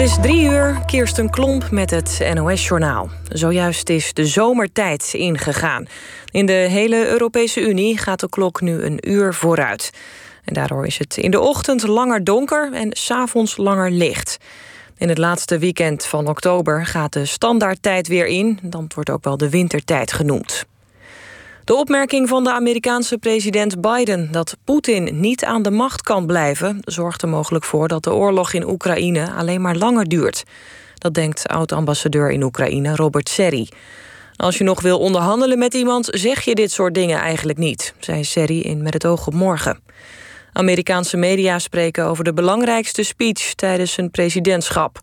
Het is drie uur, Kirsten Klomp met het NOS-journaal. Zojuist is de zomertijd ingegaan. In de hele Europese Unie gaat de klok nu een uur vooruit. En daardoor is het in de ochtend langer donker en s'avonds langer licht. In het laatste weekend van oktober gaat de standaardtijd weer in. Dan wordt ook wel de wintertijd genoemd. De opmerking van de Amerikaanse president Biden dat Poetin niet aan de macht kan blijven, zorgt er mogelijk voor dat de oorlog in Oekraïne alleen maar langer duurt. Dat denkt oud-ambassadeur in Oekraïne Robert Serri. Als je nog wil onderhandelen met iemand, zeg je dit soort dingen eigenlijk niet, zei Serri in Met het oog op morgen. Amerikaanse media spreken over de belangrijkste speech tijdens zijn presidentschap.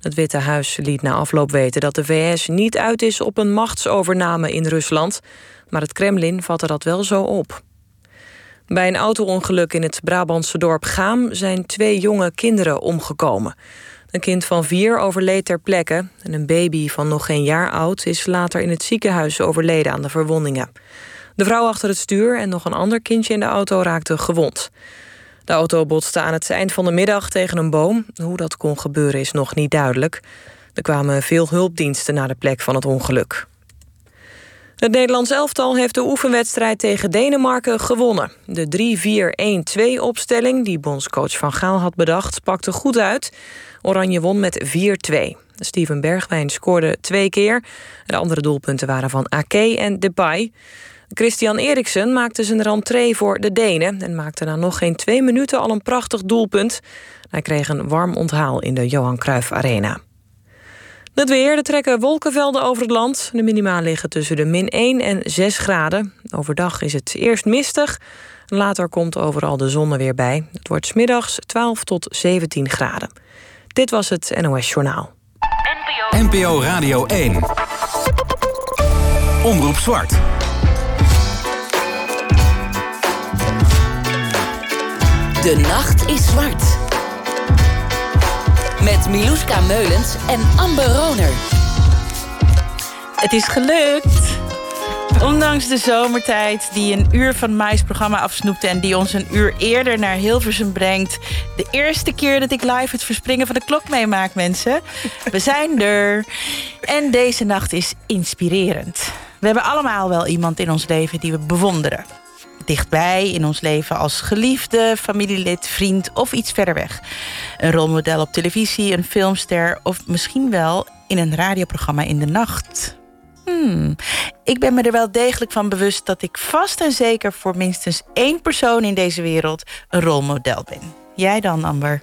Het Witte Huis liet na afloop weten dat de VS niet uit is op een machtsovername in Rusland, maar het Kremlin vatte dat wel zo op. Bij een auto-ongeluk in het Brabantse dorp Gaam zijn twee jonge kinderen omgekomen. Een kind van vier overleed ter plekke en een baby van nog geen jaar oud is later in het ziekenhuis overleden aan de verwondingen. De vrouw achter het stuur en nog een ander kindje in de auto raakten gewond. De auto botste aan het eind van de middag tegen een boom. Hoe dat kon gebeuren is nog niet duidelijk. Er kwamen veel hulpdiensten naar de plek van het ongeluk. Het Nederlands elftal heeft de oefenwedstrijd tegen Denemarken gewonnen. De 3-4-1-2 opstelling die bondscoach Van Gaal had bedacht pakte goed uit. Oranje won met 4-2. Steven Bergwijn scoorde twee keer. De andere doelpunten waren van Ake en Depay. Christian Eriksen maakte zijn rentree voor de Denen... en maakte na nog geen twee minuten al een prachtig doelpunt. Hij kreeg een warm onthaal in de Johan Cruijff Arena. Het weer, er trekken wolkenvelden over het land. De minima liggen tussen de min 1 en 6 graden. Overdag is het eerst mistig. Later komt overal de zon er weer bij. Het wordt smiddags 12 tot 17 graden. Dit was het NOS Journaal. NPO Radio 1. Omroep Zwart. De nacht is zwart. Met Miluska Meulens en Amber Roner. Het is gelukt. Ondanks de zomertijd die een uur van Mai's programma afsnoepte... en die ons een uur eerder naar Hilversum brengt. De eerste keer dat ik live het verspringen van de klok meemaak, mensen. We zijn er. En deze nacht is inspirerend. We hebben allemaal wel iemand in ons leven die we bewonderen dichtbij in ons leven als geliefde, familielid, vriend of iets verder weg. Een rolmodel op televisie, een filmster of misschien wel in een radioprogramma in de nacht. Hmm. Ik ben me er wel degelijk van bewust dat ik vast en zeker voor minstens één persoon in deze wereld een rolmodel ben. Jij dan, Amber?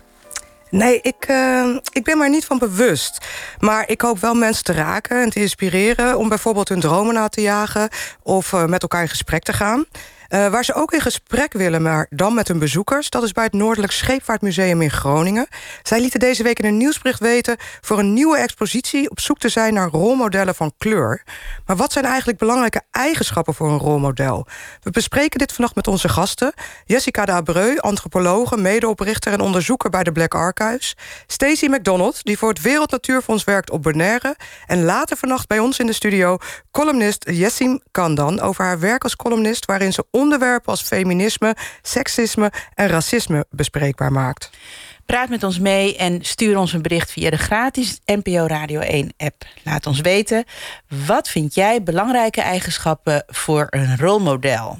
Nee, ik, uh, ik ben maar niet van bewust. Maar ik hoop wel mensen te raken en te inspireren... om bijvoorbeeld hun dromen na te jagen... of uh, met elkaar in gesprek te gaan. Uh, waar ze ook in gesprek willen, maar dan met hun bezoekers... dat is bij het Noordelijk Scheepvaartmuseum in Groningen. Zij lieten deze week in een nieuwsbericht weten... voor een nieuwe expositie op zoek te zijn naar rolmodellen van kleur. Maar wat zijn eigenlijk belangrijke eigenschappen voor een rolmodel? We bespreken dit vannacht met onze gasten. Jessica de Abreu, antropologe, medeoprichter en onderzoeker... bij de Black Archives. Stacey McDonald, die voor het Wereld Natuurfonds werkt op Bonaire. En later vannacht bij ons in de studio... columnist Jessim Kandan over haar werk als columnist... waarin ze onderwerpen als feminisme, seksisme en racisme bespreekbaar maakt. Praat met ons mee en stuur ons een bericht via de gratis NPO Radio 1 app. Laat ons weten, wat vind jij belangrijke eigenschappen voor een rolmodel?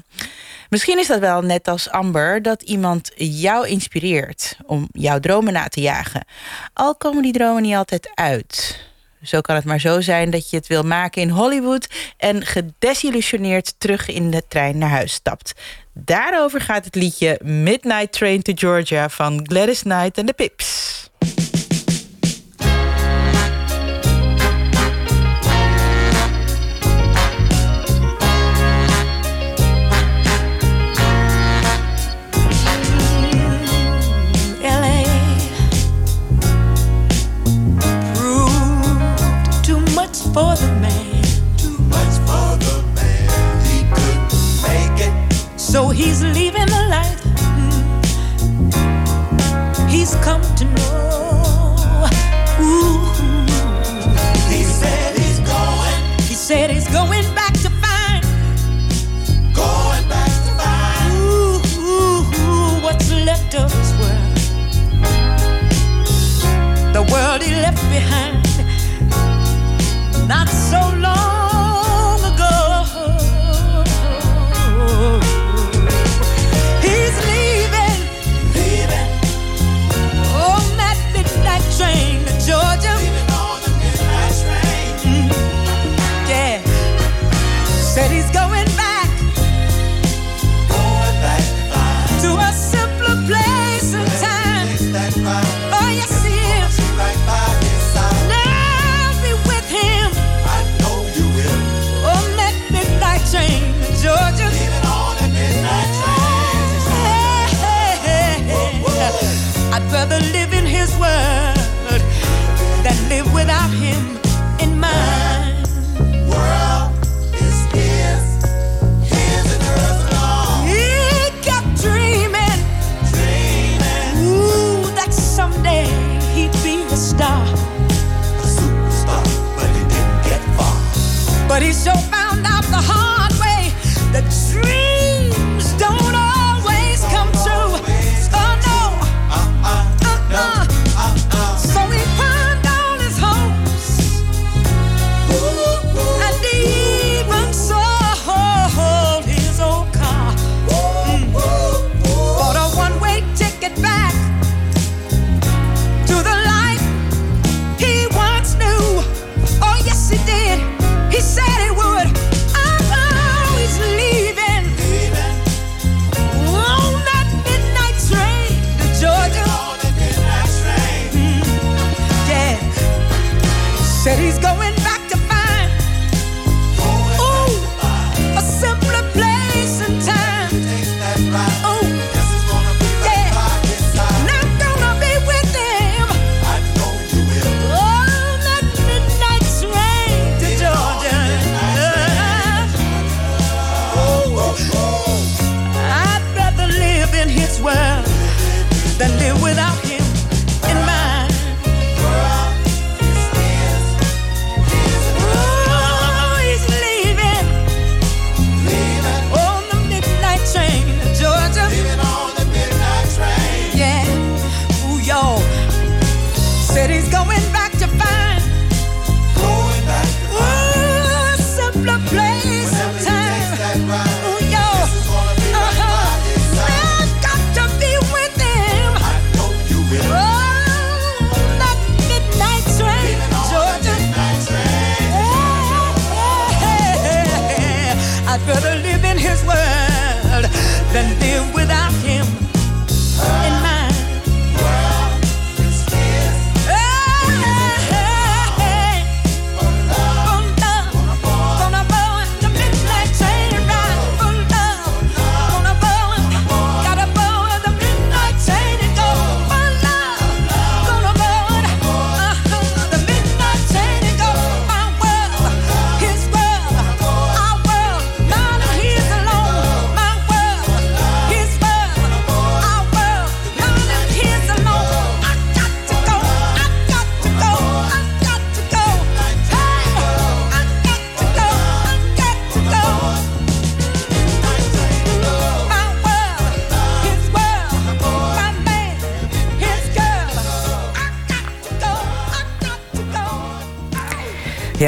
Misschien is dat wel net als Amber dat iemand jou inspireert om jouw dromen na te jagen. Al komen die dromen niet altijd uit. Zo kan het maar zo zijn dat je het wil maken in Hollywood en gedesillusioneerd terug in de trein naar huis stapt. Daarover gaat het liedje Midnight Train to Georgia van Gladys Knight en de Pips. For the man. Too much for the man. He couldn't make it. So he's leaving the light. Mm. He's come to know. Ooh. He said he's going. He said he's going back to find. Going back to find. Ooh, ooh, ooh what's left of his world. The world he Said not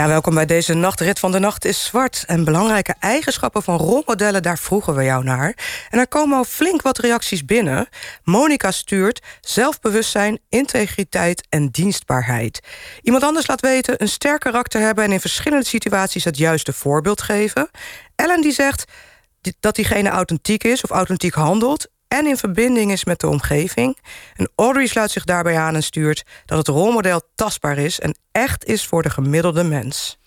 Ja, welkom bij deze nachtrit van de nacht is zwart. En belangrijke eigenschappen van rolmodellen, daar vroegen we jou naar. En er komen al flink wat reacties binnen. Monica stuurt zelfbewustzijn, integriteit en dienstbaarheid. Iemand anders laat weten een sterk karakter hebben... en in verschillende situaties het juiste voorbeeld geven. Ellen die zegt dat diegene authentiek is of authentiek handelt... en in verbinding is met de omgeving. En Audrey sluit zich daarbij aan en stuurt dat het rolmodel tastbaar is... en echt is voor de gemiddelde mens.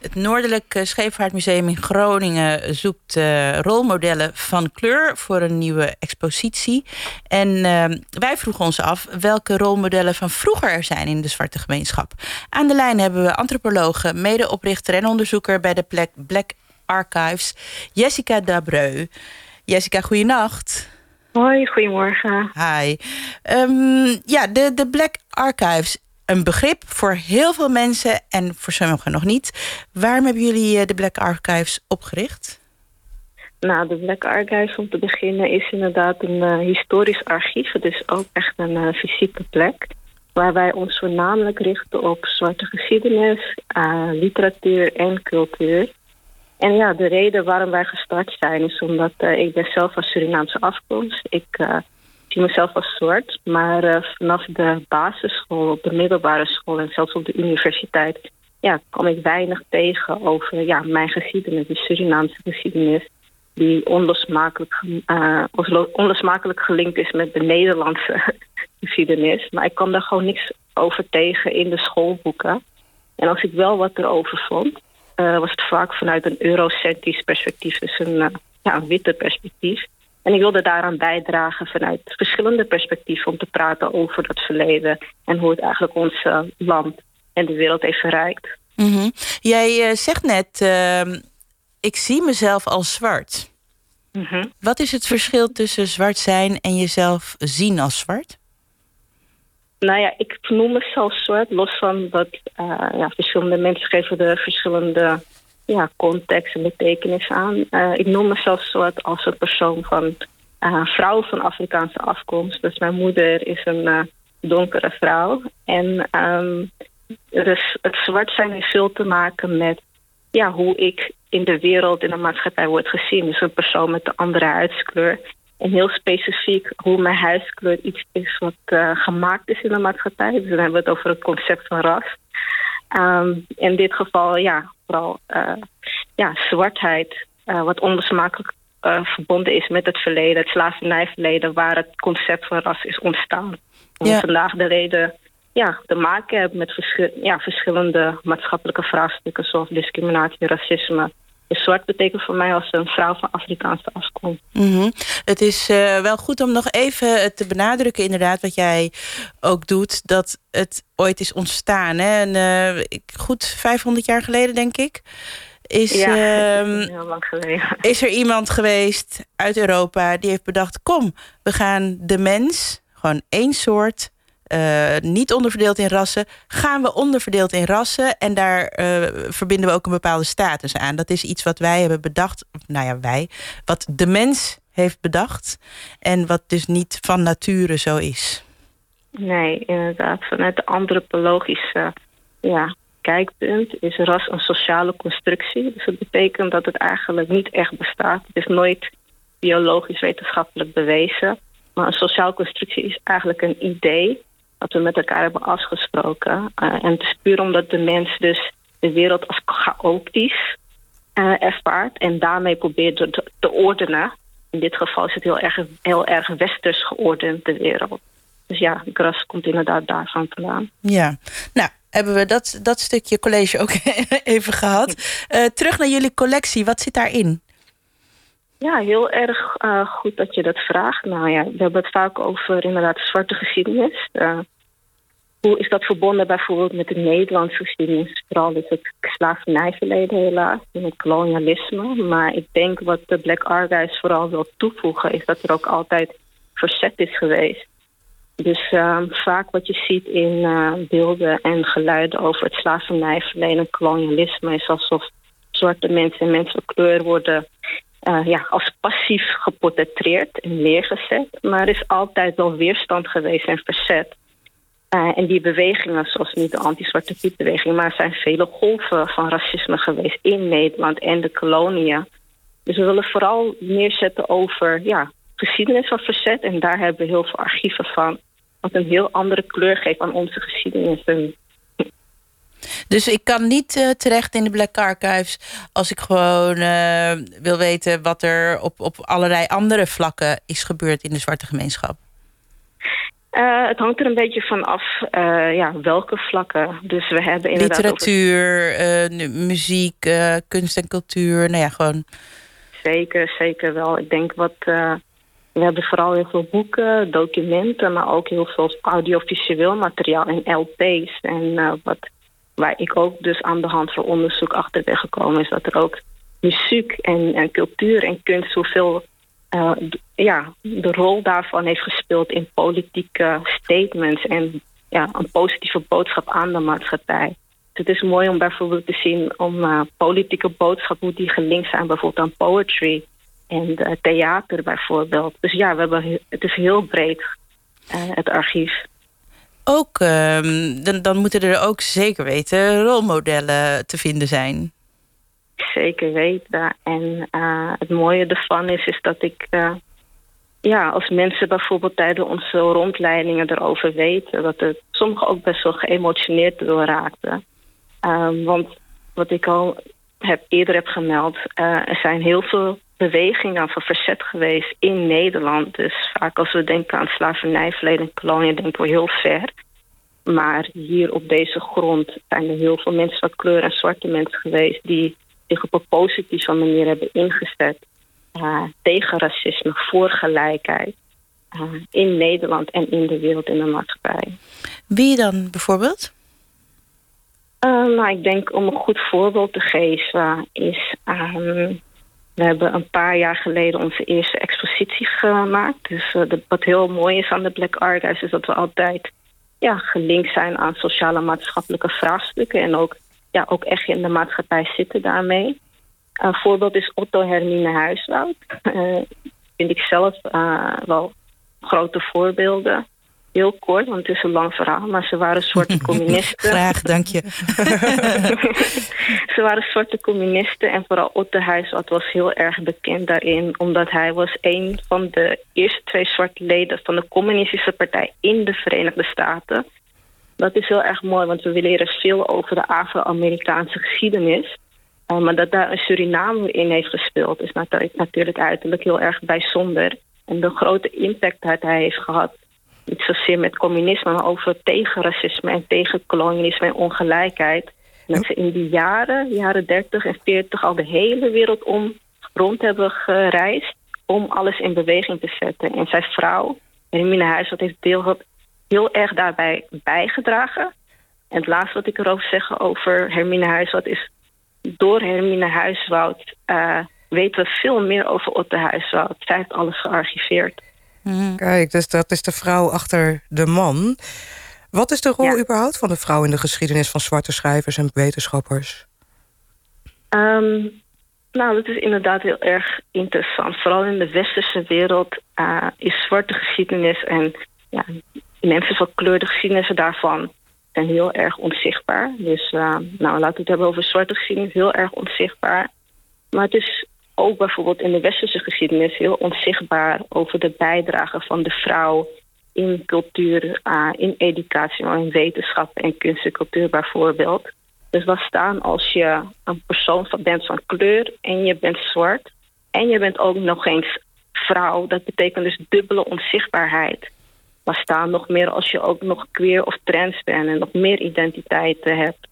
Het Noordelijk eh, Scheepvaartmuseum in Groningen zoekt eh, rolmodellen van kleur voor een nieuwe expositie. En eh, wij vroegen ons af welke rolmodellen van vroeger er zijn in de zwarte gemeenschap. Aan de lijn hebben we antropologe, medeoprichter en onderzoeker bij de plek Black Archives, Jessica Dabreu. Jessica, goeienacht. Hoi, goedemorgen. Hi. Ehm, ja, de, de Black Archives. Een begrip voor heel veel mensen en voor sommigen nog niet. Waarom hebben jullie eh, de Black Archives opgericht? Nou, de Black Archives om te beginnen is inderdaad een eh, historisch archief. Het is ook echt een eh, fysieke plek. Waar wij ons voornamelijk richten op zwarte geschiedenis, literatuur en cultuur. En ja, de reden waarom wij gestart zijn is omdat eh, ik ben zelf van Surinaamse afkomst. Ik eh, zie mezelf als zwart, maar eh, vanaf de basisschool, op de middelbare school en zelfs op de universiteit, ja, kwam ik weinig tegen over ja, mijn geschiedenis, de Surinaamse geschiedenis, die onlosmakelijk, onlosmakelijk gelinkt is met de Nederlandse geschiedenis. Maar ik kwam daar gewoon niks over tegen in de schoolboeken. En als ik wel wat erover vond, eh, was het vaak vanuit een eurocentrisch perspectief, dus een, eh, ja, een witte perspectief. En ik wilde daaraan bijdragen vanuit verschillende perspectieven om te praten over dat verleden en hoe het eigenlijk ons eh, land en de wereld heeft verrijkt. Mhm. Jij zegt net, ehm, ik zie mezelf als zwart. Mhm. Wat is het verschil tussen zwart zijn en jezelf zien als zwart? Nou ja, ik noem mezelf zwart, los van dat eh, ja, verschillende mensen geven de verschillende ja, context en betekenis aan. Eh, ik noem mezelf zwart als een persoon van eh, vrouw van Afrikaanse afkomst. Dus mijn moeder is een donkere vrouw. En ehm, dus het zwart zijn heeft veel te maken met ja, hoe ik in de wereld, in de maatschappij word gezien. Dus een persoon met een andere huidskleur. En heel specifiek hoe mijn huidskleur iets is wat eh, gemaakt is in de maatschappij. Dus dan hebben we het over het concept van ras. Ehm, in dit geval, ja, vooral eh, ja, zwartheid, eh, wat onlosmakelijk verbonden is met het verleden, het slavernijverleden, waar het concept van ras is ontstaan. En Ja. vandaag de reden ja, te maken hebben met verschil, ja, verschillende maatschappelijke vraagstukken zoals discriminatie, racisme. Dus zwart betekent voor mij als een vrouw van Afrikaanse afkomst. Mhm. Het is uh, wel goed om nog even te benadrukken, inderdaad, wat jij ook doet, dat het ooit is ontstaan. Hè? En, uh, goed 500 jaar geleden, denk ik. Is, ja, uh, heel lang geleden. is er iemand geweest uit Europa die heeft bedacht: kom, we gaan de mens, gewoon één soort, uh, niet onderverdeeld in rassen, gaan we onderverdeeld in rassen en daar uh, verbinden we ook een bepaalde status aan. Dat is iets wat wij hebben bedacht, nou ja, wij, wat de mens heeft bedacht en wat dus niet van nature zo is. Nee, inderdaad. Vanuit de antropologische ja, kijkpunt is ras een sociale constructie. Dus dat betekent dat het eigenlijk niet echt bestaat. Het is nooit biologisch wetenschappelijk bewezen. Maar een sociale constructie is eigenlijk een idee dat we met elkaar hebben afgesproken. Uh, en het is puur omdat de mens dus de wereld als chaotisch uh, ervaart en daarmee probeert te, te, ordenen. In dit geval is het heel erg, heel erg westers geordend, de wereld. Dus ja, gras komt inderdaad daarvan vandaan. Ja, nou hebben we dat, dat stukje college ook even gehad. Uh, terug naar jullie collectie, wat zit daarin? Ja, heel erg uh, goed dat je dat vraagt. Nou ja, we hebben het vaak over inderdaad zwarte geschiedenis. Uh, hoe is dat verbonden bijvoorbeeld met de Nederlandse geschiedenis? Vooral is het slavernijverleden helaas en het kolonialisme. Maar ik denk wat de Black Archives vooral wil toevoegen... is dat er ook altijd verzet is geweest. Dus uh, vaak wat je ziet in uh, beelden en geluiden over het slavernijverleden en kolonialisme... is alsof zwarte mensen en mensen van kleur worden uh, ja, als passief geportretteerd en neergezet. Maar er is altijd wel weerstand geweest en verzet. Uh, en die bewegingen, zoals niet de anti-zwarte piet beweging... maar er zijn vele golven van racisme geweest in Nederland en de koloniën. Dus we willen vooral neerzetten over ja, geschiedenis van verzet... en daar hebben we heel veel archieven van... wat een heel andere kleur geeft aan onze geschiedenis... Dus ik kan niet uh, terecht in de Black Archives als ik gewoon uh, wil weten wat er op, op allerlei andere vlakken is gebeurd in de zwarte gemeenschap. Uh, het hangt er een beetje van af ja, welke vlakken. Dus we hebben inderdaad. Literatuur, over... muziek, kunst en cultuur. Nou ja, gewoon. Zeker, zeker wel. Ik denk wat. we hebben vooral heel veel boeken, documenten, maar ook heel veel audiovisueel materiaal en LP's. En wat waar ik ook dus aan de hand van onderzoek achter ben gekomen... is dat er ook muziek en, cultuur en kunst zoveel... Uh, ja, de rol daarvan heeft gespeeld in politieke statements... en ja, een positieve boodschap aan de maatschappij. Dus het is mooi om bijvoorbeeld te zien om uh, politieke boodschappen... hoe die gelinkt zijn bijvoorbeeld aan poetry en theater bijvoorbeeld. Dus ja, we hebben, het is heel breed, het archief ook, um, dan, dan moeten er ook zeker weten rolmodellen te vinden zijn. Zeker weten. En uh, het mooie ervan is, is dat ik... Uh, ja, als mensen bijvoorbeeld tijdens onze rondleidingen erover weten... dat er sommigen ook best wel geëmotioneerd door raakten. Um, want wat ik al heb, eerder heb gemeld... Uh, er zijn heel veel bewegingen van verzet geweest in Nederland. Dus vaak als we denken aan slavernijverleden en kolonie, denken we heel ver. Maar hier op deze grond zijn er heel veel mensen van kleur en zwarte mensen geweest... die zich op een positieve manier hebben ingezet uh, tegen racisme, voor gelijkheid. Uh, in Nederland en in de wereld, in de maatschappij. Wie dan bijvoorbeeld? Uh, nou, ik denk om een goed voorbeeld te geven is... Um, we hebben een paar jaar geleden onze eerste expositie gemaakt. Dus de, wat heel mooi is aan de Black Archives... is dat we altijd ja, gelinkt zijn aan sociale maatschappelijke vraagstukken... en ook, ja, ook echt in de maatschappij zitten daarmee. Een voorbeeld is Otto Hermine Huiswoud. Uh, vind ik zelf uh, wel grote voorbeelden heel kort, want het is een lang verhaal, maar ze waren zwarte communisten. Graag, dank je. ze waren zwarte communisten en vooral Otto Huiswat was heel erg bekend daarin, omdat hij was een van de eerste twee zwarte leden van de communistische partij in de Verenigde Staten. Dat is heel erg mooi, want we leren veel over de Afro-Amerikaanse geschiedenis. Uh, maar dat daar een Surinamer in heeft gespeeld is natuurlijk uiterlijk heel erg bijzonder. En de grote impact dat hij heeft gehad niet zozeer met communisme, maar over tegen racisme en tegen kolonialisme en ongelijkheid. Dat ze in die jaren, jaren 30 en 40, al de hele wereld om rond hebben gereisd om alles in beweging te zetten. En zijn vrouw, Hermine Huiswoud, heeft deel, heel erg daarbij bijgedragen. En het laatste wat ik erover zeg over Hermine Huiswoud is... door Hermine Huiswoud uh, weten we veel meer over Otte Huiswoud. Zij heeft alles gearchiveerd. Mhm. Kijk, dus dat is de vrouw achter de man. Wat is de rol überhaupt van de vrouw in de geschiedenis van zwarte schrijvers en wetenschappers? Um, nou, dat is inderdaad heel erg interessant. Vooral in de westerse wereld uh, is zwarte geschiedenis en ja, mensen van kleur, de geschiedenissen daarvan zijn heel erg onzichtbaar. Dus uh, nou, laten we het hebben over zwarte geschiedenis, heel erg onzichtbaar. Maar het is ook bijvoorbeeld in de westerse geschiedenis heel onzichtbaar over de bijdrage van de vrouw in cultuur, uh, in educatie, maar in wetenschap en kunst en cultuur bijvoorbeeld. Dus wat staan als je een persoon bent van kleur en je bent zwart en je bent ook nog eens vrouw. Dat betekent dus dubbele onzichtbaarheid. Wat staan nog meer als je ook nog queer of trans bent en nog meer identiteiten hebt.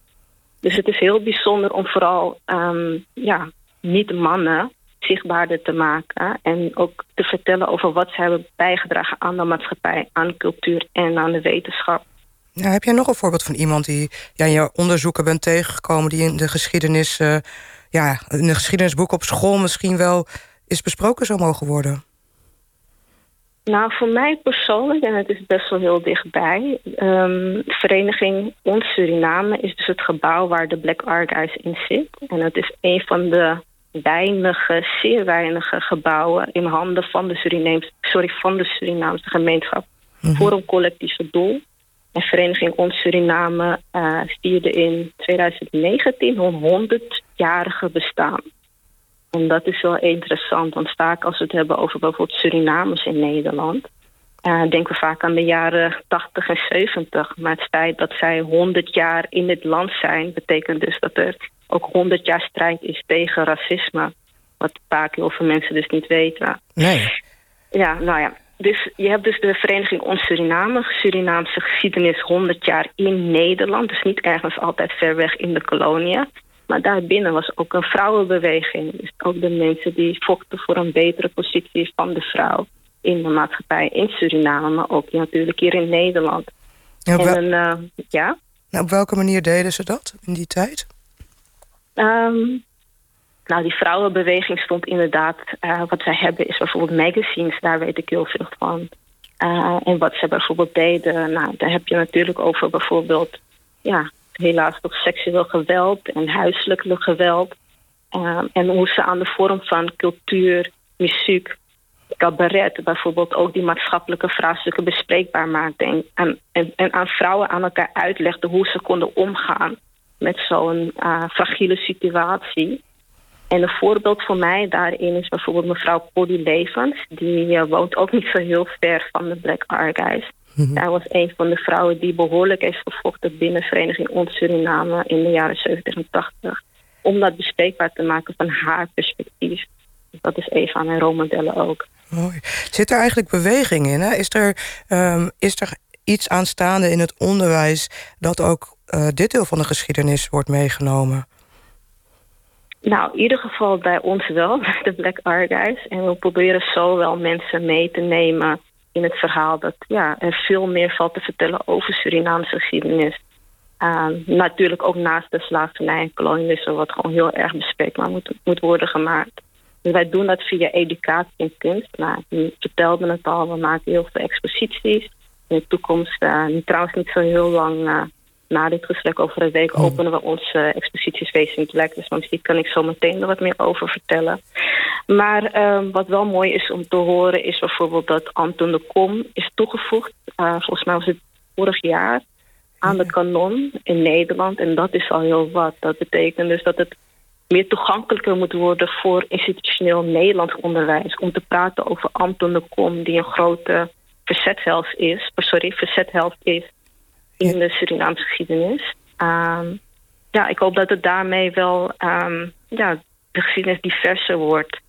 Dus het is heel bijzonder om vooral um, ja, niet-mannen zichtbaarder te maken. En ook te vertellen over wat ze hebben bijgedragen aan de maatschappij, aan cultuur en aan de wetenschap. Heb jij nog een voorbeeld van iemand die ja, in jouw onderzoeken bent tegengekomen... die in de geschiedenis, uh, ja, in de geschiedenisboek op school misschien wel is besproken zou mogen worden? Nou, voor mij persoonlijk, en het is best wel heel dichtbij... Um, de vereniging Ons Suriname is dus het gebouw waar de Black Archives in zit. En het is een van de weinige, zeer weinige gebouwen... in handen van de, Surinaamse, sorry, van de Surinaamse gemeenschap... Mm voor een collectief doel. En Vereniging Ons Suriname uh, vierde in 2019 hun 100-jarige bestaan. En dat is wel interessant, want vaak als we het hebben over bijvoorbeeld Surinamers in Nederland, uh, denken we vaak aan de jaren 80 en 70. Maar het feit dat zij 100 jaar in het land zijn, betekent dus dat er ook 100 jaar strijd is tegen racisme. Wat vaak heel veel mensen dus niet weten. Nee. Ja, nou ja, dus je hebt dus de vereniging Ons Suriname, Surinaamse geschiedenis 100 jaar in Nederland. Dus niet ergens altijd ver weg in de koloniën. Maar daarbinnen was ook een vrouwenbeweging. Dus ook de mensen die vochten voor een betere positie van de vrouw in de maatschappij in Suriname, maar ook natuurlijk hier in Nederland. Ja, en, uh, ja? Nou, op welke manier deden ze dat in die tijd? Um, nou, die vrouwenbeweging stond inderdaad... Uh, wat zij hebben is bijvoorbeeld magazines, daar weet ik heel veel van. Uh, en wat ze bijvoorbeeld deden, nou, daar heb je natuurlijk over bijvoorbeeld... ja, helaas toch seksueel geweld en huiselijk geweld. Uh, en hoe ze aan de vorm van cultuur, muziek, cabaret bijvoorbeeld... ook die maatschappelijke vraagstukken bespreekbaar maakten... en, en, en aan vrouwen aan elkaar uitlegden hoe ze konden omgaan... met zo'n fragiele situatie... En een voorbeeld voor mij daarin is bijvoorbeeld mevrouw Polly Levens. Die uh, woont ook niet zo heel ver van de Black Archives. Mm Zij was een van de vrouwen die behoorlijk heeft gevochten binnen Vereniging Ons Suriname in de jaren 70 en 80. Om dat bespreekbaar te maken van haar perspectief. Dus dat is een van mijn rolmodellen ook. Mooi. Zit er eigenlijk beweging in? Hè? Is, er, um, is er iets aanstaande in het onderwijs dat ook uh, dit deel van de geschiedenis wordt meegenomen? Nou, in ieder geval bij ons wel, de Black Archives. En we proberen zo wel mensen mee te nemen in het verhaal... dat ja, er veel meer valt te vertellen over Surinaamse geschiedenis. Uh, natuurlijk ook naast de slavernij en kolonialisme... wat gewoon heel erg bespreekbaar moet, moet worden gemaakt. Dus wij doen dat via educatie en kunst. Nou, ik vertelde het al, we maken heel veel exposities. In de toekomst, uh, trouwens niet zo heel lang... Uh, na dit gesprek over een week oh. openen we onze uh, expositiespace in. Dus misschien kan ik zo meteen er wat meer over vertellen. Maar uh, wat wel mooi is om te horen is bijvoorbeeld dat Anton de Kom is toegevoegd. Uh, volgens mij was het vorig jaar aan de kanon in Nederland. En dat is al heel wat. Dat betekent dus dat het meer toegankelijker moet worden voor institutioneel Nederlands onderwijs. Om te praten over Anton de Kom, die een grote verzetheld is, sorry, verzetheld is in de Surinaamse geschiedenis. Um, ja, ik hoop dat het daarmee wel um, ja, de geschiedenis diverser wordt.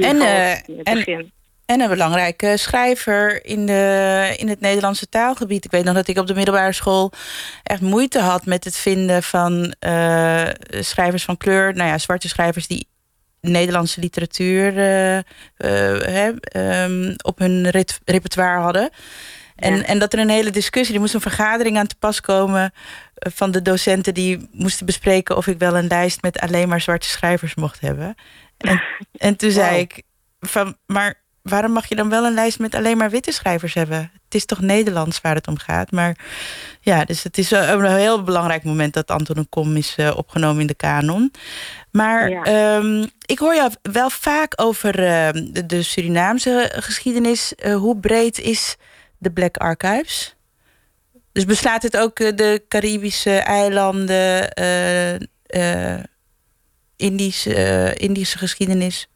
En, uh, en, En een belangrijke schrijver in, de, in het Nederlandse taalgebied. Ik weet nog dat ik op de middelbare school echt moeite had met het vinden van uh, schrijvers van kleur. Nou ja, zwarte schrijvers die Nederlandse literatuur uh, uh, um, op hun repertoire hadden. En, en dat er een hele discussie, er moest een vergadering aan te pas komen van de docenten die moesten bespreken of ik wel een lijst met alleen maar zwarte schrijvers mocht hebben. En, en toen zei ik van, maar waarom mag je dan wel een lijst met alleen maar witte schrijvers hebben? Het is toch Nederlands waar het om gaat. Maar ja, dus het is een heel belangrijk moment dat Anton Kom is uh, opgenomen in de kanon. Maar ja. um, ik hoor jou wel vaak over uh, de, de, Surinaamse geschiedenis. Uh, hoe breed is de Black Archives? Dus beslaat het ook de Caribische eilanden, Indische, Indische geschiedenis?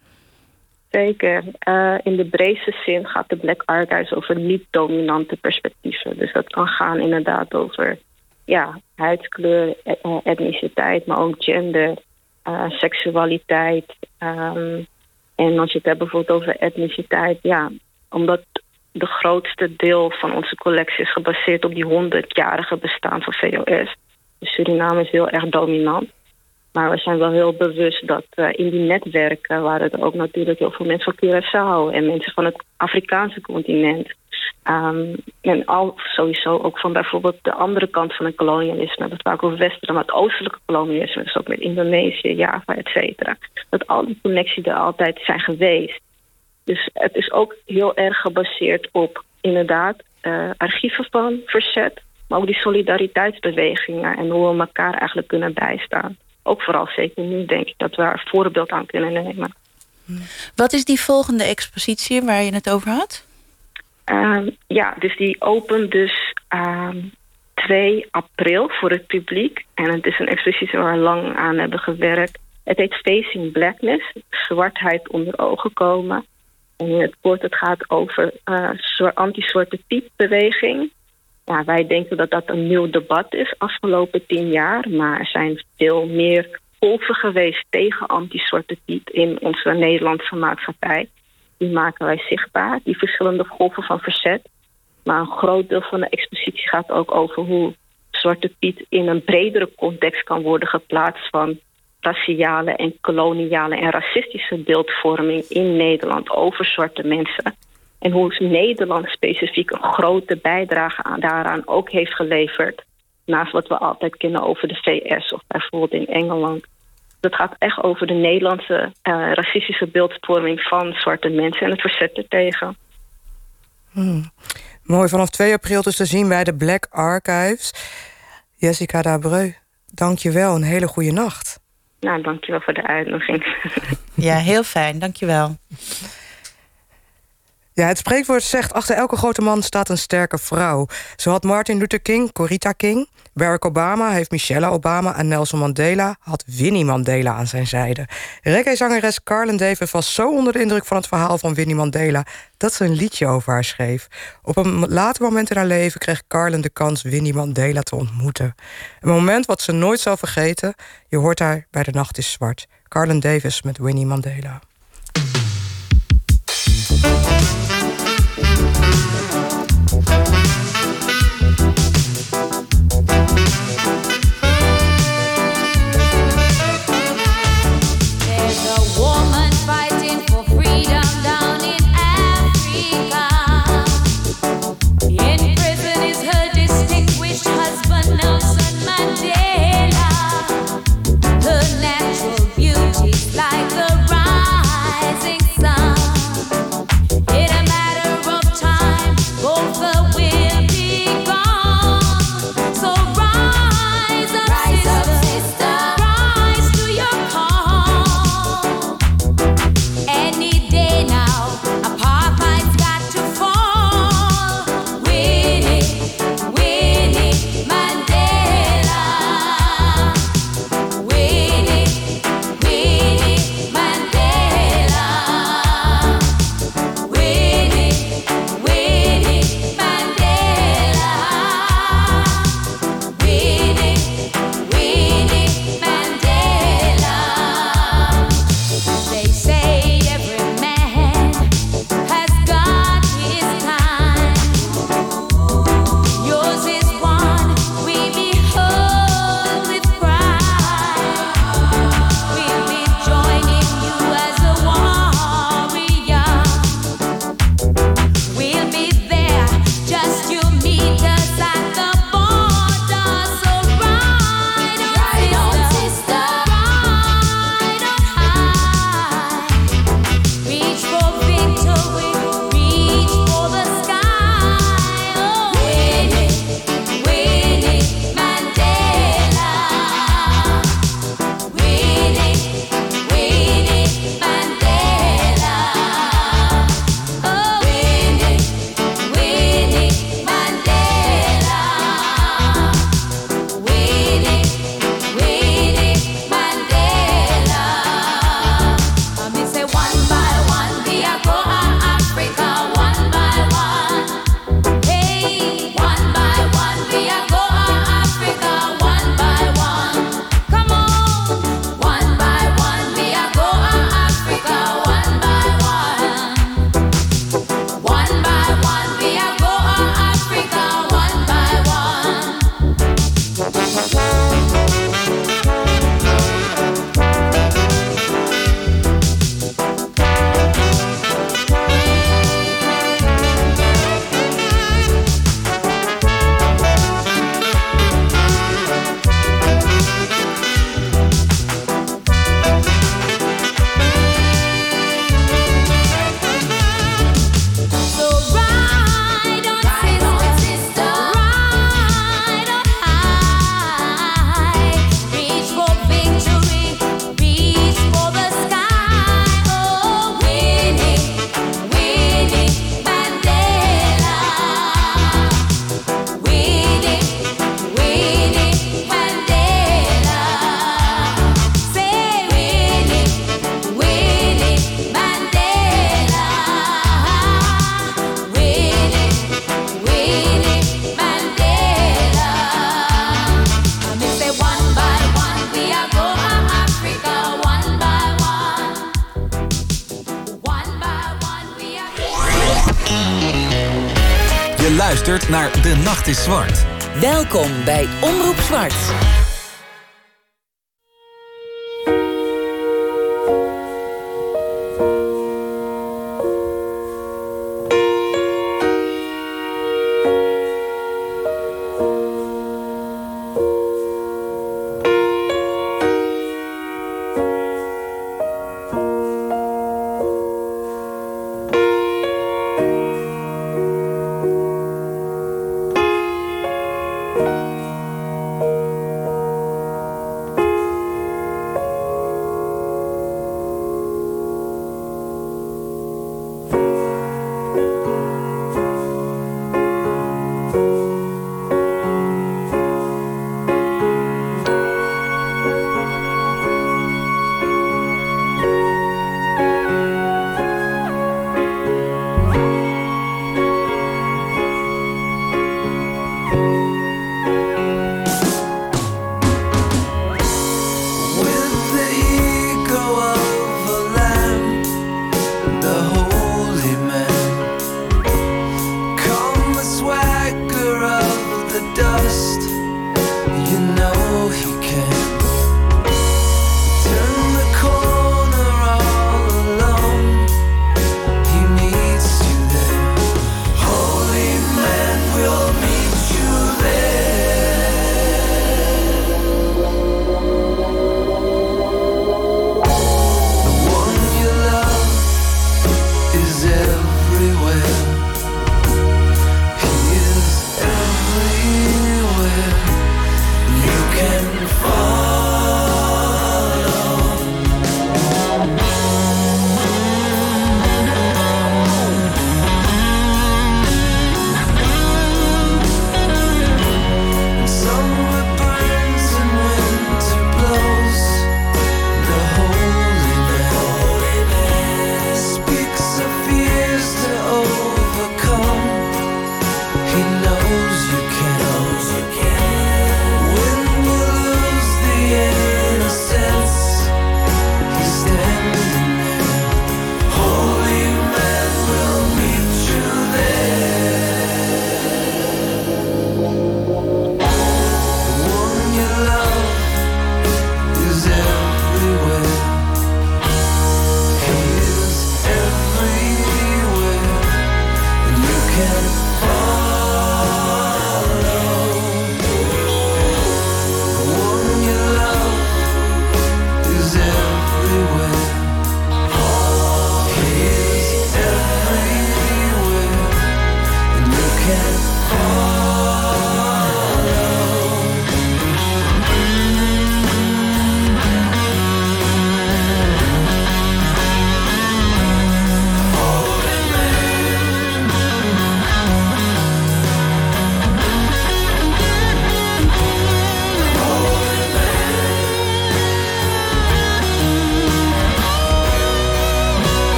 Zeker. Uh, in de breedste zin gaat de Black Archives over niet-dominante perspectieven. Dus dat kan gaan inderdaad over ja, huidskleur, e-, etniciteit, maar ook gender, uh, seksualiteit. Um, en als je het hebt bijvoorbeeld over etniciteit, ja, omdat de grootste deel van onze collectie is gebaseerd op die honderdjarige bestaan van VOS. Dus Suriname is heel erg dominant. Maar we zijn wel heel bewust dat uh, in die netwerken waren er ook natuurlijk heel veel mensen van Curaçao en mensen van het Afrikaanse continent. Um, en al sowieso ook van bijvoorbeeld de andere kant van het kolonialisme. Dat vaak over westeren, maar het oostelijke kolonialisme, dus ook met Indonesië, Java, et cetera. Dat al die connecties er altijd zijn geweest. Dus het is ook heel erg gebaseerd op inderdaad uh, archieven van verzet, maar ook die solidariteitsbewegingen en hoe we elkaar eigenlijk kunnen bijstaan ook vooral zeker nu denk ik dat we er voorbeeld aan kunnen nemen. Wat is die volgende expositie waar je het over had? Um, ja, dus die opent dus um, ehm, 2 april voor het publiek. En het is een expositie waar we lang aan hebben gewerkt. Het heet Facing Blackness, zwartheid onder ogen komen. En in het kort het gaat over uh, anti-zwarte. Ja, wij denken dat dat een nieuw debat is afgelopen tien jaar. Maar er zijn veel meer golven geweest tegen anti-zwarte piet in onze Nederlandse maatschappij. Die maken wij zichtbaar, die verschillende golven van verzet. Maar een groot deel van de expositie gaat ook over hoe Zwarte Piet in een bredere context kan worden geplaatst van raciale en koloniale en racistische beeldvorming in Nederland over zwarte mensen. En hoe Nederland specifiek een grote bijdrage aan, daaraan ook heeft geleverd. Naast wat we altijd kennen over de VS of bijvoorbeeld in Engeland. Dat gaat echt over de Nederlandse uh, racistische beeldvorming van zwarte mensen en het verzet ertegen. Hmm. Mooi, vanaf 2 april dus te zien bij de Black Archives. Jessica Dabreu, dank je wel. Een hele goede nacht. Nou, dank je wel voor de uitnodiging. Ja, heel fijn. Dank je wel. Ja, het spreekwoord zegt: achter elke grote man staat een sterke vrouw. Zo had Martin Luther King Corita King. Barack Obama heeft Michelle Obama en Nelson Mandela had Winnie Mandela aan zijn zijde. Reggae-zangeres Carlin Davis was zo onder de indruk van het verhaal van Winnie Mandela dat ze een liedje over haar schreef. Op een later moment in haar leven kreeg Carlin de kans Winnie Mandela te ontmoeten. Een moment wat ze nooit zal vergeten. Je hoort haar bij De Nacht is Zwart. Carlin Davis met Winnie Mandela.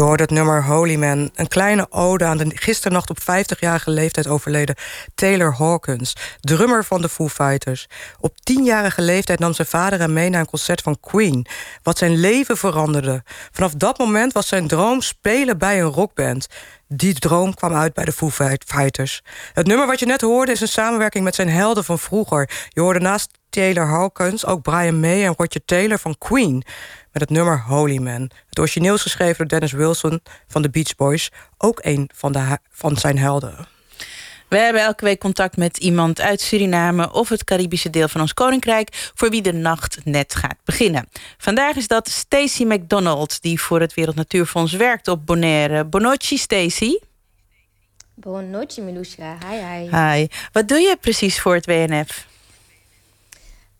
Je hoort het nummer Holy Man. Een kleine ode aan de gisternacht op 50-jarige leeftijd overleden Taylor Hawkins, drummer van de Foo Fighters. Op 10-jarige leeftijd nam zijn vader hem mee naar een concert van Queen, wat zijn leven veranderde. Vanaf dat moment was zijn droom spelen bij een rockband. Die droom kwam uit bij de Foo Fighters. Het nummer wat je net hoorde is een samenwerking met zijn helden van vroeger. Je hoorde naast Taylor Hawkins ook Brian May en Roger Taylor van Queen met het nummer Holy Man. Het origineel is geschreven door Dennis Wilson van de Beach Boys, ook een van, de, van zijn helden. We hebben elke week contact met iemand uit Suriname of het Caribische deel van ons koninkrijk, voor wie de nacht net gaat beginnen. Vandaag is dat Stacey McDonald, die voor het Wereld Natuurfonds werkt op Bonaire. Bonochi, Stacey. Bonochi, Milusha. Hi, hi. Hi. Wat doe je precies voor het WNF?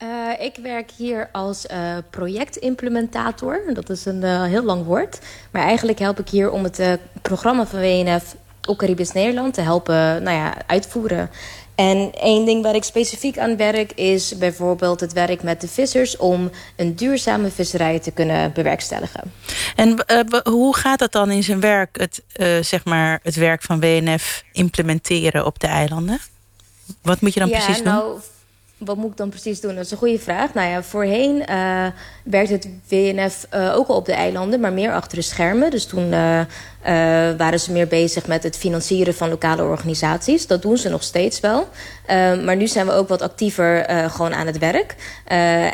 Uh, ik werk hier als uh, projectimplementator. Dat is een uh, heel lang woord. Maar eigenlijk help ik hier om het programma van WNF op Caribisch Nederland te helpen nou ja, uitvoeren. En één ding waar ik specifiek aan werk is bijvoorbeeld het werk met de vissers om een duurzame visserij te kunnen bewerkstelligen. En hoe gaat dat dan in zijn werk, het, zeg maar, het werk van WNF implementeren op de eilanden? Wat moet je dan ja, precies doen? Nou, wat moet ik dan precies doen? Dat is een goede vraag. Nou ja, voorheen uh, het WNF uh, ook al op de eilanden, maar meer achter de schermen. Dus toen uh, waren ze meer bezig met het financieren van lokale organisaties. Dat doen ze nog steeds wel. maar nu zijn we ook wat actiever gewoon aan het werk.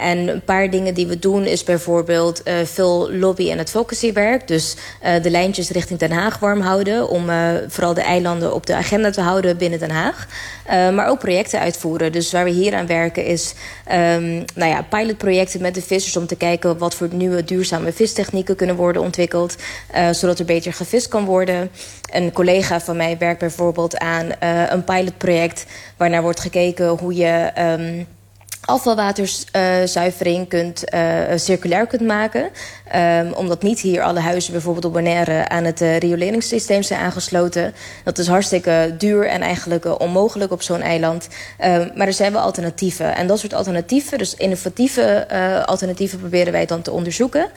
en een paar dingen die we doen is bijvoorbeeld veel lobby- en advocacywerk. Dus de lijntjes richting Den Haag warm houden. Om vooral de eilanden op de agenda te houden binnen Den Haag. maar ook projecten uitvoeren. Dus waar we hier aan werken is um, nou ja, pilotprojecten met de vissers... om te kijken wat voor nieuwe duurzame vistechnieken kunnen worden ontwikkeld... Zodat er beter gevist kan worden. Een collega van mij werkt bijvoorbeeld aan uh, een pilotproject... waarnaar wordt gekeken hoe je... Um, afvalwaterzuivering kunt, uh, circulair kunt maken. Um, omdat niet hier alle huizen bijvoorbeeld op Bonaire aan het uh, rioleringssysteem zijn aangesloten. Dat is hartstikke duur en eigenlijk uh, onmogelijk op zo'n eiland. Um, maar er zijn wel alternatieven. En dat soort alternatieven, dus innovatieve alternatieven proberen wij dan te onderzoeken. Um,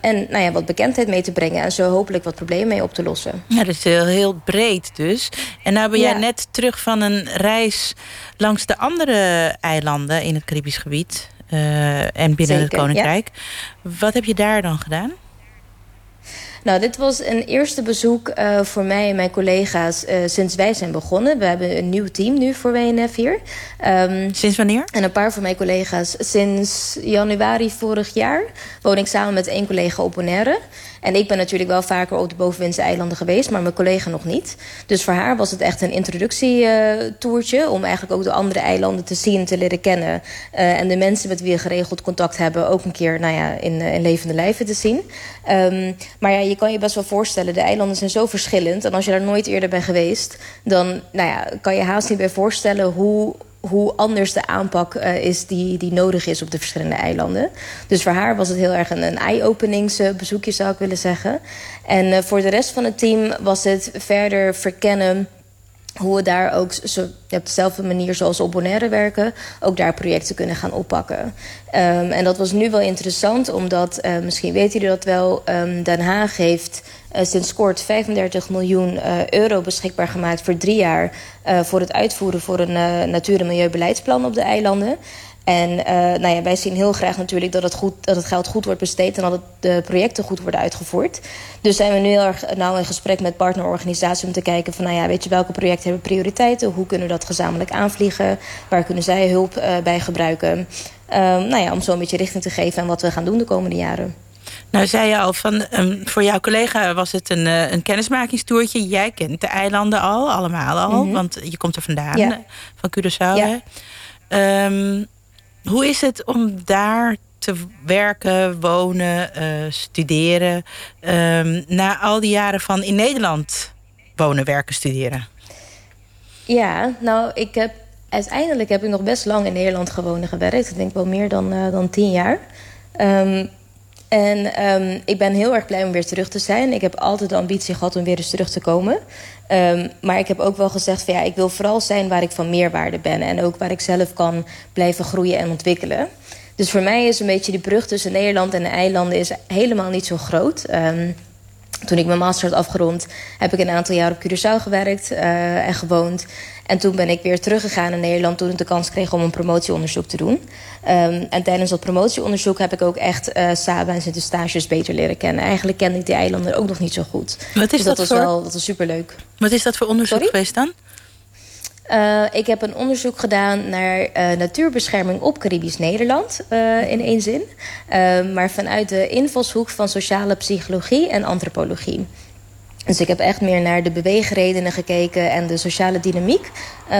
en nou ja, wat bekendheid mee te brengen en zo hopelijk wat problemen mee op te lossen. Ja, dat is heel, heel breed dus. En nou ben jij ja. net terug van een reis langs de andere eilanden in het Caribisch gebied. Uh, en binnen Zeker, het Koninkrijk. Ja. Wat heb je daar dan gedaan? Nou, dit was een eerste bezoek uh, voor mij en mijn collega's uh, sinds wij zijn begonnen. We hebben een nieuw team nu voor WNF hier. Um, sinds wanneer? En een paar van mijn collega's sinds januari vorig jaar woon ik samen met één collega op Bonaire. En ik ben natuurlijk wel vaker op de bovenwindse eilanden geweest, maar mijn collega nog niet. Dus voor haar was het echt een introductietoertje om eigenlijk ook de andere eilanden te zien, te leren kennen. Uh, en de mensen met wie we geregeld contact hebben ook een keer nou ja, in, in levende lijven te zien. Um, maar ja, je kan je best wel voorstellen, de eilanden zijn zo verschillend. En als je daar nooit eerder bent geweest, dan nou ja, kan je haast niet bij voorstellen hoe hoe anders de aanpak uh, is die, die nodig is op de verschillende eilanden. Dus voor haar was het heel erg een, een eye-openingsbezoekje, zou ik willen zeggen. En uh, voor de rest van het team was het verder verkennen hoe we daar ook zo, op dezelfde manier zoals op Bonaire werken... ook daar projecten kunnen gaan oppakken. Um, en dat was nu wel interessant, omdat, uh, misschien weten jullie dat wel... Um, Den Haag heeft uh, sinds kort 35 miljoen uh, euro beschikbaar gemaakt... voor drie jaar voor het uitvoeren voor een natuur- en milieubeleidsplan op de eilanden... En uh, nou ja, wij zien heel graag natuurlijk dat het, goed, dat het geld goed wordt besteed... en dat het, de projecten goed worden uitgevoerd. Dus zijn we nu heel erg nauw in gesprek met partnerorganisaties... om te kijken van, nou ja, weet je, welke projecten hebben prioriteiten? Hoe kunnen we dat gezamenlijk aanvliegen? Waar kunnen zij hulp uh, bij gebruiken? Uh, nou ja, om zo een beetje richting te geven aan wat we gaan doen de komende jaren. Nou, zei je al, van, um, voor jouw collega was het een, uh, een kennismakingstoertje. Jij kent de eilanden al, allemaal al, mm -hmm. want je komt er vandaan, ja. van Curaçao. Ja. Um, hoe is het om daar te werken, wonen, uh, studeren... Um, na al die jaren van in Nederland wonen, werken, studeren? Ja, nou, ik heb... Uiteindelijk heb ik nog best lang in Nederland gewoond en gewerkt. Ik denk wel meer dan, uh, dan tien jaar. Um, en um, ik ben heel erg blij om weer terug te zijn. Ik heb altijd de ambitie gehad om weer eens terug te komen. Um, maar ik heb ook wel gezegd van ja, ik wil vooral zijn waar ik van meerwaarde ben. En ook waar ik zelf kan blijven groeien en ontwikkelen. Dus voor mij is een beetje die brug tussen Nederland en de eilanden is helemaal niet zo groot. Um, Toen ik mijn master had afgerond, heb ik een aantal jaar op Curaçao gewerkt uh, en gewoond. En toen ben ik weer teruggegaan naar Nederland toen ik de kans kreeg om een promotieonderzoek te doen. Um, en tijdens dat promotieonderzoek heb ik ook echt uh, Saba en Sint-Eustatius beter leren kennen. Eigenlijk kende ik die eilanden ook nog niet zo goed. Wat is dus dat, dat was voor? wel dat was superleuk. Wat is dat voor onderzoek Sorry? geweest dan? Uh, ik heb een onderzoek gedaan naar uh, natuurbescherming op Caribisch Nederland, uh, in één zin. maar vanuit de invalshoek van sociale psychologie en antropologie. Dus ik heb echt meer naar de beweegredenen gekeken en de sociale dynamiek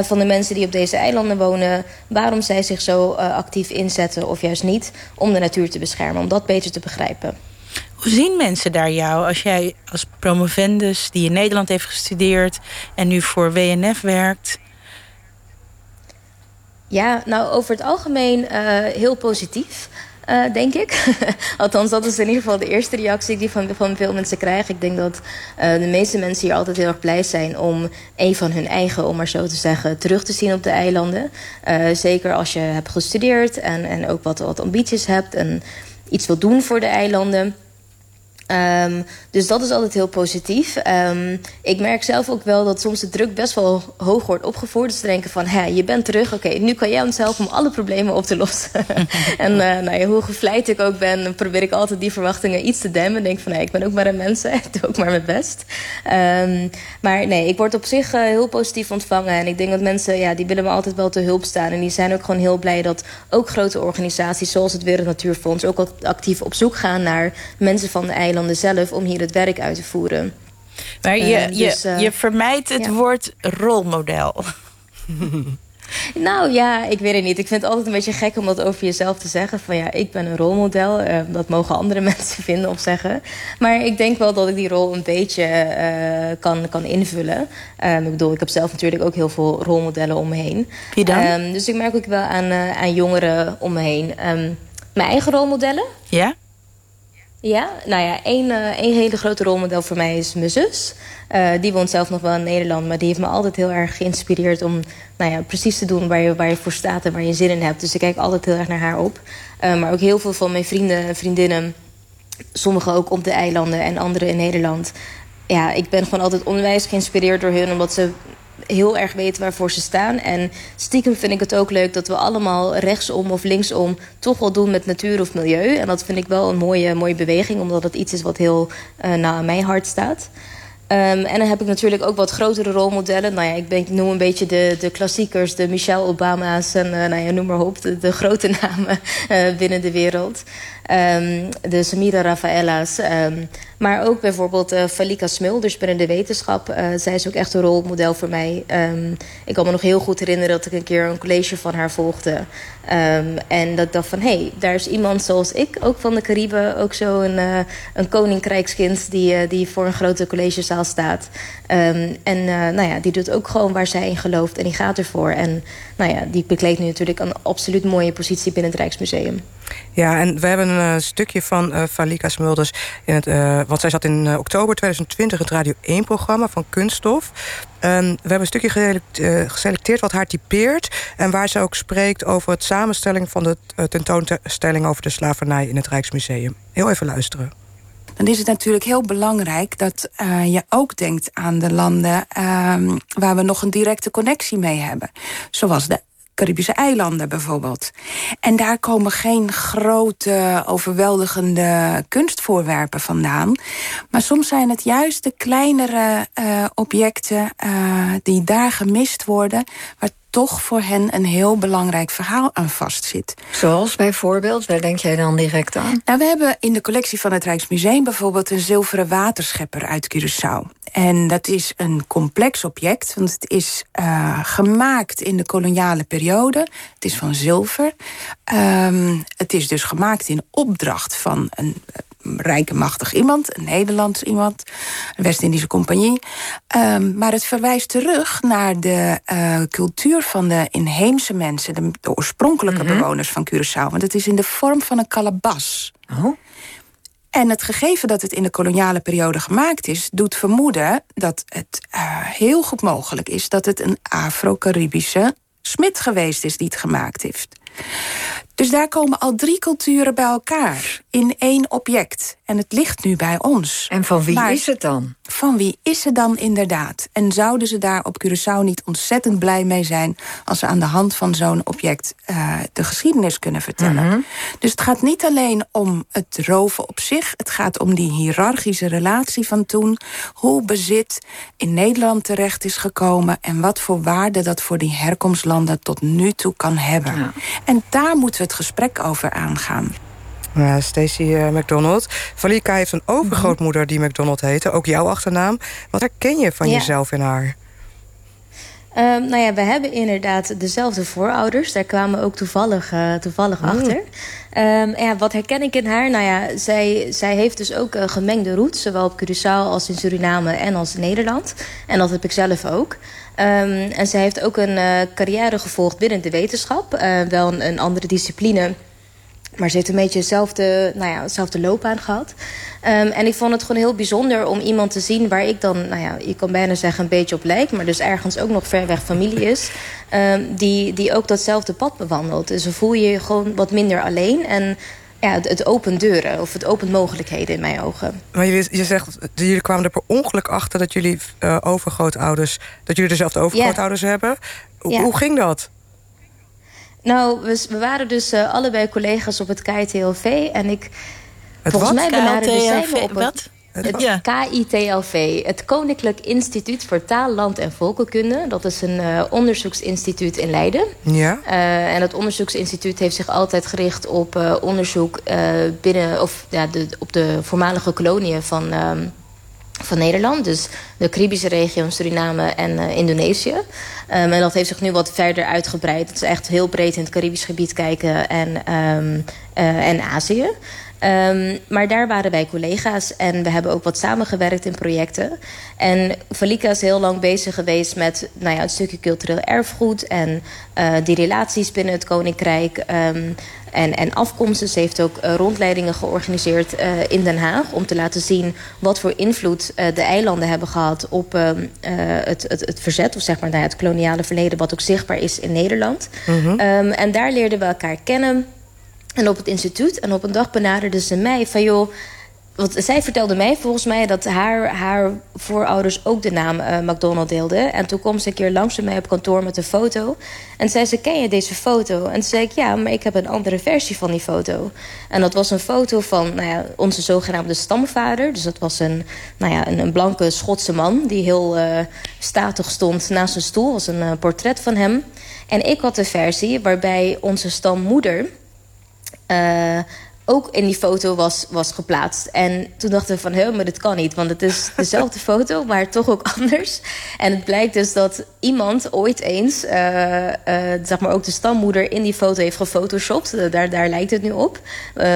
van de mensen die op deze eilanden wonen. Waarom zij zich zo actief inzetten of juist niet om de natuur te beschermen, om dat beter te begrijpen. Hoe zien mensen daar jou als jij als promovendus die in Nederland heeft gestudeerd en nu voor WNF werkt? Ja, nou over het algemeen uh, heel positief. Uh, denk ik. Althans, dat is in ieder geval de eerste reactie die van, van veel mensen krijg. Ik denk dat uh, de meeste mensen hier altijd heel erg blij zijn om een van hun eigen, om maar zo te zeggen, terug te zien op de eilanden. zeker als je hebt gestudeerd en, en ook wat, wat ambities hebt en iets wil doen voor de eilanden. Um, dus dat is altijd heel positief. Um, ik merk zelf ook wel dat soms de druk best wel hoog wordt opgevoerd. Dus te denken van, hé, je bent terug. Oké, okay, nu kan jij ons helpen om alle problemen op te lossen. en uh, nou ja, hoe gevleid ik ook ben, probeer ik altijd die verwachtingen iets te demmen. Denk van, nee, ik ben ook maar een mens. Ik doe ook maar mijn best. Um, maar nee, ik word op zich uh, heel positief ontvangen. En ik denk dat mensen, ja, die willen me altijd wel te hulp staan. En die zijn ook gewoon heel blij dat ook grote organisaties... zoals het Wereld Natuurfonds ook actief op zoek gaan naar mensen van de eilanden zelf om hier het werk uit te voeren. Maar je, uh, dus, uh, je, je vermijdt het ja. woord rolmodel. Nou ja, ik weet het niet. Ik vind het altijd een beetje gek om dat over jezelf te zeggen. Van ja, ik ben een rolmodel. Uh, dat mogen andere mensen vinden of zeggen. Maar ik denk wel dat ik die rol een beetje uh, kan, kan invullen. Um, ik bedoel, ik heb zelf natuurlijk ook heel veel rolmodellen om me heen. Wie dan? Um, dus ik merk ook wel aan, uh, aan jongeren om me heen. Um, mijn eigen rolmodellen. Ja? Ja, nou ja, één, uh, één hele grote rolmodel voor mij is mijn zus. Uh, die woont zelf nog wel in Nederland, maar die heeft me altijd heel erg geïnspireerd om nou ja, precies te doen waar je, waar je voor staat en waar je zin in hebt. Dus ik kijk altijd heel erg naar haar op. Uh, maar ook heel veel van mijn vrienden en vriendinnen, sommigen ook op de eilanden en anderen in Nederland. Ja, ik ben gewoon altijd onwijs geïnspireerd door hun, omdat ze heel erg weten waarvoor ze staan. En stiekem vind ik het ook leuk dat we allemaal rechtsom of linksom... toch wel doen met natuur of milieu. En dat vind ik wel een mooie, mooie beweging... omdat het iets is wat heel uh, nou aan mijn hart staat. Um, en dan heb ik natuurlijk ook wat grotere rolmodellen. Nou ja, ik, ben, noem een beetje de, de klassiekers, de Michelle Obama's... en uh, nou ja, noem maar op, de, de grote namen uh, binnen de wereld. Um, de Samira Rafaela's. Um, maar ook bijvoorbeeld uh, Falika Smulders binnen de wetenschap. Uh, zij is ook echt een rolmodel voor mij. Um, ik kan me nog heel goed herinneren dat ik een keer een college van haar volgde. En dat ik dacht van, hé, hey, daar is iemand zoals ik, ook van de Cariben. Ook zo een, uh, een koninkrijkskind die, die voor een grote collegezaal staat. En nou ja, die doet ook gewoon waar zij in gelooft en die gaat ervoor. En nou ja, die bekleedt nu natuurlijk een absoluut mooie positie binnen het Rijksmuseum. Ja, en we hebben een uh, stukje van uh, Falika Smulders. In het, uh, want zij zat in uh, oktober 2020 het Radio 1-programma van Kunststof. Um, we hebben een stukje geselecteerd wat haar typeert. En waar ze ook spreekt over het samenstelling van de tentoonstelling over de slavernij in het Rijksmuseum. Heel even luisteren. Dan is het natuurlijk heel belangrijk dat je ook denkt aan de landen uh, waar we nog een directe connectie mee hebben. Zoals de Caribische eilanden bijvoorbeeld. En daar komen geen grote, overweldigende kunstvoorwerpen vandaan. Maar soms zijn het juist de kleinere uh, objecten uh, die daar gemist worden... waar toch voor hen een heel belangrijk verhaal aan vastzit. Zoals bijvoorbeeld, waar denk jij dan direct aan? Nou, we hebben in de collectie van het Rijksmuseum bijvoorbeeld een zilveren waterschepper uit Curaçao. En dat is een complex object, want het is uh, gemaakt in de koloniale periode. Het is van zilver. Um, het is dus gemaakt in opdracht van een rijke, machtig iemand, een Nederlands iemand, een West-Indische compagnie. Um, maar het verwijst terug naar de uh, cultuur van de inheemse mensen, de, de oorspronkelijke mm -hmm. bewoners van Curaçao. Want het is in de vorm van een kalabas. Oh. En het gegeven dat het in de koloniale periode gemaakt is, doet vermoeden dat het uh, heel goed mogelijk is dat het een Afro-Caribische smid geweest is die het gemaakt heeft. Dus daar komen al drie culturen bij elkaar in één object. En het ligt nu bij ons. En van wie Maar is het dan? Van wie is het dan inderdaad? En zouden ze daar op Curaçao niet ontzettend blij mee zijn... als ze aan de hand van zo'n object uh, de geschiedenis kunnen vertellen? Mhm. Dus het gaat niet alleen om het roven op zich. Het gaat om die hiërarchische relatie van toen. Hoe bezit in Nederland terecht is gekomen... en wat voor waarde dat voor die herkomstlanden tot nu toe kan hebben. Ja. En daar moeten we het gesprek over aangaan. Ja, Stacey eh, McDonald. Valika heeft een overgrootmoeder die McDonald heette. Ook jouw achternaam. Wat herken je van Ja. jezelf in haar? Ehm, nou ja, we hebben inderdaad dezelfde voorouders. Daar kwamen we ook toevallig, eh, toevallig achter. Ehm, ja, wat herken ik in haar? Nou ja, zij, zij heeft dus ook een gemengde roots. Zowel op Curaçao als in Suriname en als in Nederland. En dat heb ik zelf ook. Ehm, en zij heeft ook een eh, carrière gevolgd binnen de wetenschap. Eh, wel een, een andere discipline. Maar ze heeft een beetje dezelfde, nou ja, dezelfde loopbaan gehad. Ehm, en ik vond het gewoon heel bijzonder om iemand te zien... waar ik dan, nou ja, je kan bijna zeggen een beetje op lijk... maar dus ergens ook nog ver weg familie is... ehm, die, die ook datzelfde pad bewandelt. Dus dan voel je je gewoon wat minder alleen... en ja, het, het opent deuren of het opent mogelijkheden in mijn ogen. Maar je, je zegt, jullie kwamen er per ongeluk achter... dat jullie eh, overgrootouders... dat jullie dezelfde overgrootouders hebben. Hoe- Ja. Hoe ging dat? Nou, we, we waren dus eh, allebei collega's op het KITLV... en ik... Het volgens wat? mij benaderde zij me op het- wat? Het Ja. KITLV, het Koninklijk Instituut voor Taal, Land en Volkenkunde. Dat is een eh, onderzoeksinstituut in Leiden. Ja. Eh, en dat onderzoeksinstituut heeft zich altijd gericht op eh, onderzoek eh, binnen, of, ja, de, op de voormalige koloniën van, ehm, van Nederland. Dus de Caribische regio, Suriname en eh, Indonesië. Ehm, en dat heeft zich nu wat verder uitgebreid. Het is echt heel breed in het Caribisch gebied kijken en, ehm, eh, en Azië. Ehm, maar daar waren wij collega's en we hebben ook wat samengewerkt in projecten. En Valika is heel lang bezig geweest met nou ja, het stukje cultureel erfgoed... en eh, die relaties binnen het Koninkrijk ehm, en, en afkomsten. Ze heeft ook eh, rondleidingen georganiseerd eh, in Den Haag... om te laten zien wat voor invloed de eilanden hebben gehad... op ehm, eh, het, het, het verzet, of zeg maar nou het koloniale verleden... wat ook zichtbaar is in Nederland. Ehm, en daar leerden we elkaar kennen... En op het instituut. En op een dag benaderde ze mij van joh. Want zij vertelde mij volgens mij dat haar, haar voorouders ook de naam eh, McDonald deelden. En toen kwam ze een keer langs bij mij op kantoor met een foto. En zei ze, ken je deze foto? En toen zei ik, ja, maar ik heb een andere versie van die foto. En dat was een foto van nou ja, onze zogenaamde stamvader. Dus dat was een, nou ja, een, een blanke Schotse man... die heel eh, statig stond naast een stoel. Was een eh, portret van hem. En ik had de versie waarbij onze stammoeder eh, ook in die foto was, was geplaatst. En toen dachten we van, hé, maar dit kan niet. Want het is dezelfde foto, maar toch ook anders. En het blijkt dus dat iemand ooit eens... eh, zeg maar ook de stammoeder in die foto heeft gefotoshopt. Eh, daar, daar lijkt het nu op.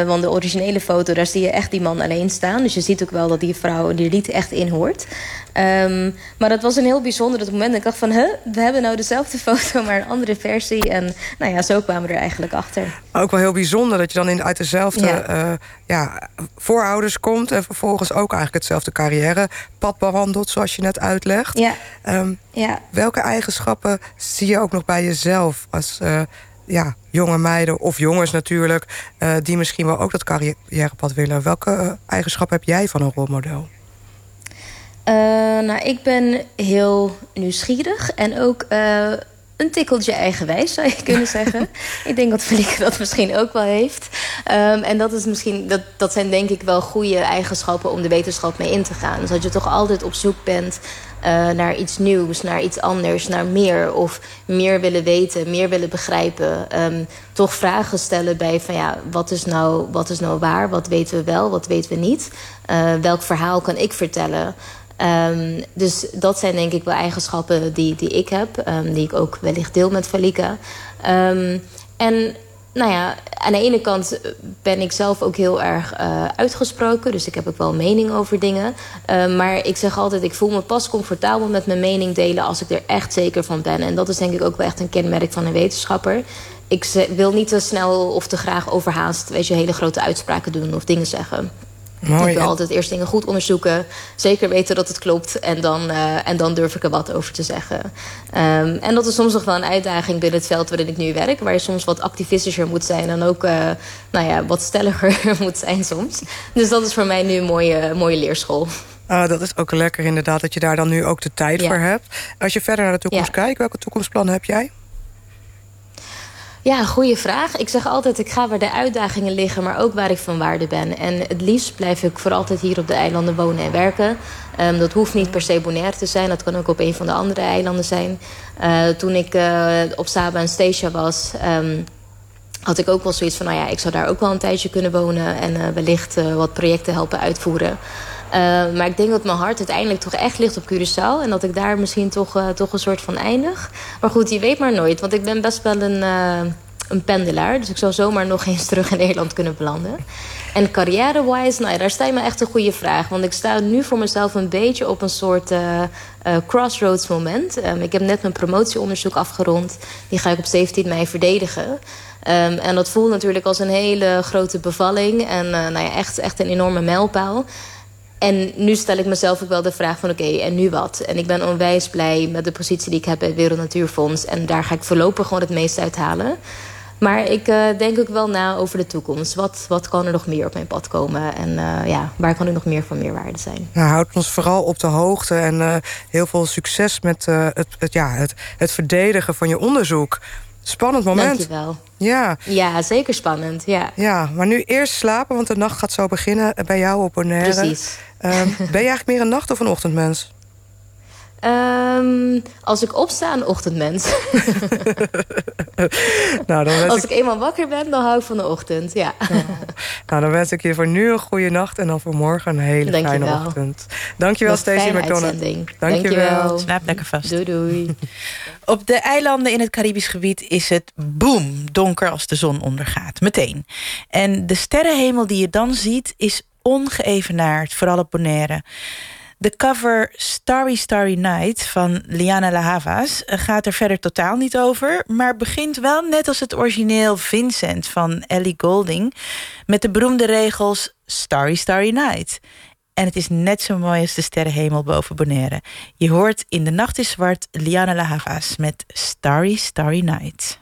Want de originele foto, daar zie je echt die man alleen staan. Dus je ziet ook wel dat die vrouw die lied echt in hoort. Ehm, maar dat was een heel bijzonder dat moment. Ik dacht van, huh, we hebben nou dezelfde foto, maar een andere versie. En nou ja, zo kwamen we er eigenlijk achter. Ook wel heel bijzonder dat je dan in, uit dezelfde Ja. ja. ja, voorouders komt... en vervolgens ook eigenlijk hetzelfde carrièrepad bewandelt... zoals je net uitlegt. Ja, Ehm, ja. welke eigenschappen zie je ook nog bij jezelf... als eh, ja, jonge meiden of jongens natuurlijk... eh, die misschien wel ook dat carrièrepad willen? Welke eh, eigenschappen heb jij van een rolmodel? Eh, nou, ik ben heel nieuwsgierig en ook eh, een tikkeltje eigenwijs, zou je kunnen zeggen. ik denk dat Felieke dat misschien ook wel heeft. Ehm, en dat, is misschien, dat, dat zijn denk ik wel goede eigenschappen om de wetenschap mee in te gaan. Dus dat je toch altijd op zoek bent eh, naar iets nieuws, naar iets anders, naar meer. Of meer willen weten, meer willen begrijpen. Ehm, toch vragen stellen bij van ja, wat is, nou, wat is nou waar? Wat weten we wel, wat weten we niet? Eh, welk verhaal kan ik vertellen? Ehm, dus dat zijn denk ik wel eigenschappen die, die ik heb. ehm, die ik ook wellicht deel met Valika. Ehm, en nou ja, aan de ene kant ben ik zelf ook heel erg eh, uitgesproken. Dus ik heb ook wel mening over dingen. Maar ik zeg altijd, ik voel me pas comfortabel met mijn mening delen... als ik er echt zeker van ben. En dat is denk ik ook wel echt een kenmerk van een wetenschapper. Ik wil niet te snel of te graag overhaast... weet je, hele grote uitspraken doen of dingen zeggen. Mooi. Ik wil altijd eerst dingen goed onderzoeken. Zeker weten dat het klopt. En dan, uh, en dan durf ik er wat over te zeggen. Um, en dat is soms nog wel een uitdaging binnen het veld waarin ik nu werk. Waar je soms wat activistischer moet zijn. En ook uh, nou ja, wat stelliger moet zijn soms. Dus dat is voor mij nu een mooie, mooie leerschool. Uh, dat is ook lekker inderdaad, dat je daar dan nu ook de tijd ja. voor hebt. Als je verder naar de toekomst ja. kijkt, welke toekomstplannen heb jij? Ja, goede vraag. Ik zeg altijd, ik ga waar de uitdagingen liggen... maar ook waar ik van waarde ben. En het liefst blijf ik voor altijd hier op de eilanden wonen en werken. Um, dat hoeft niet per se Bonaire te zijn. Dat kan ook op een van de andere eilanden zijn. Uh, toen ik uh, op Saba en Stasia was... Um, had ik ook wel zoiets van, nou ja, ik zou daar ook wel een tijdje kunnen wonen... en uh, wellicht wat projecten helpen uitvoeren... Uh, maar ik denk dat mijn hart uiteindelijk toch echt ligt op Curaçao. En dat ik daar misschien toch, uh, toch een soort van eindig. Maar goed, je weet maar nooit. Want ik ben best wel een, uh, een pendelaar. Dus ik zou zomaar nog eens terug in Nederland kunnen belanden. En carrière-wise, nou ja, daar sta je me echt een goede vraag. Want ik sta nu voor mezelf een beetje op een soort crossroads moment. Um, ik heb net mijn promotieonderzoek afgerond. Die ga ik op 17 mei verdedigen. Um, en dat voelt natuurlijk als een hele grote bevalling. En nou ja, echt, echt een enorme mijlpaal. En nu stel ik mezelf ook wel de vraag van oké, okay, en nu wat? En ik ben onwijs blij met de positie die ik heb bij het Wereld Natuurfonds. En daar ga ik voorlopig gewoon het meeste uithalen. Maar ik uh, denk ook wel na over de toekomst. Wat, wat kan er nog meer op mijn pad komen? En uh, ja, waar kan ik nog meer van meerwaarde zijn? Nou, houd ons vooral op de hoogte. En uh, heel veel succes met het, het, ja, het, het verdedigen van je onderzoek. Spannend moment. Dankjewel. Ja. ja, zeker spannend. Ja. ja, maar nu eerst slapen, want de nacht gaat zo beginnen bij jou op Bonaire. Precies. Um, ben je eigenlijk meer een nacht- of een ochtendmens? Um, als ik opsta, een ochtendmens. nou, dan als ik... ik... eenmaal wakker ben, dan hou ik van de ochtend, ja. Oh. Nou, dan wens ik je voor nu een goede nacht... en dan voor morgen een hele Dank fijne wel. ochtend. Dankjewel, Stacey McDonald. Dankjewel. Dankjewel. Slaap lekker vast. Doei, doei. Op de eilanden in het Caribisch gebied is het boom donker als de zon ondergaat. Meteen. En de sterrenhemel die je dan ziet is ongeëvenaard, vooral op Bonaire. De cover Starry Starry Night van Liana La Havas gaat er verder totaal niet over, maar begint wel net als het origineel Vincent van Ellie Golding met de beroemde regels Starry Starry Night. En het is net zo mooi als de sterrenhemel boven Bonaire. Je hoort in De Nacht is Zwart Liana La Havas met Starry Starry Night.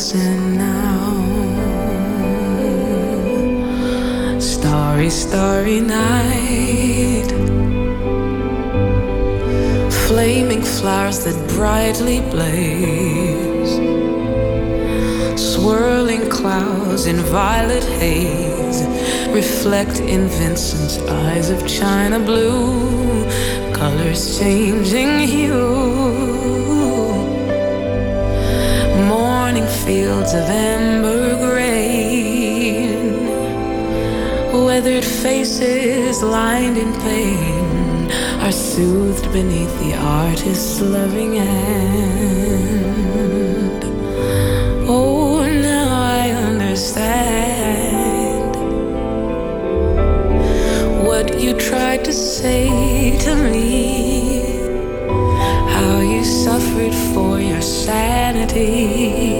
Listen now. Starry, starry night. Flaming flowers that brightly blaze. Swirling clouds in violet haze reflect in Vincent's eyes of china blue, colors changing hue. fields of amber gray, weathered faces lined in pain are soothed beneath the artist's loving hand. Oh, now I understand what you tried to say to me, how you suffered for your sanity.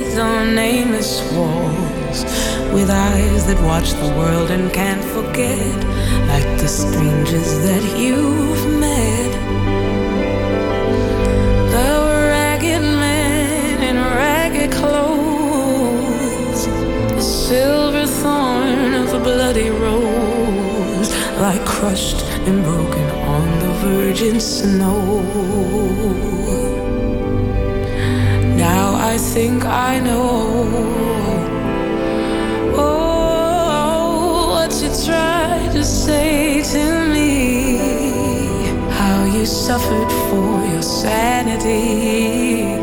on nameless walls, with eyes that watch the world and can't forget, like the strangers that you've met. The ragged man in ragged clothes, the silver thorn of a bloody rose, like crushed and broken on the virgin snow. Think I know. Oh, what you tried to say to me. How you suffered for your sanity.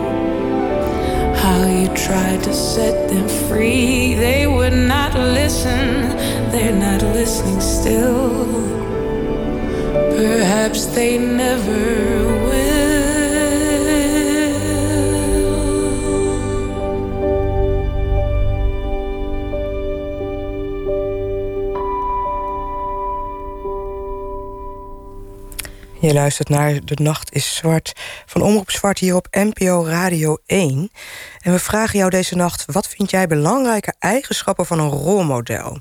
How you tried to set them free. They would not listen, they're not listening still. Perhaps they never will. Je luistert naar De Nacht is Zwart van Omroep Zwart hier op NPO Radio 1. En we vragen jou deze nacht: wat vind jij belangrijke eigenschappen van een rolmodel?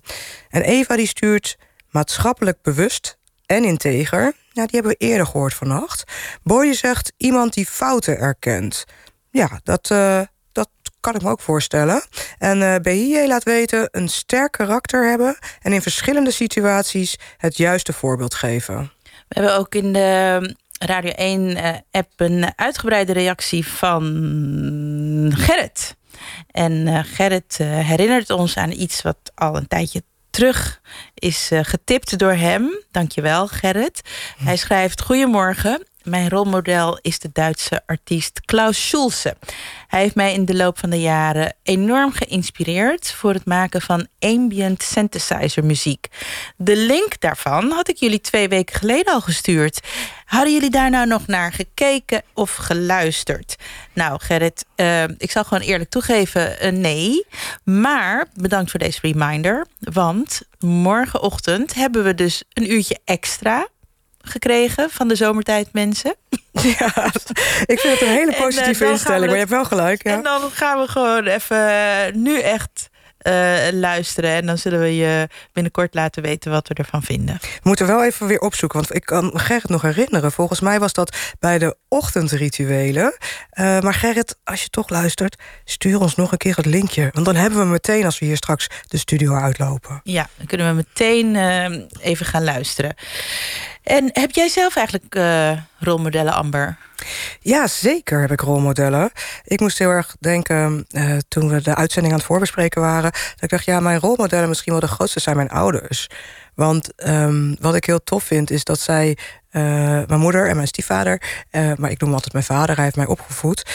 En Eva die stuurt maatschappelijk bewust en integer. Ja, die hebben we eerder gehoord vannacht. Boy zegt iemand die fouten erkent. Ja, dat, uh, dat kan ik me ook voorstellen. En uh, laat weten een sterk karakter hebben... en in verschillende situaties het juiste voorbeeld geven. We hebben ook in de Radio 1-app een uitgebreide reactie van Gerrit. En Gerrit herinnert ons aan iets wat al een tijdje terug is getipt door hem. Dankjewel, Gerrit. Hij schrijft: Goedemorgen. Mijn rolmodel is de Duitse artiest Klaus Schulze. Hij heeft mij in de loop van de jaren enorm geïnspireerd voor het maken van ambient synthesizer muziek. De link daarvan had ik jullie twee weken geleden al gestuurd. Hadden jullie daar nou nog naar gekeken of geluisterd? Nou, Gerrit, uh, ik zal gewoon eerlijk toegeven: uh, nee. Maar bedankt voor deze reminder. Want morgenochtend hebben we dus een uurtje extra gekregen van de zomertijd mensen. Ja, ik vind het een hele positieve en, uh, instelling, maar je hebt wel gelijk. Ja. En dan gaan we gewoon even nu echt luisteren. En dan zullen we je binnenkort laten weten wat we ervan vinden. We moeten wel even weer opzoeken, want ik kan Gerrit nog herinneren. Volgens mij was dat bij de ochtendrituelen. Uh, maar Gerrit, als je toch luistert, stuur ons nog een keer het linkje. Want dan hebben we meteen, als we hier straks de studio uitlopen. Ja, dan kunnen we meteen uh, even gaan luisteren. En heb jij zelf eigenlijk uh, rolmodellen, Amber? Ja, zeker heb ik rolmodellen. Ik moest heel erg denken, uh, toen we de uitzending aan het voorbespreken waren... dat ik dacht, ja, mijn rolmodellen misschien wel de grootste zijn mijn ouders. Want um, wat ik heel tof vind, is dat zij... Uh, mijn moeder en mijn stiefvader... maar ik noem altijd mijn vader, hij heeft mij opgevoed.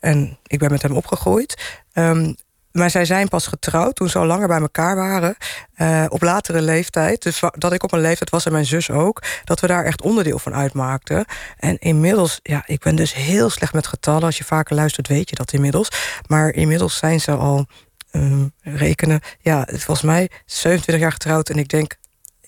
en ik ben met hem opgegroeid. Um, maar zij zijn pas getrouwd toen ze al langer bij elkaar waren. Uh, op latere leeftijd. Dus dat ik op een leeftijd was en mijn zus ook. Dat we daar echt onderdeel van uitmaakten. En inmiddels, ja, ik ben dus heel slecht met getallen. Als je vaker luistert, weet je dat inmiddels. Maar inmiddels zijn ze al um, rekenen. Ja, volgens mij 27 jaar getrouwd. En ik denk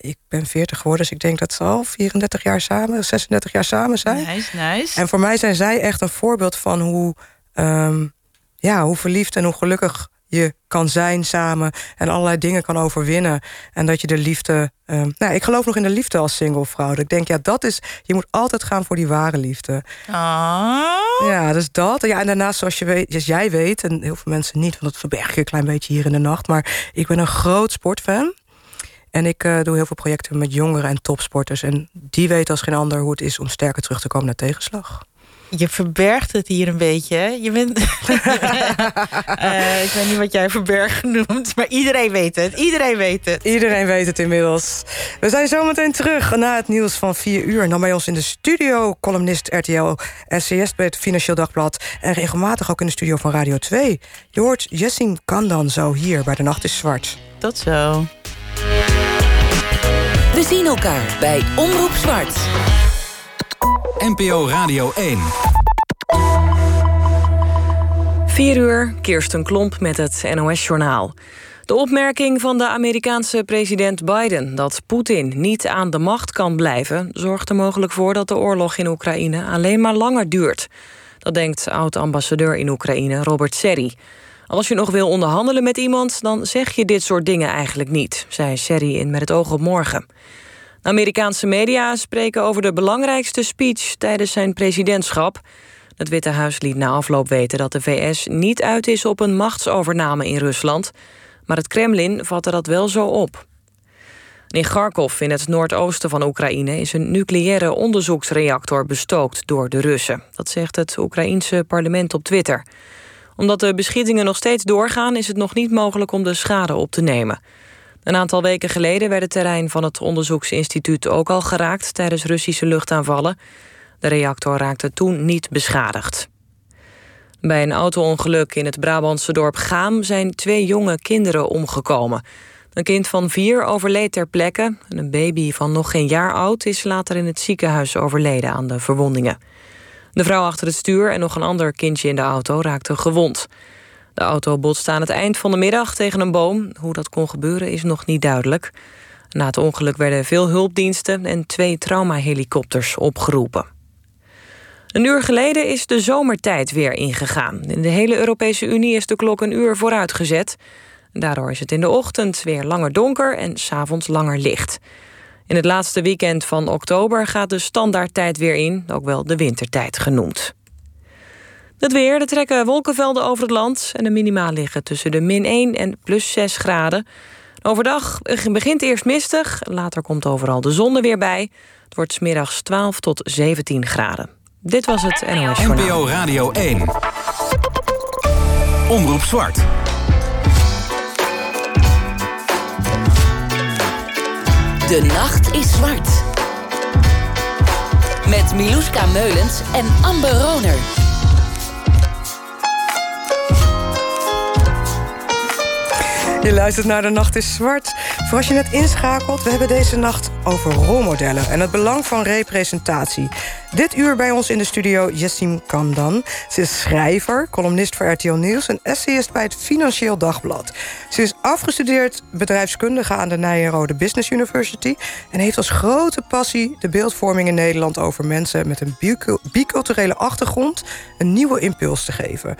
ik ben 40 geworden, dus ik denk dat ze al 34 jaar samen, 36 jaar samen zijn. Nice, nice. En voor mij zijn zij echt een voorbeeld van hoe, um, ja, hoe verliefd en hoe gelukkig je kan zijn samen en allerlei dingen kan overwinnen. En dat je de liefde. Uh, nou, ik geloof nog in de liefde als single vrouw. Ik denk, ja, dat is. Je moet altijd gaan voor die ware liefde. Ah. Ja, dus dat. Ja, en daarnaast, zoals je weet, als jij weet, en heel veel mensen niet, want dat verberg je een klein beetje hier in de nacht. Maar ik ben een groot sportfan. En ik uh, doe heel veel projecten met jongeren en topsporters. En die weten als geen ander hoe het is om sterker terug te komen naar tegenslag. Je verbergt het hier een beetje. Hè? Je bent. uh, ik weet niet wat jij verbergen noemt, maar iedereen weet het. Iedereen weet het. Iedereen weet het inmiddels. We zijn zometeen terug na het nieuws van 4 uur. En dan bij ons in de studio, columnist RTL SCS bij het Financieel Dagblad. En regelmatig ook in de studio van Radio 2. Je hoort Jessin Kandan zo hier bij De Nacht is Zwart. Tot zo. We zien elkaar bij Omroep Zwart. NPO Radio 1. 4 uur, Kirsten Klomp met het NOS-journaal. De opmerking van de Amerikaanse president Biden dat Poetin niet aan de macht kan blijven, zorgt er mogelijk voor dat de oorlog in Oekraïne alleen maar langer duurt. Dat denkt oud-ambassadeur in Oekraïne Robert Serri. Als je nog wil onderhandelen met iemand, dan zeg je dit soort dingen eigenlijk niet, zei Serri in Met het oog op morgen. Amerikaanse media spreken over de belangrijkste speech tijdens zijn presidentschap. Het Witte Huis liet na afloop weten dat de VS niet uit is op een machtsovername in Rusland, maar het Kremlin vatte dat wel zo op. In Kharkov, in het noordoosten van Oekraïne, is een nucleaire onderzoeksreactor bestookt door de Russen. Dat zegt het Oekraïense parlement op Twitter. Omdat de beschietingen nog steeds doorgaan, is het nog niet mogelijk om de schade op te nemen. Een aantal weken geleden werd het terrein van het onderzoeksinstituut ook al geraakt tijdens Russische luchtaanvallen. De reactor raakte toen niet beschadigd. Bij een auto-ongeluk in het Brabantse dorp Gaam zijn twee jonge kinderen omgekomen. Een kind van vier overleed ter plekke. En een baby van nog geen jaar oud is later in het ziekenhuis overleden aan de verwondingen. De vrouw achter het stuur en nog een ander kindje in de auto raakten gewond. De auto botste aan het eind van de middag tegen een boom. Hoe dat kon gebeuren is nog niet duidelijk. Na het ongeluk werden veel hulpdiensten en twee traumahelikopters opgeroepen. Een uur geleden is de zomertijd weer ingegaan. In de hele Europese Unie is de klok een uur vooruitgezet. Daardoor is het in de ochtend weer langer donker en s'avonds langer licht. In het laatste weekend van oktober gaat de standaardtijd weer in, ook wel de wintertijd genoemd. Het weer, er trekken wolkenvelden over het land... en de minima liggen tussen de min 1 en plus 6 graden. Overdag begint eerst mistig, later komt overal de zon er weer bij. Het wordt smiddags 12 tot 17 graden. Dit was het NOS Journaal. NPO Radio 1. Omroep Zwart. De nacht is zwart. Met Miluska Meulens en Amber Roner. Je luistert naar De Nacht is Zwart. Voor als je net inschakelt, we hebben deze nacht over rolmodellen... en het belang van representatie. Dit uur bij ons in de studio Jessim Kandan. Ze is schrijver, columnist voor RTL Nieuws... en essayist bij het Financieel Dagblad. Ze is afgestudeerd bedrijfskundige aan de Nijrode Business University... en heeft als grote passie de beeldvorming in Nederland... over mensen met een biculturele achtergrond een nieuwe impuls te geven...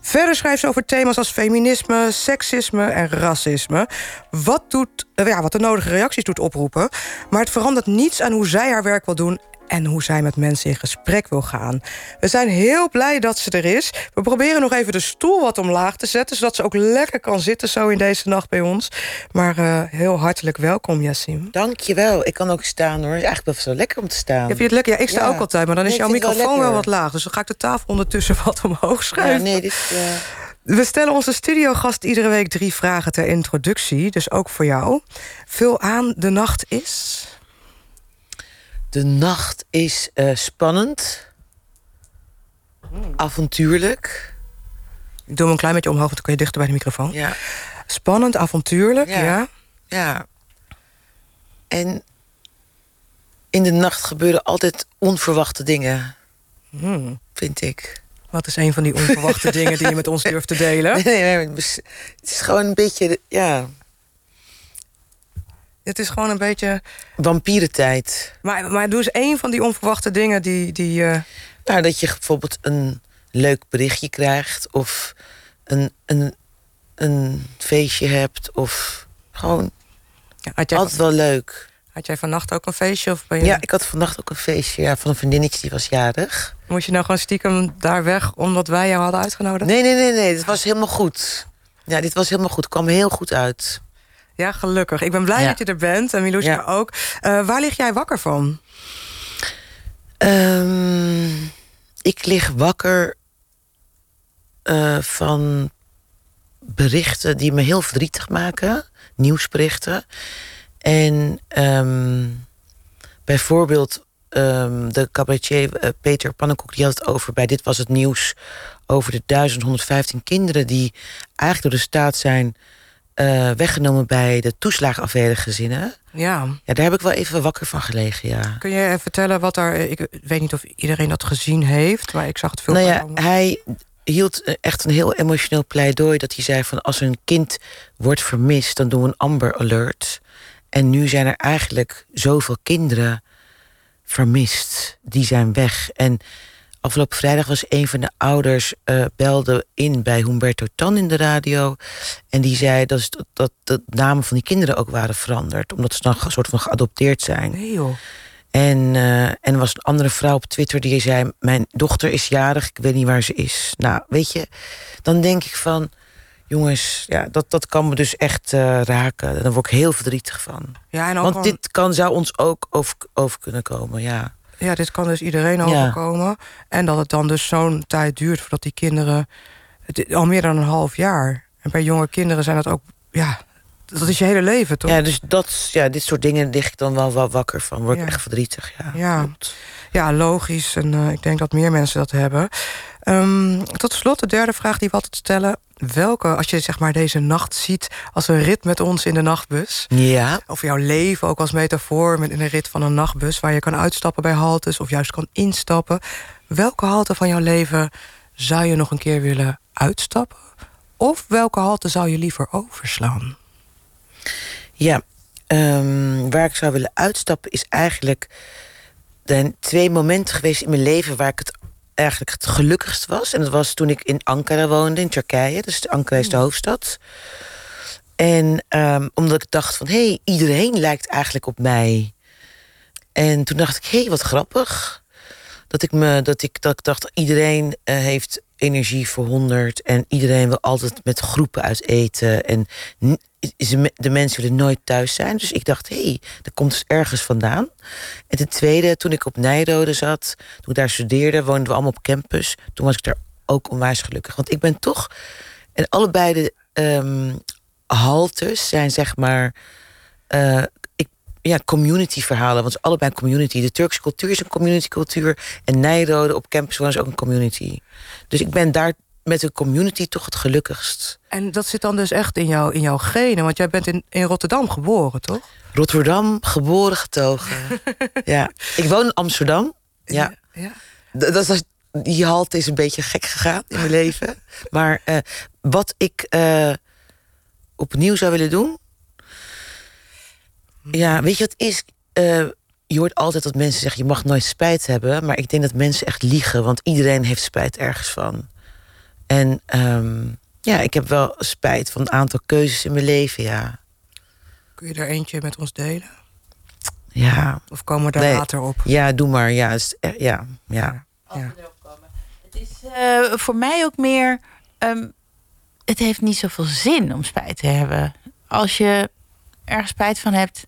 Verder schrijft ze over thema's als feminisme, seksisme en racisme. Wat, doet, ja, wat de nodige reacties doet oproepen. Maar het verandert niets aan hoe zij haar werk wil doen en hoe zij met mensen in gesprek wil gaan. We zijn heel blij dat ze er is. We proberen nog even de stoel wat omlaag te zetten... zodat ze ook lekker kan zitten zo in deze nacht bij ons. Maar uh, heel hartelijk welkom, Yassim. Dank je wel. Ik kan ook staan, hoor. Eigenlijk wel zo lekker om te staan. Heb je het lekker? Ja, ik sta ja. ook altijd, maar dan is nee, jouw microfoon wel, wel, wat laag. Dus dan ga ik de tafel ondertussen wat omhoog schuiven. Ja, nee, dit is... Uh... We stellen onze studiogast iedere week drie vragen ter introductie. Dus ook voor jou. Vul aan, de nacht is... De nacht is uh, spannend. Hmm. Avontuurlijk. Ik doe hem een klein beetje omhoog, want dan kun je dichter bij de microfoon. Ja. Spannend, avontuurlijk, ja. Ja. ja. En in de nacht gebeuren altijd onverwachte dingen. Hmm. Vind ik. Wat is een van die onverwachte dingen die je met ons durft te delen? Nee, nee, nee, het is gewoon een beetje, ja... Het is gewoon een beetje... Vampierentijd. Maar, maar doe eens één van die onverwachte dingen die... die uh... Nou, dat je bijvoorbeeld een leuk berichtje krijgt... of een, een, een feestje hebt of gewoon had jij altijd wel leuk. Had jij vannacht ook een feestje? Of ben je... Ja, ik had vannacht ook een feestje ja, van een vriendinnetje die was jarig. Moest je nou gewoon stiekem daar weg omdat wij jou hadden uitgenodigd? Nee, nee, nee, nee. Het was helemaal goed. Ja, dit was helemaal goed. Het kwam heel goed uit. Ja, gelukkig. Ik ben blij Ja. dat je er bent. En Milouska Ja. ook. Eh, waar lig jij wakker van? Ehm, ik lig wakker eh, van berichten die me heel verdrietig maken. Nieuwsberichten. En ehm, bijvoorbeeld ehm, de cabaretier eh, Peter Pannenkoek... die had het over bij Dit Was Het Nieuws... over de 1115 kinderen die eigenlijk door de staat zijn... eh, weggenomen bij de toeslagenaffaire gezinnen. Ja. Ja, daar heb ik wel even wakker van gelegen, ja. Kun je vertellen wat daar... Ik weet niet of iedereen dat gezien heeft, maar ik zag het veel Nou ja, hij hield eh, echt een heel emotioneel pleidooi... dat hij zei van als een kind wordt vermist... dan doen we een Amber Alert. En nu zijn er eigenlijk zoveel kinderen vermist. Die zijn weg. En afgelopen vrijdag was een van de ouders... eh, belde in bij Humberto Tan in de radio... en die zei dat, dat de namen van die kinderen ook waren veranderd... omdat ze dan een soort van geadopteerd zijn. Nee joh. En, eh, en er was een andere vrouw op Twitter die zei: Mijn dochter is jarig, ik weet niet waar ze is. Nou, weet je, dan denk ik van. Jongens, ja, dat, dat kan me dus echt eh, raken. Daar word ik heel verdrietig van. Ja, en ook Want gewoon- dit kan, zou ons ook over, over kunnen komen, ja. Ja, dit kan dus iedereen Ja. overkomen. En dat het dan dus zo'n tijd duurt voordat die kinderen... Het, al meer dan een half jaar. En bij jonge kinderen zijn dat ook... Ja, dat is je hele leven, toch? Ja, dus dat, ja, dit soort dingen lig ik dan wel, wel wakker van. Word ik Ja. echt verdrietig, ja. Ja, ja logisch. En eh, ik denk dat meer mensen dat hebben. Ehm, tot slot, de derde vraag die we altijd stellen. Welke, als je zeg maar deze nacht ziet als een rit met ons in de nachtbus... Ja. of jouw leven ook als metafoor met in een rit van een nachtbus... waar je kan uitstappen bij haltes of juist kan instappen... welke halte van jouw leven zou je nog een keer willen uitstappen? Of welke halte zou je liever overslaan? Ja, ehm, waar ik zou willen uitstappen is eigenlijk... Er zijn twee momenten geweest in mijn leven waar ik het eigenlijk het gelukkigst was. En dat was toen ik in Ankara woonde, in Turkije. Dus Ankara is de hoofdstad. En ehm, omdat ik dacht van, hé, hey, iedereen lijkt eigenlijk op mij. En toen dacht ik, hé, hey, wat grappig. Dat ik, me, dat, ik, dat ik dacht, iedereen eh, heeft energie voor honderd. En iedereen wil altijd met groepen uit eten. En de mensen willen nooit thuis zijn. Dus ik dacht, hé, hey, dat komt dus ergens vandaan. En ten tweede, toen ik op Nijrode zat, toen ik daar studeerde, woonden we allemaal op campus. Toen was ik daar ook onwijs gelukkig. Want ik ben toch. En allebei de ehm, haltes zijn zeg maar. eh, ik, ja, community verhalen. Want het allebei een community. De Turkse cultuur is een community cultuur. En Nijrode op campus is ook een community. Dus ik ben daar met een community toch het gelukkigst. En dat zit dan dus echt in, jou, in jouw genen. Want jij bent in, in Rotterdam geboren, toch? Rotterdam, geboren, getogen. ja. Ik woon in Amsterdam. Ja. Ja. Dat is, die halte is een beetje gek gegaan in mijn leven. Maar eh, wat ik eh, opnieuw zou willen doen. Ja, weet je wat het is? Eh, je hoort altijd dat mensen zeggen: je mag nooit spijt hebben. Maar ik denk dat mensen echt liegen, want iedereen heeft spijt ergens van. En ehm, ja, ik heb wel spijt van een aantal keuzes in mijn leven, ja. Kun je er eentje met ons delen? Ja. Of komen we daar Nee. later op? Ja, doe maar. Ja, is- eh, ja, ja. Eh, voor mij ook meer. ehm, het heeft niet zoveel zin om spijt te hebben. Als je ergens spijt van hebt,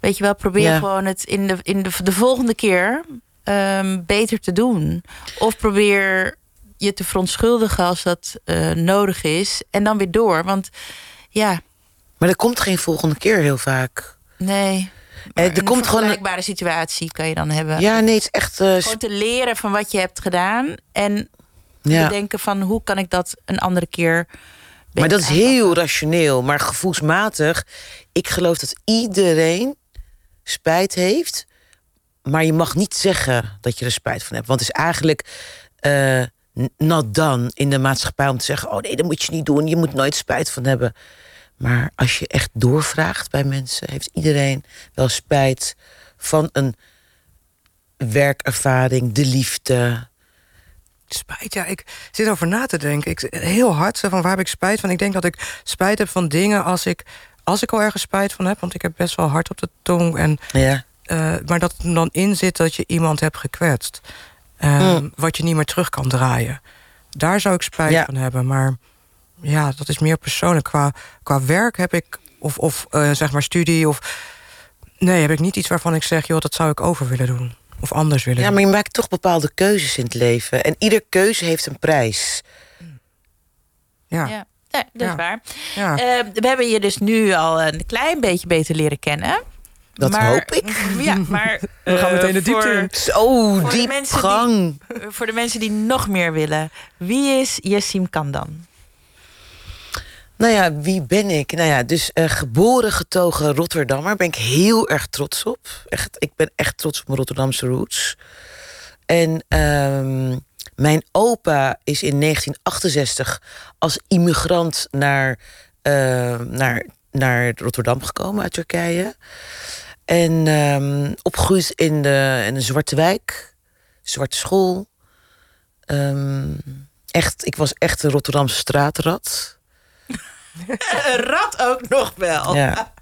weet je wel, probeer Ja. gewoon het in de, in de, de volgende keer ehm, beter te doen. Of probeer je te verontschuldigen als dat eh, nodig is. En dan weer door. Want ja, Maar er komt geen volgende keer heel vaak. nee. Eh, er een komt gewoon. een- vergelijkbare situatie kan je dan hebben. Ja, nee, het is echt. eh, Gewoon te leren van wat je hebt gedaan. En Ja. bedenken van hoe kan ik dat een andere keer. Maar dat is heel rationeel. Maar gevoelsmatig, ik geloof dat iedereen spijt heeft. Maar je mag niet zeggen dat je er spijt van hebt. Want het is eigenlijk eh not done in de maatschappij om te zeggen: oh nee, dat moet je niet doen. Je moet nooit spijt van hebben. Maar als je echt doorvraagt bij mensen, heeft iedereen wel spijt van een werkervaring, de liefde, Spijt, ja, ik zit over na te denken. Ik, heel hard, van waar heb ik spijt van? Ik denk dat ik spijt heb van dingen als ik, als ik al ergens spijt van heb... want ik heb best wel hard op de tong. En, Ja. eh, maar dat het er dan in zit dat je iemand hebt gekwetst. Eh, Mm. Wat je niet meer terug kan draaien. Daar zou ik spijt Ja. van hebben. Maar ja, dat is meer persoonlijk. Qua, qua werk heb ik, of, of eh, zeg maar studie... of nee, heb ik niet iets waarvan ik zeg... joh, dat zou ik over willen doen. Of anders willen Ja, doen. maar je maakt toch bepaalde keuzes in het leven. En ieder keuze heeft een prijs. Ja. Ja. Dat is Ja. waar. Ja. Eh, we hebben je dus nu al een klein beetje beter leren kennen. Dat Maar- hoop ik. Ja, maar We gaan eh, meteen de diepte voor- in. Zo, diep mensen gang. Eh, Voor de mensen die nog meer willen. Wie is Jessim Kandan? Nou ja, wie ben ik? Nou ja, dus eh, geboren getogen Rotterdammer. Ben ik heel erg trots op. Echt, ik ben echt trots op mijn Rotterdamse roots. En ehm, mijn opa is in 1968 als immigrant naar, eh, naar, naar Rotterdam gekomen uit Turkije. En ehm opgegroeid in, de, in een zwarte wijk, zwarte school. Ehm, echt, ik was echt een Rotterdamse straatrat. Een rat ook nog wel. Ja.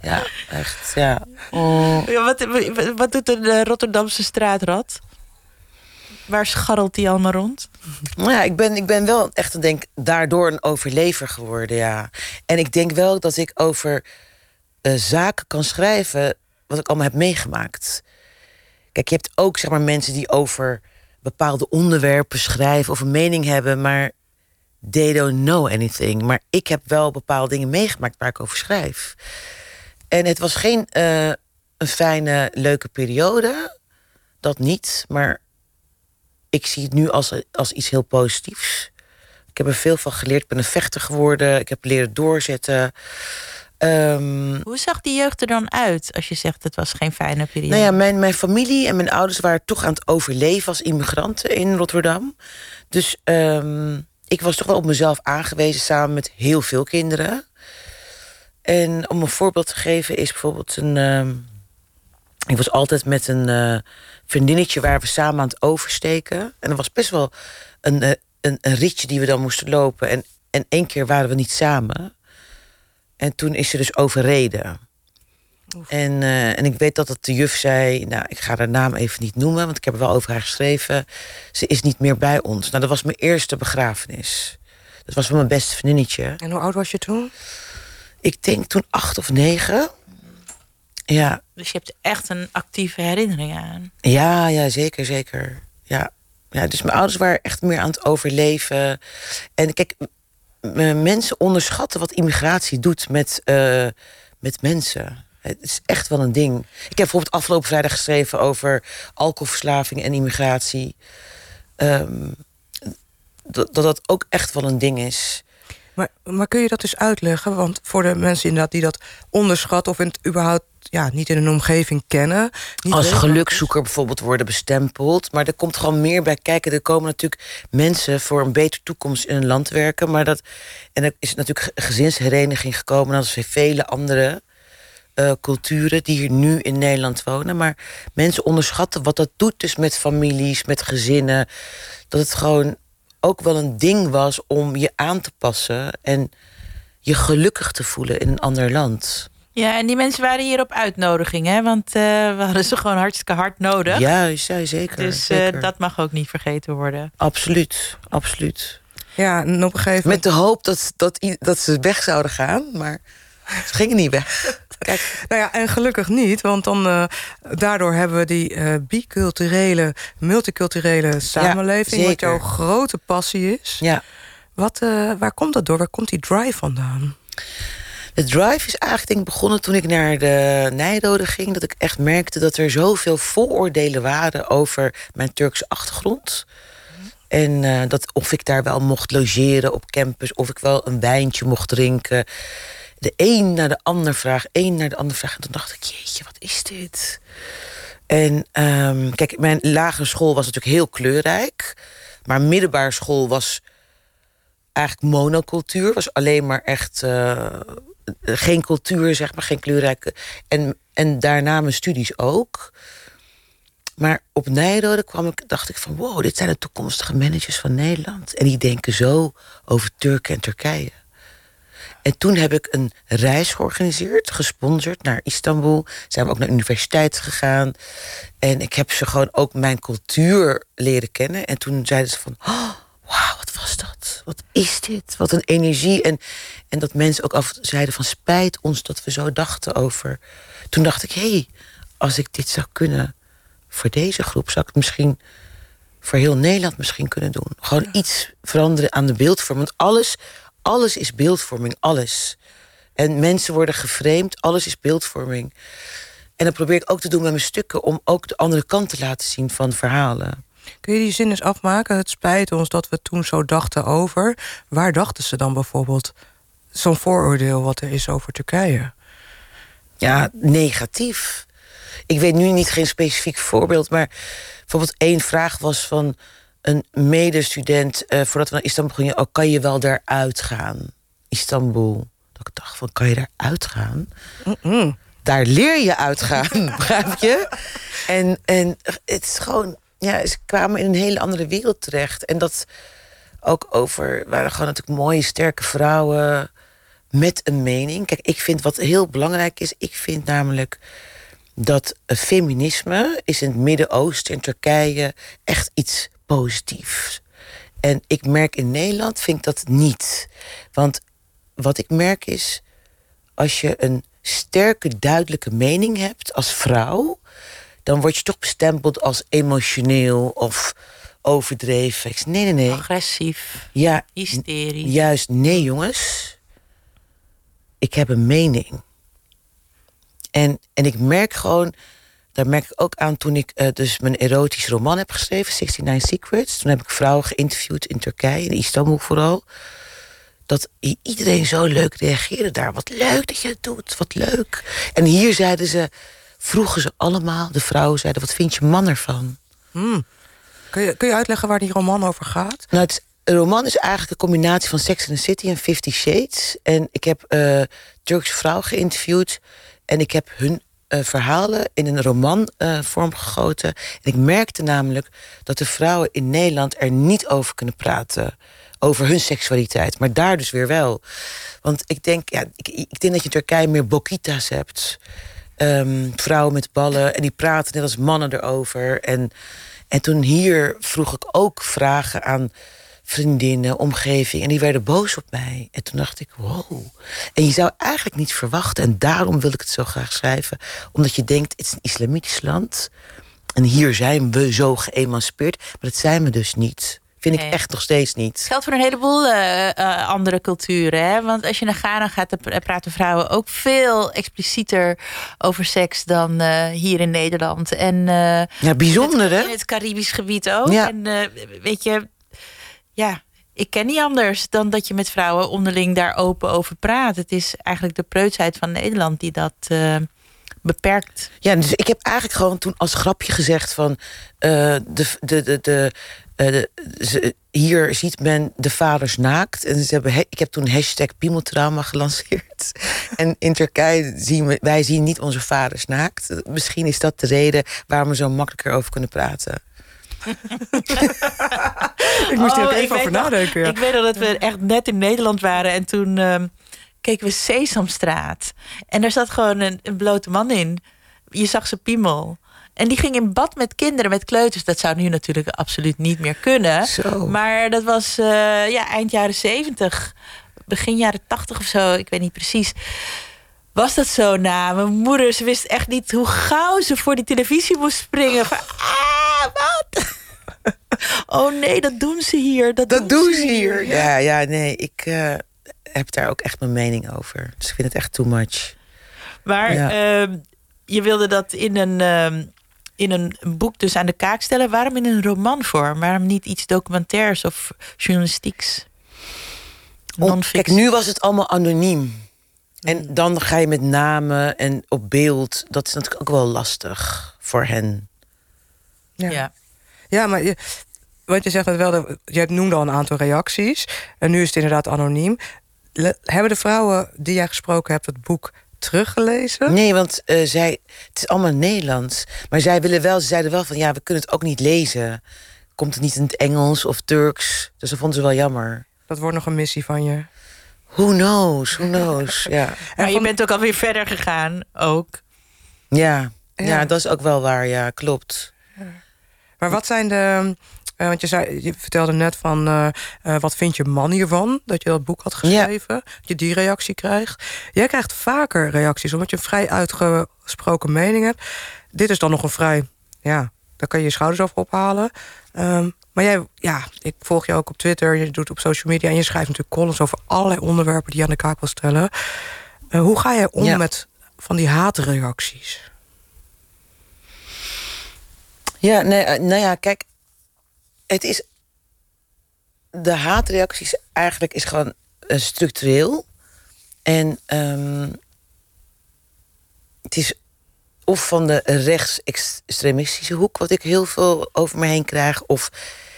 Ja, echt, ja. Oh. Ja, wat, wat doet een eh, Rotterdamse straatrat? Waar scharrelt die allemaal rond? Nou ja, ik ben, ik ben wel echt, denk daardoor een overlever geworden, ja. En ik denk wel dat ik over eh, zaken kan schrijven wat ik allemaal heb meegemaakt. Kijk, je hebt ook zeg maar mensen die over bepaalde onderwerpen schrijven of een mening hebben, maar they don't know anything. Maar ik heb wel bepaalde dingen meegemaakt waar ik over schrijf. En het was geen eh, een fijne, leuke periode. Dat niet, maar ik zie het nu als, als iets heel positiefs. Ik heb er veel van geleerd. Ik ben een vechter geworden. Ik heb leren doorzetten. Ehm, Hoe zag die jeugd er dan uit als je zegt het was geen fijne periode? nou ja, mijn, mijn familie en mijn ouders waren toch aan het overleven als immigranten in Rotterdam. Dus ehm, ik was toch wel op mezelf aangewezen samen met heel veel kinderen. En om een voorbeeld te geven is bijvoorbeeld een. ehm, ik was altijd met een eh, vriendinnetje waar we samen aan het oversteken. En dat was best wel een, eh, een, een ritje die we dan moesten lopen. En, en één keer waren we niet samen. En toen is ze dus overreden. En, eh, en ik weet dat het de juf zei, nou, ik ga haar naam even niet noemen, want ik heb er wel over haar geschreven. Ze is niet meer bij ons. Nou, dat was mijn eerste begrafenis. Dat was van mijn beste vriendinnetje. En hoe oud was je toen? Ik denk toen acht of negen. Ja, Dus je hebt echt een actieve herinnering aan. ja, ja, zeker, zeker. Ja. ja, dus mijn ouders waren echt meer aan het overleven. En kijk, mensen onderschatten wat immigratie doet met, eh, met mensen. Het is echt wel een ding. Ik heb bijvoorbeeld afgelopen vrijdag geschreven over alcoholverslaving en immigratie. Ehm, dat, dat dat ook echt wel een ding is. Maar, maar kun je dat dus uitleggen? Want voor de mensen inderdaad die dat onderschatten... of in het überhaupt ja, niet in een omgeving kennen... Niet Als gelukzoeker bijvoorbeeld worden bestempeld. Maar er komt gewoon meer bij kijken. Er komen natuurlijk mensen voor een betere toekomst in een land werken. Maar dat, en er is natuurlijk ge- gezinshereniging gekomen. Dat is vele andere eh, culturen die hier nu in Nederland wonen. Maar mensen onderschatten wat dat doet dus met families, met gezinnen. Dat het gewoon ook wel een ding was om je aan te passen. En je gelukkig te voelen in een ander land. Ja, en die mensen waren hier op uitnodiging, hè? Want eh, we hadden ze gewoon hartstikke hard nodig. Juist, ja, zeker. Dus eh, dat mag ook niet vergeten worden. Absoluut, absoluut. Ja, en op een gegeven Met de hoop dat, dat, dat ze weg zouden gaan, maar ze gingen niet weg. Kijk, nou ja, en gelukkig niet, want dan, eh, daardoor hebben we die eh, biculturele, multiculturele samenleving, wat jouw grote passie is. Ja. Wat, eh, waar komt dat door? Waar komt die drive vandaan? De drive is eigenlijk denk ik, begonnen toen ik naar de Nijrode ging. Dat ik echt merkte dat er zoveel vooroordelen waren over mijn Turkse achtergrond. En eh, dat of ik daar wel mocht logeren op campus, of ik wel een wijntje mocht drinken. De een naar de ander vraag, één naar de ander vraag. En toen dacht ik, jeetje, wat is dit? En ehm, kijk, mijn lagere school was natuurlijk heel kleurrijk. Maar middelbare school was eigenlijk monocultuur. Was alleen maar echt eh, geen cultuur, zeg maar, geen kleurrijke. En, en daarna mijn studies ook. Maar op Nijrode kwam ik, dacht ik van... wow, dit zijn de toekomstige managers van Nederland. En die denken zo over Turken en Turkije. En toen heb ik een reis georganiseerd, gesponsord naar Istanbul. Zijn we ook naar universiteit gegaan. En ik heb ze gewoon ook mijn cultuur leren kennen. En toen zeiden ze van, oh, wauw, wat was dat? Wat is dit? Wat een energie. En, en dat mensen ook af zeiden van, spijt ons dat we zo dachten over. Toen dacht ik, hé, hey, als ik dit zou kunnen voor deze groep, zou ik het misschien voor heel Nederland misschien kunnen doen. Gewoon iets veranderen aan de beeldvorming. Want alles, alles is beeldvorming, alles. En mensen worden geframed, alles is beeldvorming. En dat probeer ik ook te doen met mijn stukken... om ook de andere kant te laten zien van verhalen. Kun je die zin eens afmaken? Het spijt ons dat we toen zo dachten over. Waar dachten ze dan bijvoorbeeld zo'n vooroordeel wat er is over Turkije? Ja, negatief. Ik weet nu niet geen specifiek voorbeeld, maar bijvoorbeeld één vraag was van een medestudent uh, voordat we naar Istanbul gingen: oh, kan je wel daaruit gaan? Istanbul. Dat ik dacht van, kan je daar uitgaan? Daar leer je uitgaan, begrijp je? En, en het is gewoon, ja, ze kwamen in een hele andere wereld terecht. En dat ook over, waren gewoon natuurlijk mooie, sterke vrouwen met een mening. Kijk, ik vind wat heel belangrijk is, ik vind namelijk dat feminisme is in het Midden-Oosten, in Turkije, echt iets positiefs. En ik merk in Nederland, vind ik dat niet. Want wat ik merk is, als je een sterke, duidelijke mening hebt als vrouw, dan word je toch bestempeld als emotioneel of overdreven. Ik nee, nee, nee. Agressief. Ja. Hysterisch. Juist, nee, jongens. Ik heb een mening. En, en ik merk gewoon, daar merk ik ook aan toen ik uh, dus mijn erotisch roman heb geschreven, 69 Secrets. Toen heb ik vrouwen geïnterviewd in Turkije, in Istanbul vooral. Dat iedereen zo leuk reageerde daar. Wat leuk dat je het doet, wat leuk. En hier zeiden ze, vroegen ze allemaal, de vrouwen zeiden, wat vind je man ervan? Hmm. Kun, je, kun je uitleggen waar die roman over gaat? Nou, het, een roman is eigenlijk een combinatie van Sex and the City en Fifty Shades. En ik heb uh, Turkse vrouwen geïnterviewd en ik heb hun uh, verhalen in een roman uh, vormgegoten. En ik merkte namelijk dat de vrouwen in Nederland er niet over kunnen praten. Over hun seksualiteit. Maar daar dus weer wel. Want ik denk, ja, ik, ik denk dat je in Turkije meer bokita's hebt. Um, vrouwen met ballen. En die praten net als mannen erover. En, en toen hier vroeg ik ook vragen aan vriendinnen, omgeving. En die werden boos op mij. En toen dacht ik, wow. En je zou eigenlijk niet verwachten. En daarom wil ik het zo graag schrijven. Omdat je denkt, het is een islamitisch land. En hier zijn we zo geëmancipeerd. Maar dat zijn we dus niet. Vind ik echt nog steeds niet. Het geldt voor een heleboel uh, uh, andere culturen. Hè? Want als je naar Ghana gaat, dan praten vrouwen ook veel explicieter over seks dan uh, hier in Nederland. En, ja, bijzonder hè? In het Caribisch gebied ook. Ja. En weet je, ja, ik ken niet anders dan dat je met vrouwen onderling daar open over praat. Het is eigenlijk de preutsheid van Nederland die dat beperkt. Ja, dus ik heb eigenlijk gewoon toen als grapje gezegd van uh, de, de, de, de, uh, ze, hier ziet men de vaders naakt. En ze hebben, ik heb toen hashtag piemeltrauma gelanceerd. en in Turkije zien we, wij zien niet onze vaders naakt. Misschien is dat de reden waarom we zo makkelijker over kunnen praten. ik moest hier ook even over nadenken. Ja. Ik weet al dat we echt net in Nederland waren en toen uh, keken we Sesamstraat. En daar zat gewoon een, een blote man in. Je zag zijn piemel. En die ging in bad met kinderen, met kleuters. Dat zou nu natuurlijk absoluut niet meer kunnen. Zo. Maar dat was uh, ja, eind jaren zeventig, begin jaren tachtig of zo. Ik weet niet precies was dat zo na. Mijn moeder, ze wist echt niet hoe gauw ze voor die televisie moest springen. Van, ah, wat? Oh nee, dat doen ze hier. Dat, dat doen, ze hier. Ja, ja, ja nee, ik uh, heb daar ook echt mijn mening over. Dus ik vind het echt too much. Maar ja. uh, je wilde dat in een, uh, in een boek dus aan de kaak stellen. Waarom in een romanvorm? Waarom niet iets documentairs of journalistieks? Oh, kijk, nu was het allemaal anoniem. En dan ga je met namen en op beeld. Dat is natuurlijk ook wel lastig voor hen. Ja, ja. ja maar je, want je zegt het wel, je noemde al een aantal reacties. En nu is het inderdaad anoniem. Le, hebben de vrouwen die jij gesproken hebt het boek teruggelezen? Nee, want eh, zij, het is allemaal Nederlands. Maar zij willen wel, ze zeiden wel van ja, we kunnen het ook niet lezen. Komt het niet in het Engels of Turks? Dus dat vonden ze wel jammer. Dat wordt nog een missie van je. Who knows, who knows, ja. Maar je bent ook alweer verder gegaan, ook. Ja, ja. Ja. dat is ook wel waar, ja, klopt. Maar wat zijn de... eh, want je, zei, je vertelde net van... eh, eh, wat vind je man hiervan? Dat je dat boek had geschreven. Dat je die reactie krijgt. Jij krijgt vaker reacties... omdat je een vrij uitgesproken mening hebt. Dit is dan nog een vrij... Ja, daar kan je je schouders over ophalen. Ehm, maar jij, ja, ik volg je ook op Twitter. Je doet het op social media. En je schrijft natuurlijk columns over allerlei onderwerpen... die je aan de kaak wil stellen. Hoe ga jij om Ja. met van die haatreacties? Ja, nee, nou ja, kijk, het is. De haatreacties eigenlijk is gewoon eh, structureel. En ehm, het is of van de rechtsextremistische hoek, wat ik heel veel over me heen krijg, of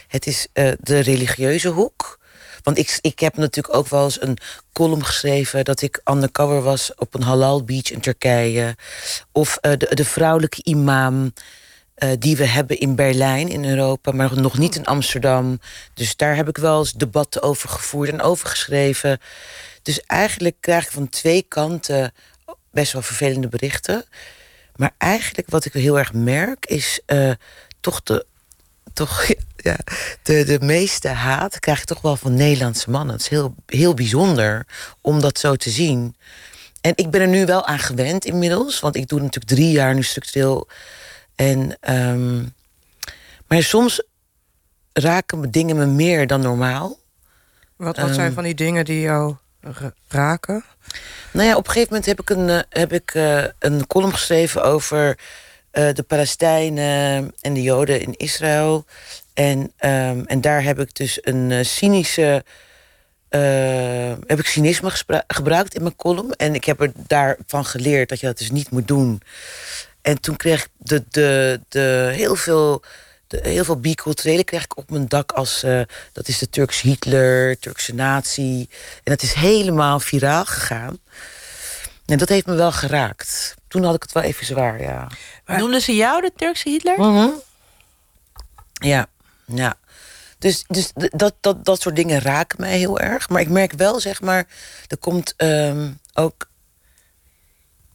het is eh, de religieuze hoek. Want ik, ik heb natuurlijk ook wel eens een column geschreven dat ik undercover was op een halal beach in Turkije. Of eh, de, de vrouwelijke imam eh, die we hebben in Berlijn in Europa, maar nog niet in Amsterdam. Dus daar heb ik wel eens debatten over gevoerd en over geschreven. Dus eigenlijk krijg ik van twee kanten best wel vervelende berichten. Maar eigenlijk wat ik heel erg merk is eh, toch de. Toch, ja, de, de meeste haat krijg ik toch wel van Nederlandse mannen. Het is heel, heel bijzonder om dat zo te zien. En ik ben er nu wel aan gewend inmiddels. Want ik doe natuurlijk drie jaar nu structureel. En, ehm, maar soms raken me dingen me meer dan normaal. Wat, wat zijn Ehm, van die dingen die jou ra- raken? Nou ja, op een gegeven moment heb ik een, eh, heb ik, eh, een column geschreven over eh, de Palestijnen en de Joden in Israël. En, ehm, en daar heb ik dus een eh, cynische. heb ik cynisme gebruikt in mijn column. En ik heb er daarvan geleerd dat je dat dus niet moet doen. En toen kreeg ik de, de, de, heel veel. De, heel veel biculturele kreeg ik op mijn dak als eh, dat is de Turkse Hitler, Turkse nazi. En dat is helemaal viraal gegaan. En dat heeft me wel geraakt. Toen had ik het wel even zwaar, ja. Noemden ze jou de Turkse Hitler? Mhm. Ja, ja. Dus, dus dat, dat, dat soort dingen raken mij heel erg. Maar ik merk wel, zeg maar, er komt ehm, ook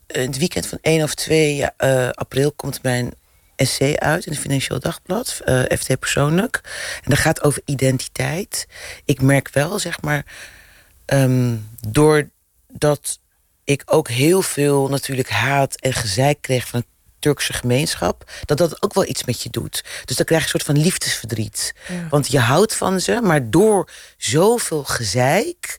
in het weekend van 1 of 2 ja, eh, april komt mijn essay uit in het Financieel Dagblad, eh, FT Persoonlijk. En dat gaat over identiteit. Ik merk wel, zeg maar, ehm, doordat ik ook heel veel natuurlijk haat en gezeik kreeg van Turkse gemeenschap, dat dat ook wel iets met je doet. Dus dan krijg je een soort van liefdesverdriet. Ja. Want je houdt van ze, maar door zoveel gezeik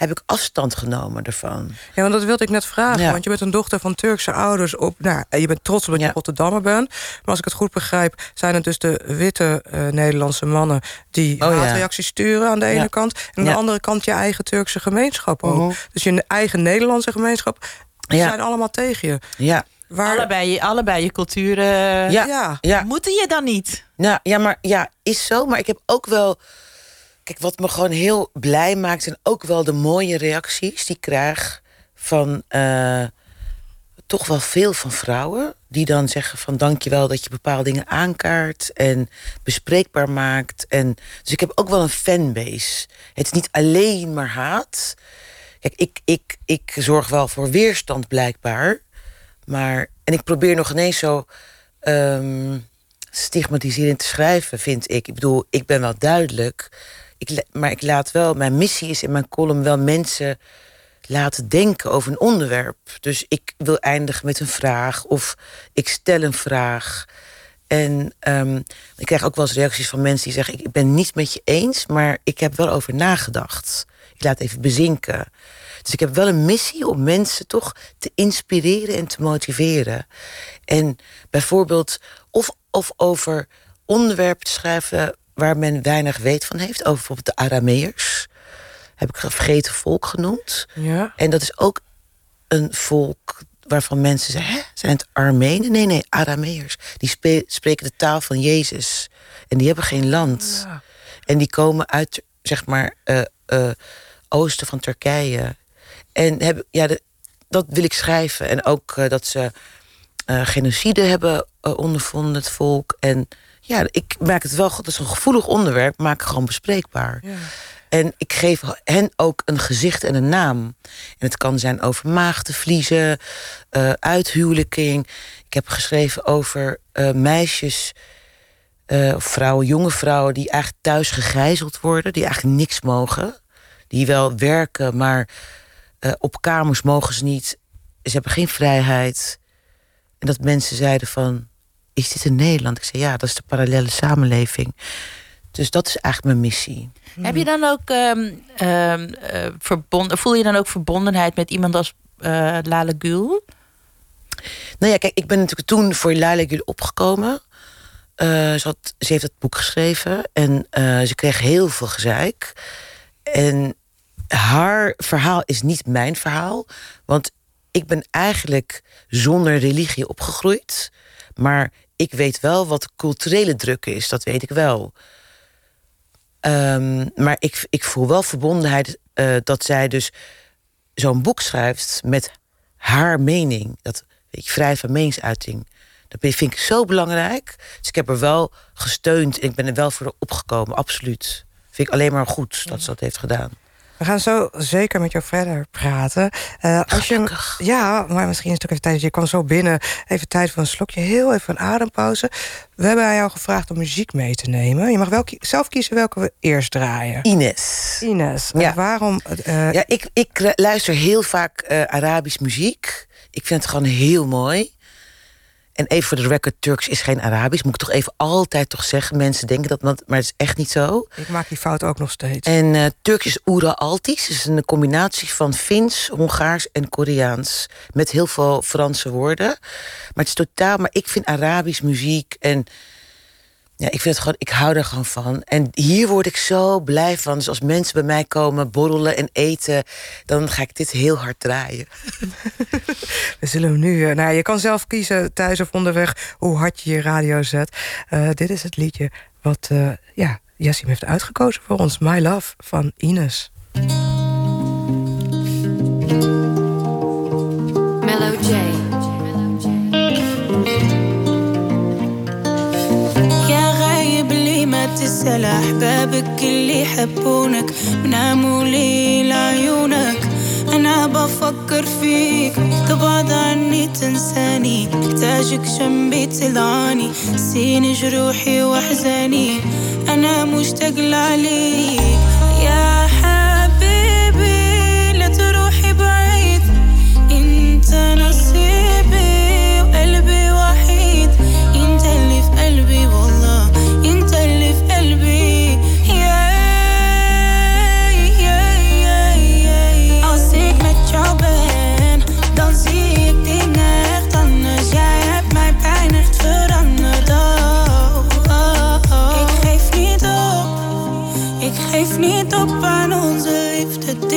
heb ik afstand genomen ervan. Ja, want dat wilde ik net vragen. Ja. Want je bent een dochter van Turkse ouders. Op, nou, en je bent trots omdat je Rotterdammer bent. Maar als ik het goed begrijp, zijn het dus de witte eh, Nederlandse mannen die Oh, ja. haatreacties sturen aan de ene Ja. kant. En aan Ja. de andere kant je eigen Turkse gemeenschap ook. Mhm. Dus je eigen Nederlandse gemeenschap die Ja. zijn allemaal tegen je. Ja. Waar, Allebei, je- allebei je culturen. Ja. ja. Ja. Moeten je dan niet? Nou ja, maar ja, is zo. Maar ik heb ook wel. Kijk, wat me gewoon heel blij maakt, zijn ook wel de mooie reacties die ik krijg van eh, toch wel veel van vrouwen. Die dan zeggen van dankjewel dat je bepaalde dingen aankaart en bespreekbaar maakt. En, dus ik heb ook wel een fanbase. Het is niet alleen maar haat. Kijk, ik, ik, ik zorg wel voor weerstand blijkbaar. Maar, en ik probeer nog ineens zo ehm, stigmatiserend te schrijven, vind ik. Ik bedoel, ik ben wel duidelijk. Ik, maar ik laat wel, mijn missie is in mijn column wel mensen laten denken over een onderwerp. Dus ik wil eindigen met een vraag of ik stel een vraag. En ehm, ik krijg ook wel eens reacties van mensen die zeggen: Ik ben niet met je eens, maar ik heb wel over nagedacht. Ik laat even bezinken. Dus ik heb wel een missie om mensen toch te inspireren en te motiveren. En bijvoorbeeld, of, of over onderwerpen te schrijven waar men weinig weet van heeft. Over bijvoorbeeld de Arameërs. Heb ik een vergeten volk genoemd. Ja. En dat is ook een volk waarvan mensen zeggen: Hè, zijn het Armenen? Nee, nee, Arameërs. Die spreken de taal van Jezus. En die hebben geen land. En die komen uit, zeg maar, eh, eh, oosten van Turkije. En hebben, ja, de, dat wil ik schrijven. En ook eh, dat ze genocide hebben ondervonden, het volk. En ja, ik maak het wel, dat is een gevoelig onderwerp, maak ik gewoon bespreekbaar. Ja. En ik geef hen ook een gezicht en een naam. En het kan zijn over maagdenvliezen, uh, uithuwelijking. Ik heb geschreven over uh, meisjes, uh, vrouwen, jonge vrouwen... die eigenlijk thuis gegijzeld worden, die eigenlijk niks mogen. Die wel werken, maar op kamers mogen ze niet. Ze hebben geen vrijheid. En dat mensen zeiden van, is dit in Nederland? Ik zei, ja, dat is de parallele samenleving. Dus dat is eigenlijk mijn missie. Heb je dan ook um, um, uh, verbonden, voel je dan ook verbondenheid met iemand als uh, Lale Gül? Nou ja, kijk, ik ben natuurlijk toen voor Lale Gül opgekomen. Uh, ze, had, ze heeft het boek geschreven en ze kreeg heel veel gezeik. En haar verhaal is niet mijn verhaal. Want ik ben eigenlijk zonder religie opgegroeid. Maar ik weet wel wat culturele druk is, dat weet ik wel. Um, maar ik, ik voel wel verbondenheid uh, dat zij dus zo'n boek schrijft met haar mening. Dat weet je, vrijheid van meningsuiting. Dat vind ik zo belangrijk. Dus ik heb er wel gesteund en ik ben er wel voor opgekomen, absoluut. Vind ik alleen maar goed dat ze dat heeft gedaan. We gaan zo zeker met jou verder praten. Uh, als je, ja, maar misschien is het ook even tijd. Je kwam zo binnen. Even tijd voor een slokje. Heel even een adempauze. We hebben aan jou gevraagd om muziek mee te nemen. Je mag wel zelf kiezen welke we eerst draaien. Ines. Ines. Ja. waarom? Uh, ja, ik, ik luister heel vaak uh, Arabisch muziek. Ik vind het gewoon heel mooi. En even voor de record, Turks is geen Arabisch. Moet ik toch even altijd toch zeggen. Mensen denken dat, maar het is echt niet zo. Ik maak die fout ook nog steeds. En uh, Turks is Oera-Altis. is een combinatie van Fins, Hongaars en Koreaans. Met heel veel Franse woorden. Maar het is totaal... Maar ik vind Arabisch muziek en... Ja, ik vind het gewoon, ik hou er gewoon van. En hier word ik zo blij van. Dus als mensen bij mij komen borrelen en eten, dan ga ik dit heel hard draaien. We zullen nu. Nou, je kan zelf kiezen thuis of onderweg hoe hard je je radio zet. Uh, dit is het liedje wat uh, ja, Jessim heeft uitgekozen voor ons. My Love van Ines. تسأل أحبابك اللي يحبونك بناموا لي لعيونك. أنا بفكر فيك تبعد عني تنساني. محتاجك جنبي تلعاني سين جروحي وأحزاني. أنا مشتاق لعليك. يا حبيبي لا تروحي بعيد. أنت نصيبي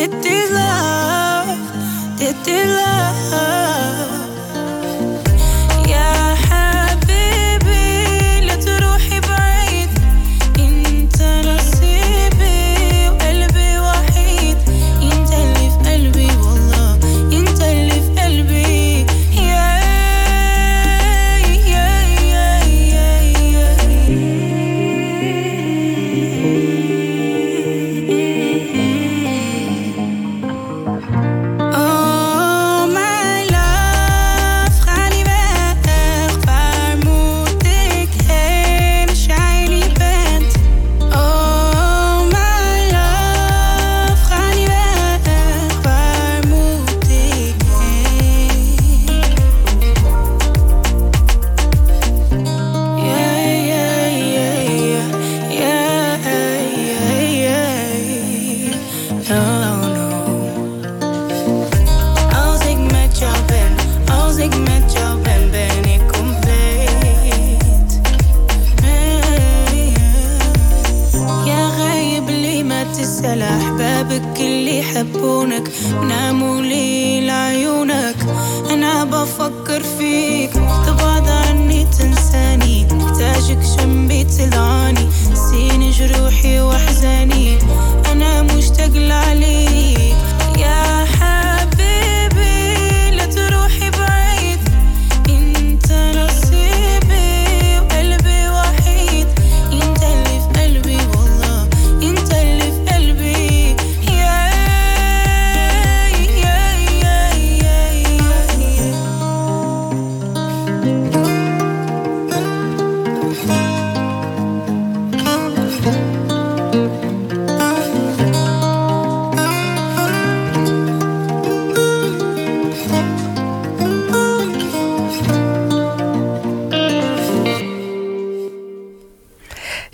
liefde. Dit is أحبابك اللي يحبونك ناموا لي لعيونك. أنا بفكر فيك تبعد عني تنساني. محتاجك جنبي تلعاني سين جروحي وأحزاني أنا مشتاق لعليك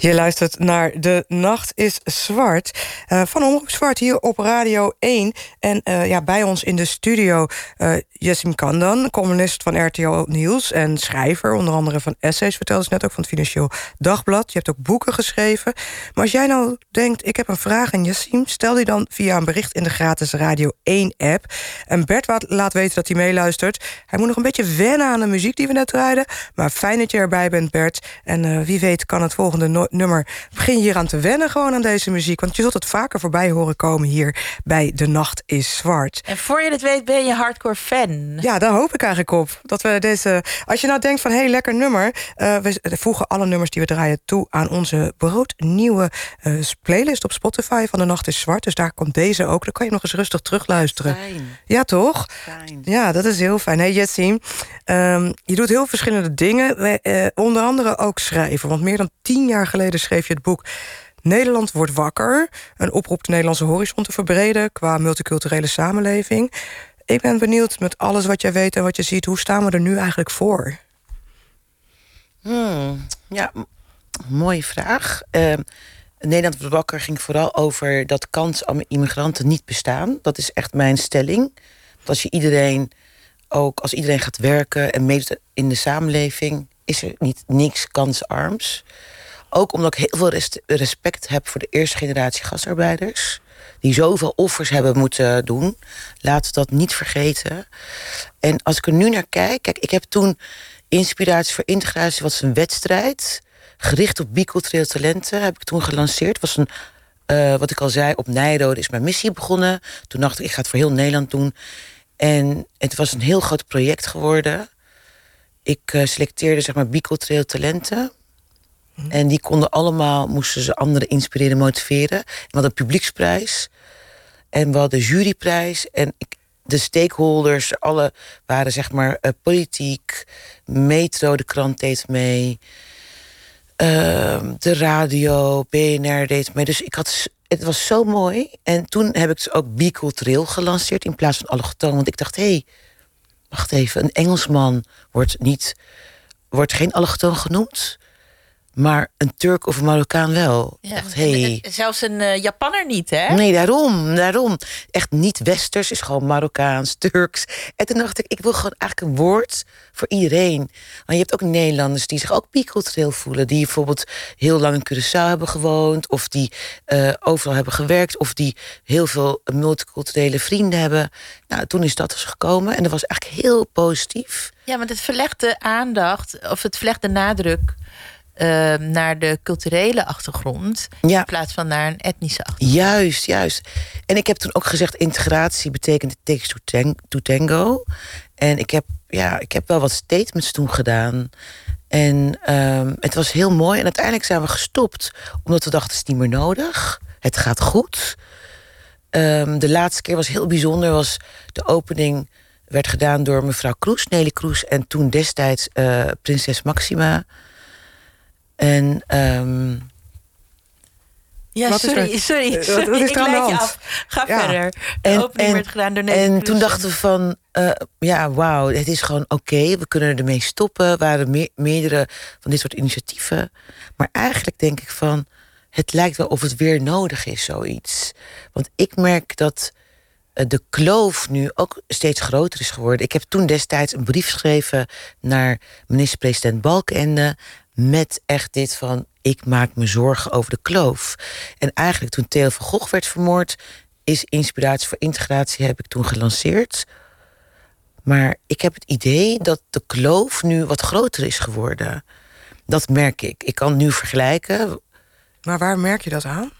Je luistert naar De Nacht is Zwart. Uh, van Omroep Zwart hier op Radio 1. En uh, ja, bij ons in de studio uh, Jessim Kandan, columnist van RTO Nieuws... en schrijver, onder andere van essays, vertelde ze net ook van het Financieel Dagblad. Je hebt ook boeken geschreven. Maar als jij nou denkt, ik heb een vraag aan Jessim... stel die dan via een bericht in de gratis Radio 1-app. En Bert laat weten dat hij meeluistert. Hij moet nog een beetje wennen aan de muziek die we net draaiden. Maar fijn dat je erbij bent, Bert. En wie weet kan het volgende no nummer begin je hier aan te wennen gewoon aan deze muziek. Want je zult het vaker voorbij horen komen hier bij De Nacht is Zwart. En voor je het weet ben je hardcore fan. Ja, daar hoop ik eigenlijk op. Dat we deze... Als je nou denkt van, hé, hey, lekker nummer. Uh, we voegen alle nummers die we draaien toe aan onze broodnieuwe uh, playlist op Spotify van De Nacht is Zwart. Dus daar komt deze ook. Dan kan je nog eens rustig terugluisteren. Fijn. Ja, toch? Fijn. Ja, dat is heel fijn. Hey, Jessie, um, je doet heel verschillende dingen. Uh, onder andere ook schrijven. Want meer dan tien jaar geleden schreef je het boek Nederland wordt wakker. Een oproep de Nederlandse horizon te verbreden qua multiculturele samenleving. Ik ben benieuwd met alles wat jij weet en wat je ziet, hoe staan we er nu eigenlijk voor? Hmm, ja, mooie vraag. Uh, Nederland wordt wakker ging vooral over dat kans aan immigranten niet bestaan. Dat is echt mijn stelling. Dat als je iedereen ook als iedereen gaat werken en meedoet in de samenleving, is er niet niks kansarms. Ook omdat ik heel veel respect heb voor de eerste generatie gastarbeiders. Die zoveel offers hebben moeten doen. Laten we dat niet vergeten. En als ik er nu naar kijk. Kijk, ik heb toen Inspiratie voor Integratie, wat is een wedstrijd. Gericht op bicultureel talenten, heb ik toen gelanceerd. was een, uh, wat ik al zei, op Nijrode is mijn missie begonnen. Toen dacht ik, ik ga het voor heel Nederland doen. En het was een heel groot project geworden. Ik uh, selecteerde zeg maar bicultureel talenten. En die konden allemaal, moesten ze anderen inspireren, motiveren. We hadden publieksprijs. En we hadden juryprijs. En de stakeholders, alle waren zeg maar uh, politiek. Metro, de krant deed mee. Uh, de radio, BNR deed mee. Dus ik had, het was zo mooi. En toen heb ik dus ook bicultureel gelanceerd in plaats van allochtoon. Want ik dacht, hé, hey, wacht even, een Engelsman wordt, niet, wordt geen allochtoon genoemd. Maar een Turk of een Marokkaan wel. Ja. Dacht, hey. Zelfs een uh, Japanner niet, hè? Nee, daarom, daarom. Echt niet westers, is gewoon Marokkaans, Turks. En toen dacht ik, ik wil gewoon eigenlijk een woord voor iedereen. Want je hebt ook Nederlanders die zich ook bicultureel voelen. Die bijvoorbeeld heel lang in Curaçao hebben gewoond. Of die uh, overal hebben gewerkt. Of die heel veel multiculturele vrienden hebben. Nou, toen is dat dus gekomen. En dat was eigenlijk heel positief. Ja, want het verlegt de aandacht, of het verlegt de nadruk uh, naar de culturele achtergrond. Ja. In plaats van naar een etnische achtergrond. Juist, juist. En ik heb toen ook gezegd: integratie betekent takes to, tang to tango. En ik heb, ja, ik heb wel wat statements toen gedaan. En um, het was heel mooi. En uiteindelijk zijn we gestopt, omdat we dachten: het is niet meer nodig. Het gaat goed. Um, de laatste keer was heel bijzonder. Was de opening werd gedaan door mevrouw Kroes, Nelly Kroes. En toen destijds uh, prinses Maxima. En um, ja, Wat sorry, is sorry. Sorry. wat is ik leid je af. Ga Ja. verder. De En- opening en- werd gedaan door Nelly En toen dachten we van, uh, ja, wauw, het is gewoon oké, we kunnen ermee stoppen. Er waren me meerdere van dit soort initiatieven. Maar eigenlijk denk ik van, het lijkt wel of het weer nodig is, zoiets. Want ik merk dat uh, de kloof nu ook steeds groter is geworden. Ik heb toen destijds een brief geschreven naar minister-president Balkenende... met echt dit van, ik maak me zorgen over de kloof. En eigenlijk toen Theo van Gogh werd vermoord... is Inspiratie voor Integratie heb ik toen gelanceerd. Maar ik heb het idee dat de kloof nu wat groter is geworden. Dat merk ik. Ik kan nu vergelijken. Maar waar merk je dat aan?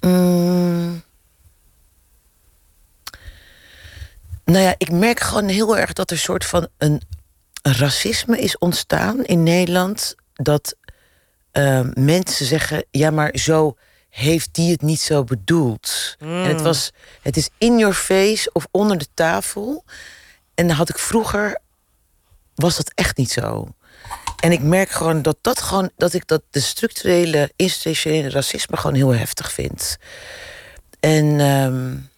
Mm. Nou ja, ik merk gewoon heel erg dat er een soort van een racisme is ontstaan in Nederland. Dat uh, mensen zeggen, ja, maar zo heeft die het niet zo bedoeld. Mm. En het, was, het is in your face of onder de tafel. En dan had ik vroeger, was dat echt niet zo. En ik merk gewoon dat dat gewoon, dat ik dat de structurele, institutionele racisme gewoon heel heftig vind. En um,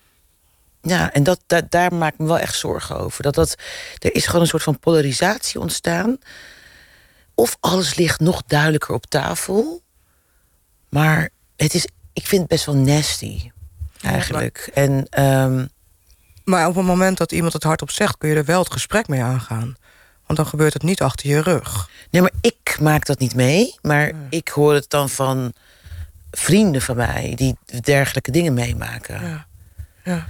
ja, en dat, dat, daar maak ik me wel echt zorgen over. Dat dat, er is gewoon een soort van polarisatie ontstaan. Of alles ligt nog duidelijker op tafel. Maar het is, ik vind het best wel nasty, eigenlijk. En, ehm, Maar op het moment dat iemand het hardop zegt... kun je er wel het gesprek mee aangaan. Want dan gebeurt het niet achter je rug. nee, maar ik maak dat niet mee. Maar ik hoor het dan van vrienden van mij... die dergelijke dingen meemaken. Ja. Ja.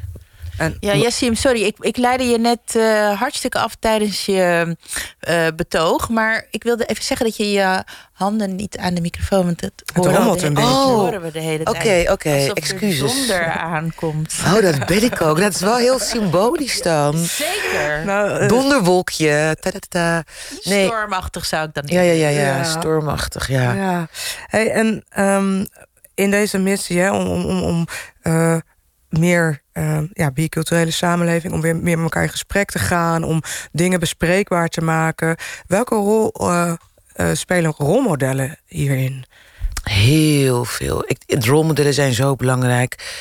En, Ja, Yassim, sorry. Ik, ik leidde je net eh, hartstikke af tijdens je eh, betoog. Maar ik wilde even zeggen dat je je handen niet aan de microfoon... want het, rommelt de- een dat beetje. horen we de hele Oké, tijd. oké, Alsof er excuses. zonder aankomt. Oh, dat ben ik ook. Dat is wel heel symbolisch dan. Zeker. nou, eh, Donderwolkje. Ta-ta-ta. Nee. Stormachtig zou ik dan niet Ja, ja, ja, ja, Ja. Stormachtig, ja. Ja. Hey, en ehm, in deze missie hè, om, om, om, om eh, meer eh, ja, biculturele samenleving, om weer meer met elkaar in gesprek te gaan, om dingen bespreekbaar te maken. Welke rol eh, eh, spelen rolmodellen hierin? Heel veel. Ik, rolmodellen zijn zo belangrijk.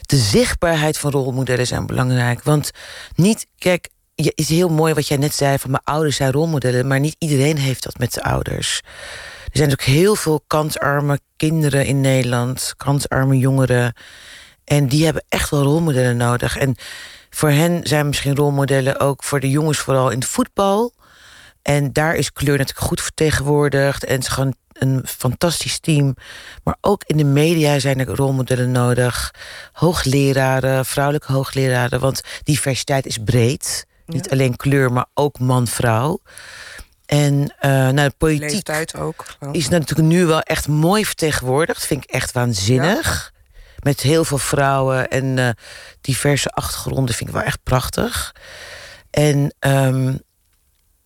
De zichtbaarheid van rolmodellen zijn belangrijk. Want niet, kijk, het is heel mooi wat jij net zei van mijn ouders zijn rolmodellen, maar niet iedereen heeft dat met de ouders. Er zijn ook heel veel kansarme kinderen in Nederland, kansarme jongeren. En die hebben echt wel rolmodellen nodig. En voor hen zijn misschien rolmodellen ook voor de jongens vooral in het voetbal. En daar is kleur natuurlijk goed vertegenwoordigd. En het is gewoon een fantastisch team. Maar ook in de media zijn er rolmodellen nodig. Hoogleraren, vrouwelijke hoogleraren. Want diversiteit is breed. Niet alleen kleur, maar ook man-vrouw. En eh nou, de politiek Leeftijd ook. wel. is natuurlijk nu wel echt mooi vertegenwoordigd. Vind ik echt waanzinnig. Met heel veel vrouwen en eh, diverse achtergronden vind ik wel echt prachtig. En, ehm,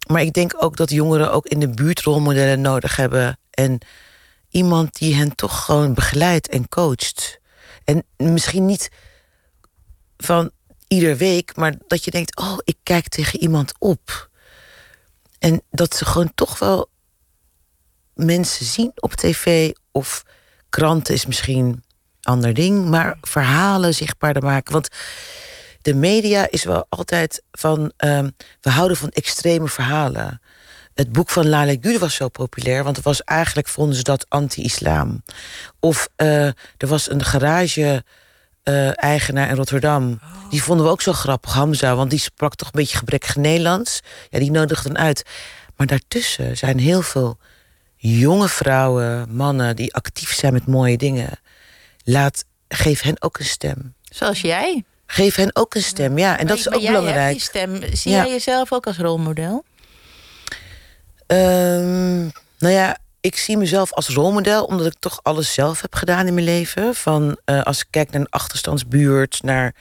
maar ik denk ook dat jongeren ook in de buurt rolmodellen nodig hebben. En iemand die hen toch gewoon begeleidt en coacht. En misschien niet van ieder week, maar dat je denkt: oh, ik kijk tegen iemand op. En dat ze gewoon toch wel mensen zien op tv of kranten is misschien ander ding, maar verhalen zichtbaarder maken. Want de media is wel altijd van ehm, we houden van extreme verhalen. Het boek van Lale Gül was zo populair, want het was eigenlijk vonden ze dat anti-islam. Of eh, er was een garage eh, eigenaar in Rotterdam. Die vonden we ook zo grappig, Hamza, want die sprak toch een beetje gebrekkig Nederlands. Ja, die nodigde dan uit. Maar daartussen zijn heel veel jonge vrouwen, mannen die actief zijn met mooie dingen. Laat, geef hen ook een stem. Zoals jij. Geef hen ook een stem, ja. En dat is ook jij hebt belangrijk. die stem. Zie Ja. jij jezelf ook als rolmodel? Ehm, nou ja, ik zie mezelf als rolmodel, omdat ik toch alles zelf heb gedaan in mijn leven. Van eh, als ik kijk naar een achterstandsbuurt, naar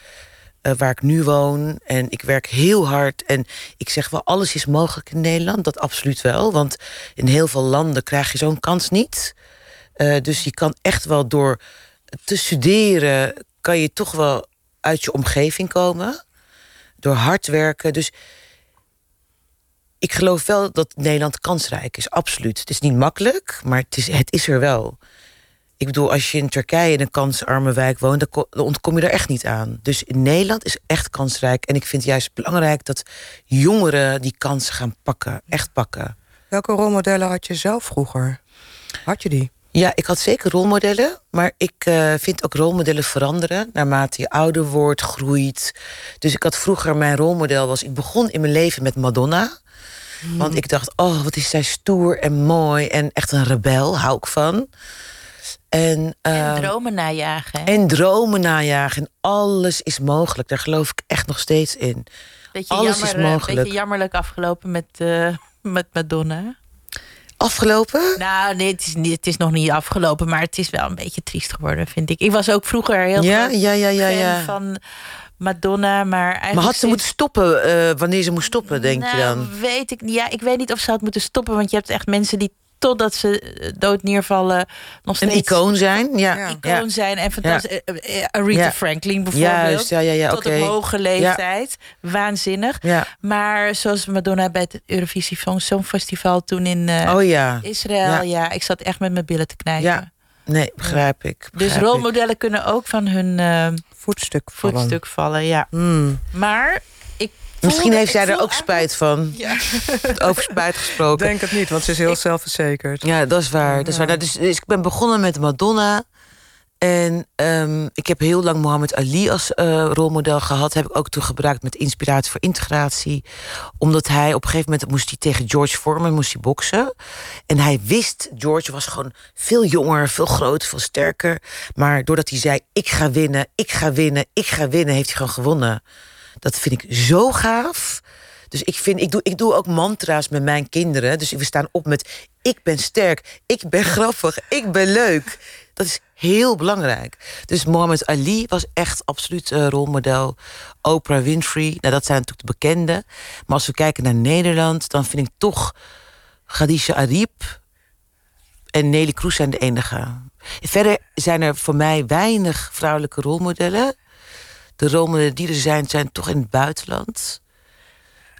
eh, waar ik nu woon. En ik werk heel hard. En ik zeg wel, alles is mogelijk in Nederland. Dat absoluut wel. Want in heel veel landen krijg je zo'n kans niet. Eh, dus je kan echt wel door te studeren, kan je toch wel uit je omgeving komen. Door hard werken. Dus ik geloof wel dat Nederland kansrijk is, absoluut. Het is niet makkelijk, maar het is, het is er wel. Ik bedoel, als je in Turkije in een kansarme wijk woont, dan, ko- dan ontkom je er echt niet aan. Dus in Nederland is echt kansrijk. En ik vind het juist belangrijk dat jongeren die kansen gaan pakken, echt pakken. Welke rolmodellen had je zelf vroeger? Had je die? Ja, ik had zeker rolmodellen, maar ik eh, vind ook rolmodellen veranderen naarmate je ouder wordt, groeit. Dus ik had vroeger mijn rolmodel was, ik begon in mijn leven met Madonna. Want ik dacht, oh, wat is zij stoer en mooi en echt een rebel, hou ik van. En, En ehm, dromen najagen. hè? en dromen najagen. En alles is mogelijk. Daar geloof ik echt nog steeds in. beetje alles jammer, is eh, mogelijk. beetje jammerlijk afgelopen met, eh, met Madonna. Afgelopen? Nou, nee, het is, niet, het is nog niet afgelopen, maar het is wel een beetje triest geworden, vind ik. Ik was ook vroeger heel Ja, ja, ja, ja, van Madonna, maar eigenlijk Maar had ze sinds- moeten stoppen eh, wanneer ze moest stoppen, denk je Nou, dan? weet ik niet. Ja, ik weet niet of ze had moeten stoppen, want je hebt echt mensen die totdat ze eh, dood neervallen nog Een steeds icoon zijn? Ja. Ja. icoon Ja. zijn en fantastisch. Eh, eh, Aretha Ja. Franklin bijvoorbeeld. Juist, ja, ja, ja, tot op hoge leeftijd. Waanzinnig. Ja. Maar zoals Madonna bij het Eurovisie Song- Songfestival toen in Oh ja. Israël. Ja. Ja. ik zat echt met mijn billen te knijpen. Ja, nee, begrijp ik. Dus ik. rolmodellen kunnen ook van hun Voetstuk vallen. voetstuk vallen. Ja. Hmm. Maar Misschien heeft zij er ook spijt van. Ja. Over spijt gesproken. Denk het niet, want ze is heel zelfverzekerd. Ja, dat is waar. Dat is waar. Nou, dus, dus ik ben begonnen met Madonna. En ehm, ik heb heel lang Mohammed Ali als eh, rolmodel gehad. Heb ik ook toen gebruikt met inspiratie voor integratie. Omdat hij op een gegeven moment moest hij tegen George Foreman moest hij boksen. En hij wist, George was gewoon veel jonger, veel groter, veel sterker. Maar doordat hij zei, ik ga winnen, ik ga winnen, ik ga winnen, heeft hij gewoon gewonnen. Dat vind ik zo gaaf. Dus ik, vind, ik, doe, ik doe ook mantra's met mijn kinderen. Dus we staan op met: Ik ben sterk, ik ben grappig, ik ben leuk. Dat is heel belangrijk. Dus Mohammed Ali was echt absoluut uh, rolmodel. Oprah Winfrey, nou, dat zijn natuurlijk de bekende. Maar als we kijken naar Nederland, dan vind ik toch Khadija Ariep en Nelly Kroes zijn de enige. Verder zijn er voor mij weinig vrouwelijke rolmodellen. De rolmodellen die er zijn, zijn toch in het buitenland.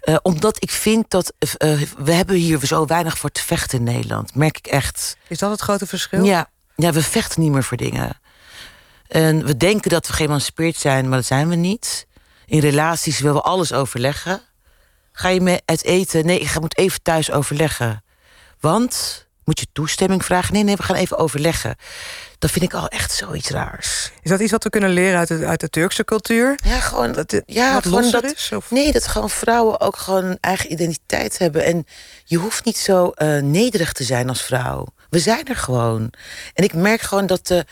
Uh, omdat ik vind dat uh, we hebben hier zo weinig voor te vechten in Nederland. Merk ik echt. Is dat het grote verschil? Ja, ja we vechten niet meer voor dingen. En we denken dat we geëmancipeerd zijn, maar dat zijn we niet. In relaties willen we alles overleggen. Ga je met het eten? Nee, ik moet even thuis overleggen. Want moet je toestemming vragen? Nee, nee, we gaan even overleggen. Dat vind ik al echt zoiets raars. Is dat iets wat we kunnen leren uit de, uit de Turkse cultuur? Ja, gewoon dat het ja, wat gewoon dat, is? Of? Nee, dat gewoon vrouwen ook gewoon een eigen identiteit hebben. En je hoeft niet zo eh, nederig te zijn als vrouw. We zijn er gewoon. En ik merk gewoon dat de.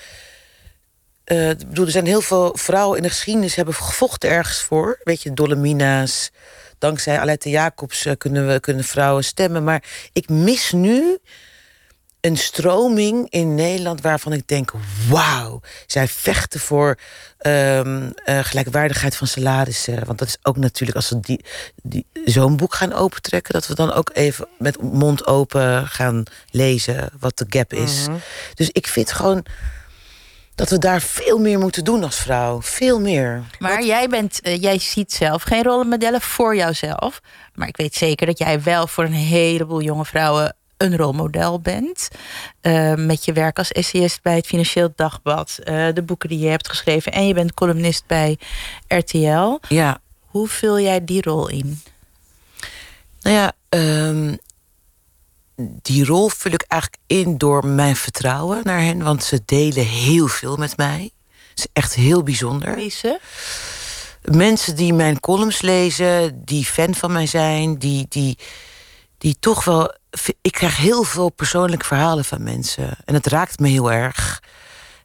eh, ik bedoel, er zijn heel veel vrouwen in de geschiedenis hebben gevochten ergens voor. Weet je, Dolomina's. Dankzij Alette Jacobs eh, kunnen, we, kunnen vrouwen stemmen. Maar ik mis nu een stroming in Nederland waarvan ik denk: wauw, zij vechten voor ehm, eh, gelijkwaardigheid van salarissen. Want dat is ook natuurlijk als we die, die, zo'n boek gaan opentrekken, dat we dan ook even met mond open gaan lezen wat de gap is. Mhm. Dus ik vind gewoon dat we daar veel meer moeten doen als vrouw. Veel meer. Maar jij, bent, eh, jij ziet zelf geen rolmodellen voor jouzelf. Maar ik weet zeker dat jij wel voor een heleboel jonge vrouwen een rolmodel bent. Eh, met je werk als essayist bij het Financieel Dagblad. eh, de boeken die je hebt geschreven. En je bent columnist bij RTL. Ja. Hoe vul jij die rol in? Nou ja, ehm, die rol vul ik eigenlijk in door mijn vertrouwen naar hen. Want ze delen heel veel met mij. Het is echt heel bijzonder. Wie is ze? Mensen die mijn columns lezen, die fan van mij zijn, die, die, die toch wel. Ik krijg heel veel persoonlijke verhalen van mensen. En het raakt me heel erg.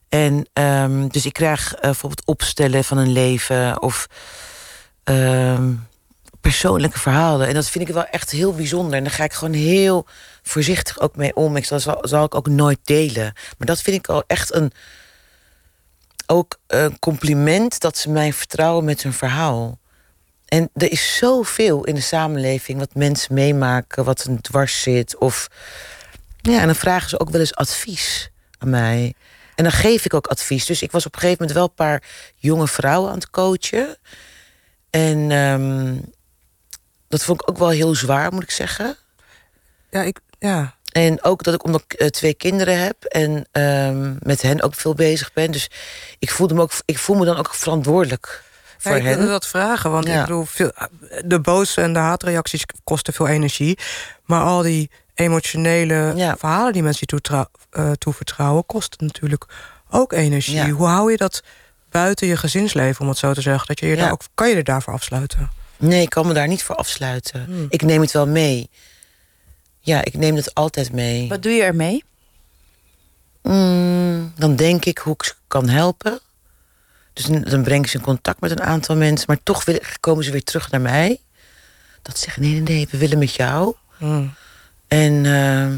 En ehm, dus ik krijg eh, bijvoorbeeld opstellen van een leven of ehm, persoonlijke verhalen. En dat vind ik wel echt heel bijzonder. En daar ga ik gewoon heel voorzichtig ook mee om. Ik zal, zal, zal ik ook nooit delen. Maar dat vind ik al echt een, ook een compliment dat ze mij vertrouwen met hun verhaal. En er is zoveel in de samenleving wat mensen meemaken, wat een dwars zit. Of ja, en dan vragen ze ook wel eens advies aan mij. En dan geef ik ook advies. Dus ik was op een gegeven moment wel een paar jonge vrouwen aan het coachen. En ehm, dat vond ik ook wel heel zwaar, moet ik zeggen. Ja, ik, ja. En ook dat ik omdat ik eh, twee kinderen heb en ehm, met hen ook veel bezig ben. Dus ik voelde me ook, ik voel me dan ook verantwoordelijk voor Ja, ik hen. wilde dat vragen, want Ja. ik bedoel, veel, de boze en de haatreacties kosten veel energie. Maar al die emotionele verhalen die mensen eh, toevertrouwen, kosten natuurlijk ook energie. Ja. Hoe hou je dat buiten je gezinsleven, om het zo te zeggen? Dat je je Ja. daar ook, kan je er daarvoor afsluiten? Nee, ik kan me daar niet voor afsluiten. Hmm. Ik neem het wel mee. Ja, ik neem het altijd mee. Wat doe je ermee? Mm, dan denk ik hoe ik ze kan helpen. Dus dan- breng ik ze in contact met een aantal mensen. Maar toch komen ze weer terug naar mij. Dat ze zeggen, nee, nee, nee, we willen met jou. Hmm. En ehm,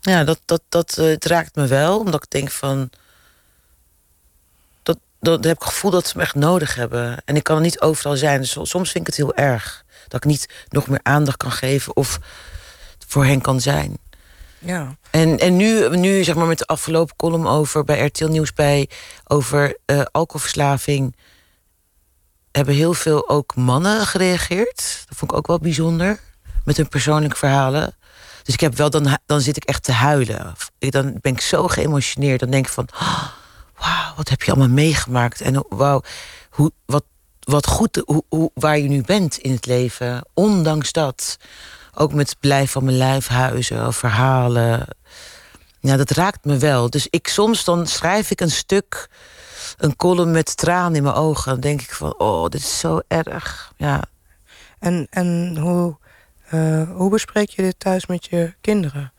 ja, dat, dat, dat eh, het raakt me wel. Omdat ik denk van... Dat, dat heb ik het gevoel dat ze me echt nodig hebben. En ik kan er niet overal zijn. Dus soms vind ik het heel erg. Dat ik niet nog meer aandacht kan geven of voor hen kan zijn. Ja. En, en nu, nu, zeg maar, met de afgelopen column over bij RTL Nieuws bij over eh, alcoholverslaving. Hebben heel veel ook mannen gereageerd. Dat vond ik ook wel bijzonder. Met hun persoonlijke verhalen. Dus ik heb wel, dan, dan zit ik echt te huilen. Ik, dan ben ik zo geëmotioneerd. Dan denk ik van, "Ah, wauw, wat heb je allemaal meegemaakt? En wauw, hoe, wat, wat goed hoe, hoe, waar je nu bent in het leven. Ondanks dat. Ook met blijf van mijn lijf huizen, verhalen. Ja, dat raakt me wel. Dus ik soms dan schrijf ik een stuk, een column met tranen in mijn ogen. Dan denk ik van, oh, dit is zo erg. Ja. En, en hoe, uh, hoe bespreek je dit thuis met je kinderen?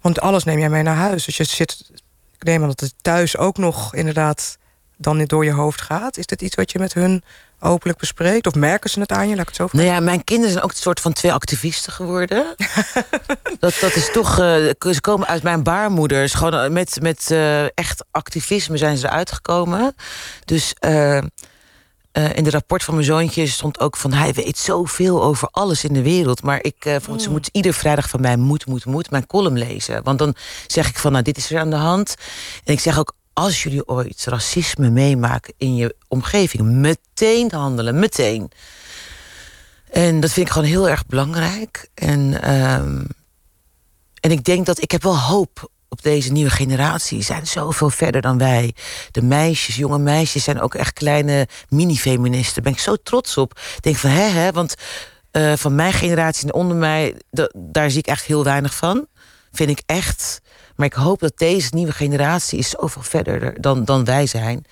Want alles neem jij mee naar huis. Dus je zit, ik neem aan dat het thuis ook nog inderdaad dan door je hoofd gaat. Is dit iets wat je met hun openlijk bespreekt? Of merken ze het aan je? Laat ik het zo vragen. Nou ja, mijn kinderen zijn ook een soort van twee activisten geworden. dat, dat is toch... Uh, ze komen uit mijn baarmoeders. Gewoon eh, met, met uh, echt activisme zijn ze eruit gekomen. Dus... Uh, in de rapport van mijn zoontje stond ook van... hij weet zoveel over alles in de wereld. Maar ik vond, ze oh. moet ieder vrijdag van mij moet, moet, moet... mijn column lezen. Want dan zeg ik van, nou, dit is er aan de hand. En ik zeg ook, als jullie ooit racisme meemaken in je omgeving, meteen handelen, meteen. En dat vind ik gewoon heel erg belangrijk. En, um, en ik denk dat ik heb wel hoop op deze nieuwe generatie. Die zijn zoveel verder dan wij. De meisjes, jonge meisjes, zijn ook echt kleine mini-feministen. Daar ben ik zo trots op. Ik denk van, hè, hè, want uh, van mijn generatie en onder mij... daar zie ik echt heel weinig van. Vind ik echt maar ik hoop dat deze nieuwe generatie is zoveel verder dan, dan wij zijn.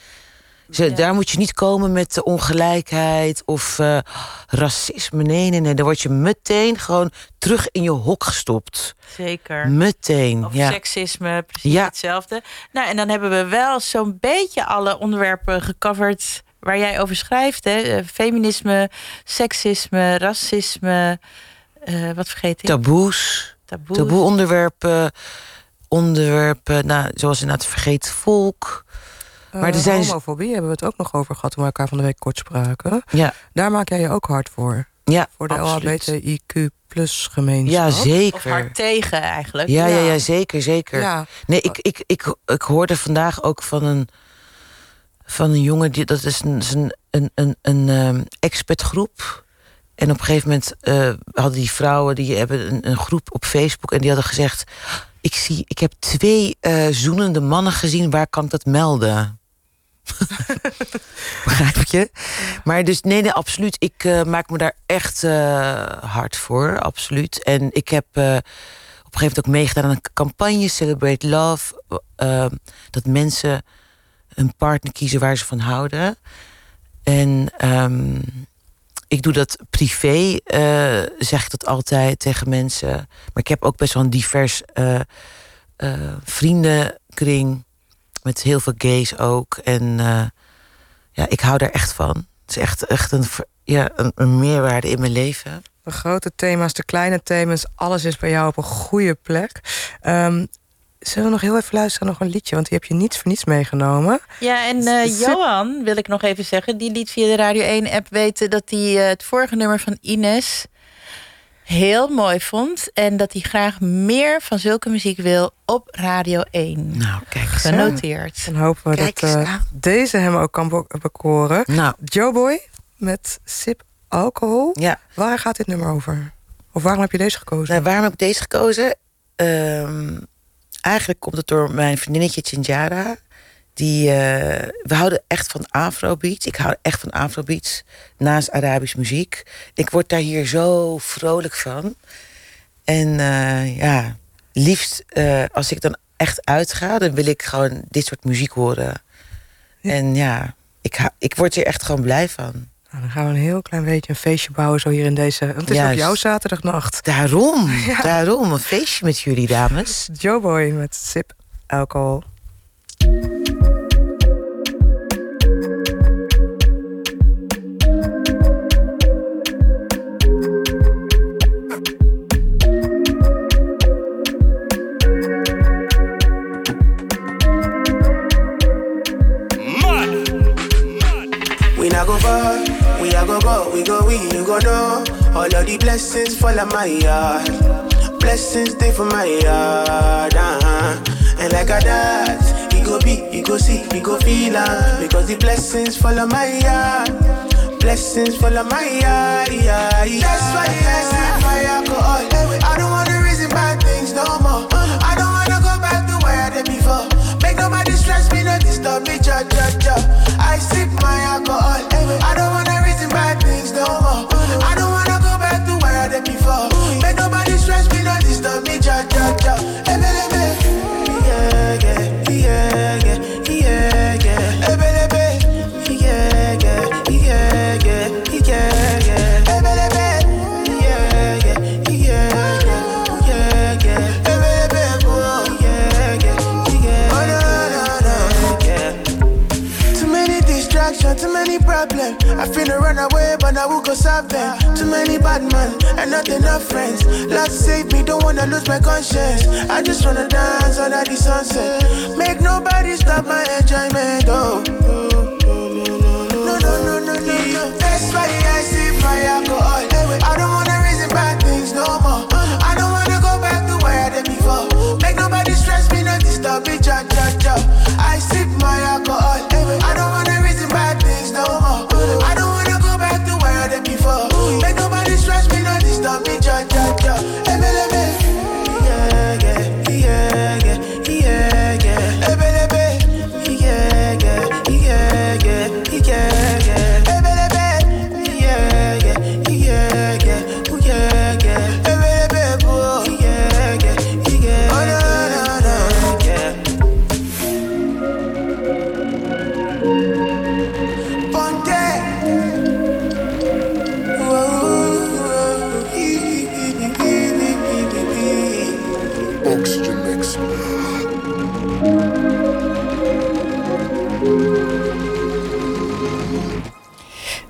Ze, Daar moet je niet komen met de ongelijkheid of uh, racisme. Nee, nee, nee. Dan word je meteen gewoon terug in je hok gestopt. Zeker. Meteen. Of ja. seksisme, precies ja. hetzelfde. Nou, en dan hebben we wel zo'n beetje alle onderwerpen gecoverd waar jij over schrijft. Hè? Eh, feminisme, seksisme, racisme. Uh, wat vergeet ik? Taboes. Taboes. Taboe onderwerpen onderwerpen, nou, zoals inderdaad vergeten volk. Maar er zijn... Homofobie hebben we het ook nog over gehad toen we elkaar van de week kort spraken. Ja. Daar maak jij je ook hard voor. Ja, voor de LHBTIQ plus gemeenschap. Ja, zeker. Of hard tegen eigenlijk. Ja, ja, ja, zeker, zeker. Ja. Nee, ik, ik, ik, ik hoorde vandaag ook van een, van een jongen, die, dat is een, een, een, een, een um, expertgroep. En op een gegeven moment uh, hadden die vrouwen, die hebben een, een groep op Facebook... en die hadden gezegd ik, zie, ik heb twee uh, zoenende mannen gezien. Waar kan ik dat melden? Begrijp je? Maar dus nee, nee, absoluut. Ik uh, maak me daar echt uh, hard voor, absoluut. En ik heb op een gegeven moment ook meegedaan aan een campagne Celebrate Love. dat mensen een partner kiezen waar ze van houden. En um, ik doe dat privé, uh, zeg ik dat altijd tegen mensen. Maar ik heb ook best wel een divers uh, vriendenkring. Met heel veel gays ook. En ja, ik hou daar echt van. Het is echt, echt een, ja, een, een meerwaarde in mijn leven. De grote thema's, de kleine thema's, alles is bij jou op een goede plek. Um, Zullen we nog heel even luisteren naar nog een liedje? Want die heb je niets voor niets meegenomen. Ja, en uh, Johan, wil ik nog even zeggen... die liet via de Radio 1-app weten... dat hij uh, het vorige nummer van Ines heel mooi vond... en dat hij graag meer van zulke muziek wil op Radio 1. Nou, kijk eens. Genoteerd. Dan hopen we kijk dat uh, deze hem ook kan bekoren. Nou. Joe Boy met Sip Alcohol. Ja. Waar gaat dit nummer over? Of waarom heb je deze gekozen? Nou, waarom heb ik deze gekozen? Ehm, eigenlijk komt het door mijn vriendinnetje Chinjara. Die, uh, we houden echt van afrobeats. Ik hou echt van afrobeats naast Arabisch muziek. Ik word daar hier zo vrolijk van. En uh, ja, liefst uh, als ik dan echt uitga, dan wil ik gewoon dit soort muziek horen. Ja. En ja, ik, ik word hier echt gewoon blij van. Nou, dan gaan we een heel klein beetje een feestje bouwen zo hier in deze... Want het is Juist. ook jouw zaterdagnacht. Daarom, ja. daarom. Een feestje met jullie, dames. Joe Boy met Sip Alcohol. We go we, you go know. All of the blessings fall on my yard. Blessings stay for my yard. Uh-huh. And like a that, you go be, you go see, you go feel uh, Because the blessings fall on my yard. Blessings fall on my yard. Yeah, yeah. That's why I sip my alcohol. I don't wanna reason bad things no more. I don't wanna go back to where I did before. Make nobody stress me, no disturb me, cha cha cha. I sip my alcohol. Many problems. I finna run away, but I will go solve them. Too many bad men and not enough friends. Lord save me, don't wanna lose my conscience. I just wanna dance under the sunset. Make nobody stop my enjoyment. Oh. No, no, no, no, no, no. That's why I see fire alcohol. I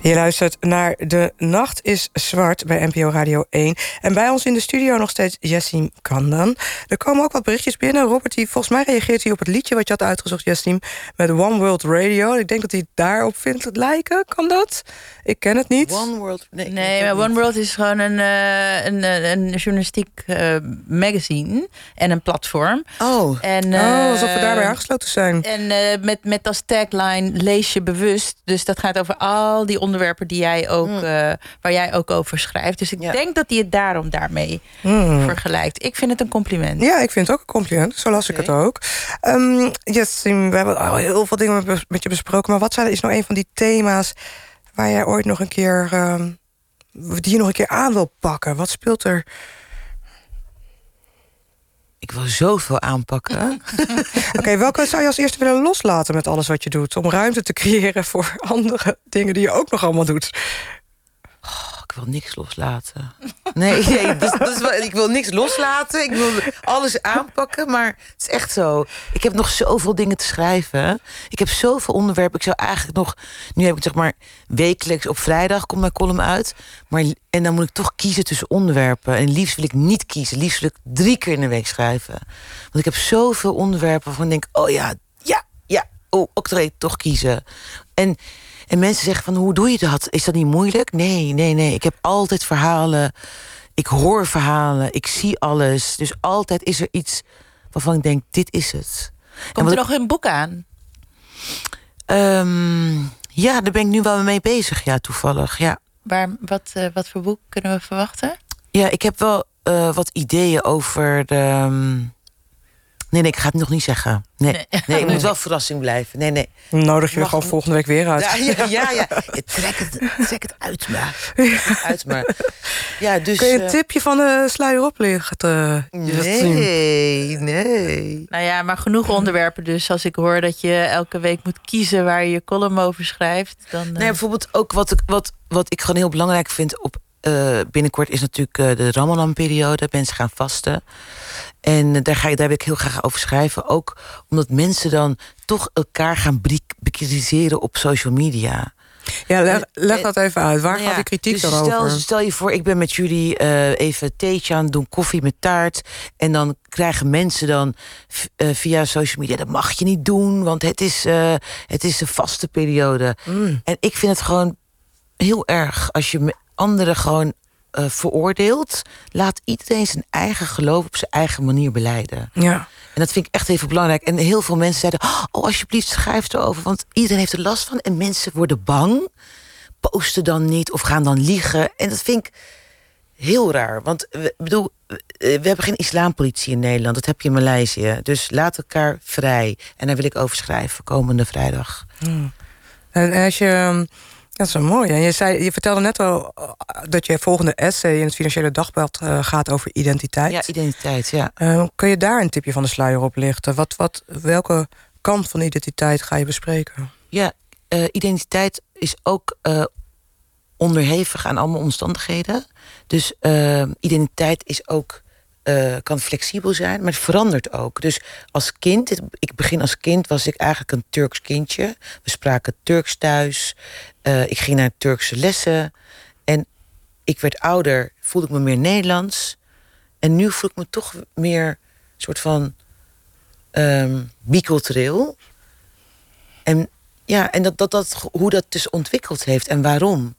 Je luistert naar De Nacht is Zwart bij NPO Radio 1. En bij ons in de studio nog steeds Jessim Kandan. Er komen ook wat berichtjes binnen. Robert, die, volgens mij reageert hij op het liedje wat je had uitgezocht, Jessim, met One World Radio. Ik denk dat hij daarop vindt het lijken. Kan dat? Ik ken het niet. One World. Nee, ik Nee, maar One niet. World is gewoon een, eh, een, eh, een journalistiek eh, magazine en een platform. Oh, En, Oh, alsof we daarbij aangesloten zijn. En eh, met, met als tagline lees je bewust. Dus dat gaat over al die onderwerpen die jij ook, Hmm. eh, waar jij ook over schrijft. Dus ik denk dat hij het daarom daarmee Hmm. vergelijkt. Ik vind het een compliment. Ja, ik vind het ook een compliment. Zo las ik het ook. Um, Jessim, we hebben al heel veel dingen met- met je besproken. Maar wat zijn, is nou een van die thema's waar jij ooit nog een keer... ehm, die je nog een keer aan wil pakken? Wat speelt er? Ik wil zoveel aanpakken. Oké, welke zou je als eerste willen loslaten met alles wat je doet? Om ruimte te creëren voor andere dingen die je ook nog allemaal doet. Ik wil niks loslaten. Nee, nee is- wel, ik wil niks loslaten. Ik wil alles aanpakken. Maar het is echt zo. Ik heb nog zoveel dingen te schrijven. Ik heb zoveel onderwerpen. Ik zou eigenlijk nog... Nu heb ik zeg maar wekelijks op vrijdag komt mijn column uit. Maar, en dan moet ik toch kiezen tussen onderwerpen. En liefst wil ik niet kiezen. Liefst wil ik drie keer in de week schrijven. Want ik heb zoveel onderwerpen waarvan ik denk... Oh ja, ja, ja. Oh, toch kiezen. En... En mensen zeggen van, hoe doe je dat? Is dat niet moeilijk? Nee, nee, nee. Ik heb altijd verhalen. Ik hoor verhalen. Ik zie alles. Dus altijd is er iets waarvan ik denk, dit is het. Komt er ik- nog een boek aan? Ehm, ja, daar ben ik nu wel mee bezig. Ja, toevallig. Ja, Waar, wat, eh, wat voor boek kunnen we verwachten? ja ik heb wel eh, wat ideeën over de... ehm, Nee, nee, ik ga het nog niet zeggen. Nee, nee. Nee. ik moet wel verrassing blijven. Nee, nee. Nodig je er Mag- gewoon volgende week weer uit. Ja, ja, ja. ja. Trek, het, trek het uit maar. Uit maar. Ja, dus... Kun je een eh, tipje van de sluier oplichten? Nee, nee. Nou ja, maar genoeg onderwerpen dus. Als ik hoor dat je elke week moet kiezen waar je je column over schrijft. Dan, eh, Nee, bijvoorbeeld ook wat ik, wat, wat ik gewoon heel belangrijk vind op eh, binnenkort is natuurlijk eh, de Ramadan-periode. Mensen gaan vasten. En eh, daar, ga ik, daar wil ik heel graag over schrijven. Ook omdat mensen dan toch elkaar gaan bekritiseren op social media. Ja, leg, leg dat even uit. Waar Nou gaat ja, die kritiek dus dan stel, over? Stel je voor, ik ben met jullie eh, even theetje aan doen, koffie met taart. En dan krijgen mensen dan eh, via social media... dat mag je niet doen, want het is, eh, het is een vaste periode. Mm. En ik vind het gewoon heel erg als je anderen gewoon eh, veroordeelt. Laat iedereen zijn eigen geloof op zijn eigen manier beleiden. Ja. En dat vind ik echt even belangrijk. En heel veel mensen zeiden: Oh, alsjeblieft, schrijf erover. Want iedereen heeft er last van. En mensen worden bang. Posten dan niet of gaan dan liegen. En dat vind ik heel raar. Want we, ik bedoel, eh, we hebben geen islampolitie in Nederland. Dat heb je in Maleisië. Dus laat elkaar vrij. En daar wil ik over schrijven komende vrijdag. Hmm. En, en als je... Dat is wel mooi. En je, zei, je vertelde net al eh, dat je volgende essay in het Financiële Dagblad eh, gaat over identiteit. Ja, identiteit, ja. Eh, kun je daar een tipje van de sluier op lichten? Wat, wat, welke kant van identiteit ga je bespreken? Ja, identiteit is ook onderhevig aan allemaal omstandigheden. Dus identiteit is ook kan flexibel zijn, maar het verandert ook. Dus als kind, ik begin als kind, was ik eigenlijk een Turks kindje. We spraken Turks thuis. Eh, ik ging naar Turkse lessen. En ik werd ouder, voelde ik me meer Nederlands. En nu voel ik me toch meer soort van ehm bicultureel. En ja, en dat, dat, dat, hoe dat dus ontwikkeld heeft en waarom.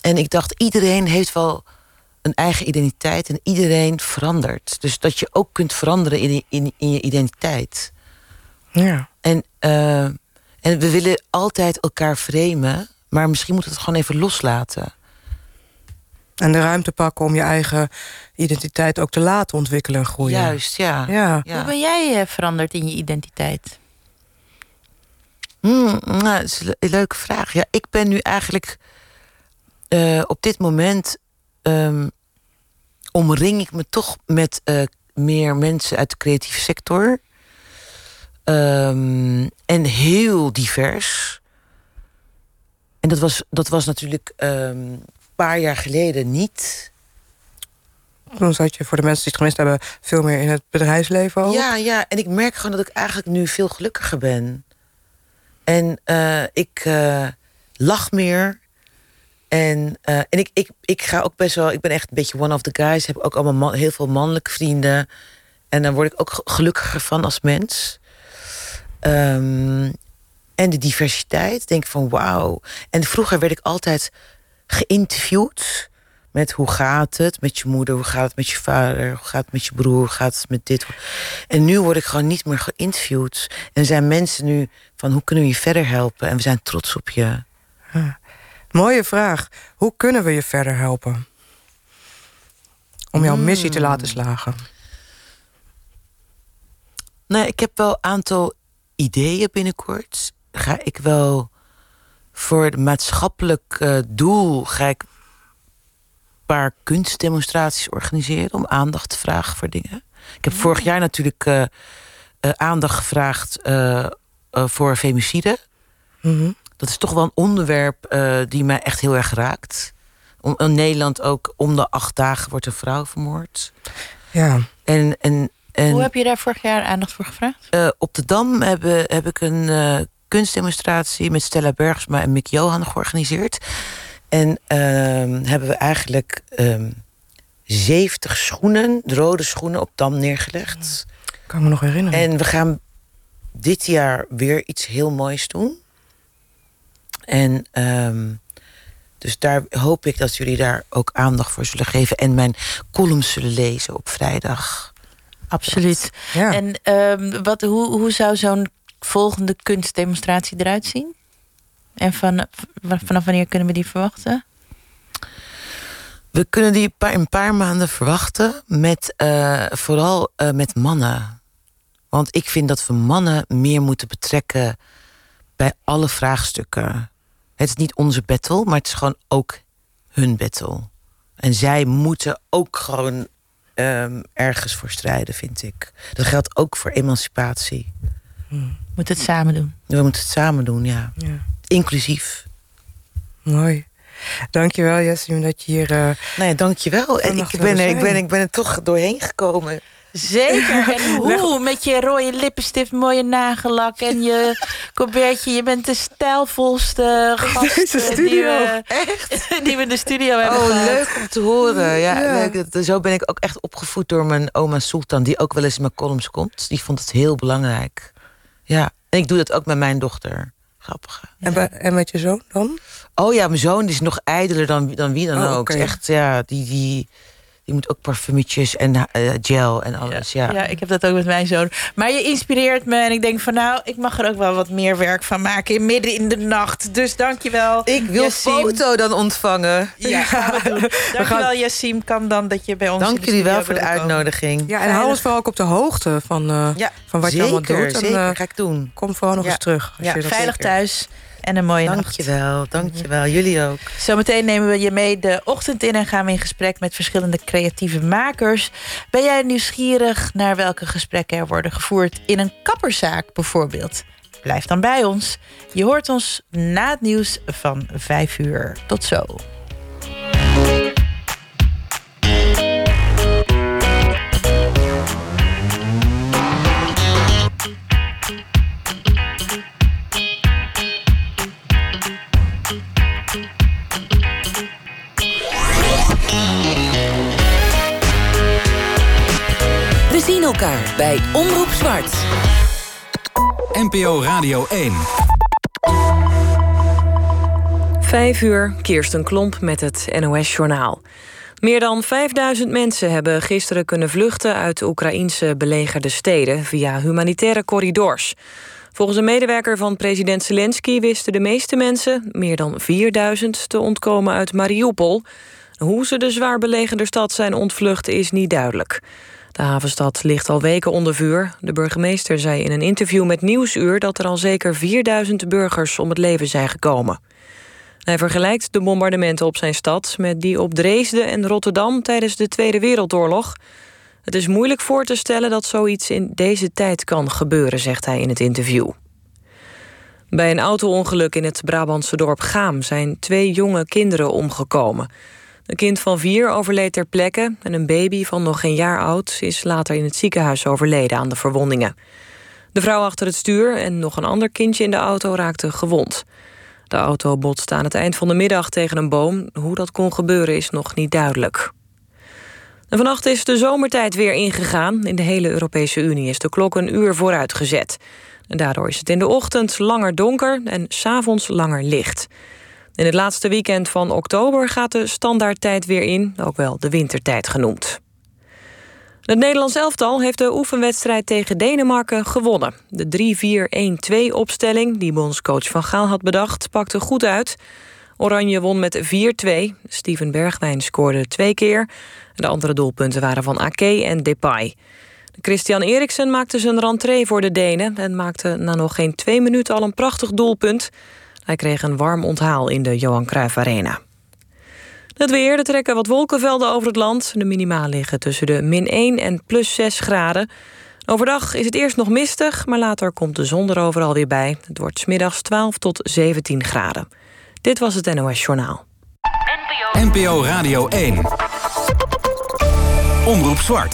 En ik dacht, iedereen heeft wel een eigen identiteit en iedereen verandert. Dus dat je ook kunt veranderen in, in, in je identiteit. Ja. En, eh, en we willen altijd elkaar framen, maar misschien moeten we het gewoon even loslaten. En de ruimte pakken om je eigen identiteit ook te laten ontwikkelen en groeien. Juist, ja. Ja. Hoe ben jij eh, veranderd in je identiteit? Hmm, nou, dat is een le- een leuke vraag. Ja, ik ben nu eigenlijk eh, op dit moment ehm, omring ik me toch met eh, meer mensen uit de creatieve sector. Ehm, en heel divers. En dat was, dat was natuurlijk ehm, een paar jaar geleden niet. Dan zat je voor de mensen die het gemist hebben... veel meer in het bedrijfsleven ook. Ja, ja, en ik merk gewoon dat ik eigenlijk nu veel gelukkiger ben. En eh, ik eh, lach meer. En, eh, en ik, ik, ik ga ook best wel, ik ben echt een beetje one of the guys. Heb ook allemaal man- heel veel mannelijke vrienden. En daar word ik ook ge- gelukkiger van als mens. Ehm, en de diversiteit, denk ik van wauw. En vroeger werd ik altijd geïnterviewd met hoe gaat het met je moeder, hoe gaat het met je vader, hoe gaat het met je broer, hoe gaat het met dit. En nu word ik gewoon niet meer geïnterviewd. En zijn mensen nu van hoe kunnen we je verder helpen? En we zijn trots op je. Mooie vraag. Hoe kunnen we je verder helpen? Om jouw missie te laten slagen. Nou, ik heb wel een aantal ideeën binnenkort. Ga ik wel voor het maatschappelijk doel ga ik een paar kunstdemonstraties organiseren om aandacht te vragen voor dingen. Ik heb vorig jaar natuurlijk eh, eh, aandacht gevraagd eh, voor femicide. Dat is toch wel een onderwerp die mij echt heel erg raakt. Om, in Nederland ook om de acht dagen wordt een vrouw vermoord. Ja. En, en, en, Hoe heb je daar vorig jaar aandacht voor gevraagd? eh, op de Dam hebben, heb ik een eh, kunstdemonstratie met Stella Bergsma en Mick Johan georganiseerd. En ehm, hebben we eigenlijk ehm 70 schoenen, de rode schoenen, op Dam neergelegd. Kan me nog herinneren. En we gaan dit jaar weer iets heel moois doen. En ehm, dus daar hoop ik dat jullie daar ook aandacht voor zullen geven. En mijn columns zullen lezen op vrijdag. Absoluut. En ehm, wat, hoe, hoe zou zo'n volgende kunstdemonstratie eruit zien? En van, vanaf wanneer kunnen we die verwachten? We kunnen die een paar, een paar maanden verwachten. Met, eh, vooral eh, met mannen. Want ik vind dat we mannen meer moeten betrekken bij alle vraagstukken. Het is niet onze battle, maar het is gewoon ook hun battle. En zij moeten ook gewoon ehm, ergens voor strijden, vind ik. Dat geldt ook voor emancipatie. Moet het samen doen. We moeten het samen doen, ja. Ja. Inclusief. Mooi. Dankjewel, Jessim, dat je hier... eh nou ja, dankjewel. En ik ben, er, ik, ben, ik ben er toch doorheen gekomen. Zeker. En hoe? Met je rode lippenstift, mooie nagellak en je colbertje. Je bent de stijlvolste gast Deze eh, Die studio. we, die we in de studio hebben Oh, gehad. leuk om te horen. Ja, Ja. Leuk. Dat, zo ben ik ook echt opgevoed door mijn oma Sultan, die ook wel eens in mijn columns komt. Die vond het heel belangrijk. Ja, en ik doe dat ook met mijn dochter. Grappig. en, en met je zoon dan? Oh ja, mijn zoon die is nog ijdeler dan, dan wie dan Oh, ook. Echt, ja, die, die, die moet ook parfumetjes en eh, gel en alles. Ja. Ja, ik heb dat ook met mijn zoon. Maar je inspireert me en ik denk van nou, ik mag er ook wel wat meer werk van maken in midden in de nacht. Dus dankjewel. Ik wil Yassim. foto dan ontvangen. Ja, gaan we doen. Dankjewel Yassim. Kan dan dat je bij ons Dank jullie wel voor de komen. uitnodiging. Ja, en hou ons vooral ook op de hoogte van, eh, Ja, van wat zeker, je allemaal doet. En, zeker. eh, ga ik doen. kom vooral nog Ja. eens terug. Als Ja, je dat Veilig zeker- thuis en een mooie nacht. Dankjewel, dankjewel. Jullie ook. Zometeen nemen we je mee de ochtend in en gaan we in gesprek met verschillende creatieve makers. Ben jij nieuwsgierig naar welke gesprekken er worden gevoerd in een kapperszaak bijvoorbeeld? Blijf dan bij ons. Je hoort ons na het nieuws van 5 uur. Tot zo. Elkaar bij Omroep Zwart. NPO Radio 1. Vijf uur, Kirsten Klomp met het NOS-journaal. Meer dan 5000 mensen hebben gisteren kunnen vluchten... uit de Oekraïnse belegerde steden via humanitaire corridors. Volgens een medewerker van president Zelensky wisten de meeste mensen... meer dan 4000 te ontkomen uit Mariupol. Hoe ze de zwaar belegerde stad zijn ontvlucht is niet duidelijk. De havenstad ligt al weken onder vuur. De burgemeester zei in een interview met Nieuwsuur... dat er al zeker 4000 burgers om het leven zijn gekomen. Hij vergelijkt de bombardementen op zijn stad... met die op Dresden en Rotterdam tijdens de Tweede Wereldoorlog. Het is moeilijk voor te stellen dat zoiets in deze tijd kan gebeuren... zegt hij in het interview. Bij een auto-ongeluk in het Brabantse dorp Gaam... zijn twee jonge kinderen omgekomen... Een kind van vier overleed ter plekke en een baby van nog geen jaar oud is later in het ziekenhuis overleden aan de verwondingen. De vrouw achter het stuur en nog een ander kindje in de auto raakten gewond. De auto botste aan het eind van de middag tegen een boom. Hoe dat kon gebeuren is nog niet duidelijk. En vannacht is de zomertijd weer ingegaan. In de hele Europese Unie is de klok een uur vooruit gezet. En daardoor is het in de ochtend langer donker en s'avonds langer licht. In het laatste weekend van oktober gaat de standaardtijd weer in, ook wel de wintertijd genoemd. Het Nederlands elftal heeft de oefenwedstrijd tegen Denemarken gewonnen. De 3-4-1-2 opstelling die bondscoach Van Gaal had bedacht pakte goed uit. Oranje won met 4-2. Steven Bergwijn scoorde twee keer. De andere doelpunten waren van Ake en Depay. Christian Eriksen maakte zijn rentree voor de Denen... en maakte na nog geen twee minuten al een prachtig doelpunt. Hij kreeg een warm onthaal in de Johan Cruijff Arena. Het weer, er trekken wat wolkenvelden over het land. De minima liggen tussen de min 1 en plus 6 graden. Overdag is het eerst nog mistig, maar later komt de zon er overal weer bij. Het wordt smiddags 12 tot 17 graden. Dit was het NOS Journaal. NPO Radio 1. Omroep Zwart.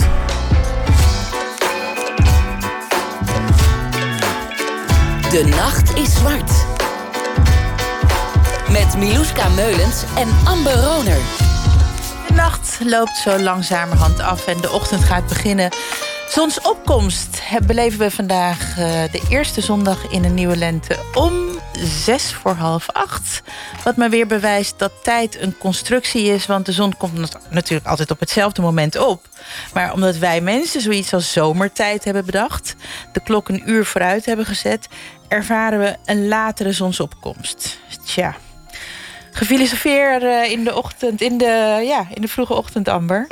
De nacht is zwart. Met Miluska Meulens en Amber Roner. De nacht loopt zo langzamerhand af en de ochtend gaat beginnen. Zonsopkomst beleven we vandaag uh, de eerste zondag in een nieuwe lente om zes voor half acht. Wat maar weer bewijst dat tijd een constructie is... want de zon komt natuurlijk altijd op hetzelfde moment op. Maar omdat wij mensen zoiets als zomertijd hebben bedacht... de klok een uur vooruit hebben gezet... ervaren we een latere zonsopkomst. Tja, gefilosofeer uh, in de ochtend, in de, ja, in de vroege ochtend, Amber.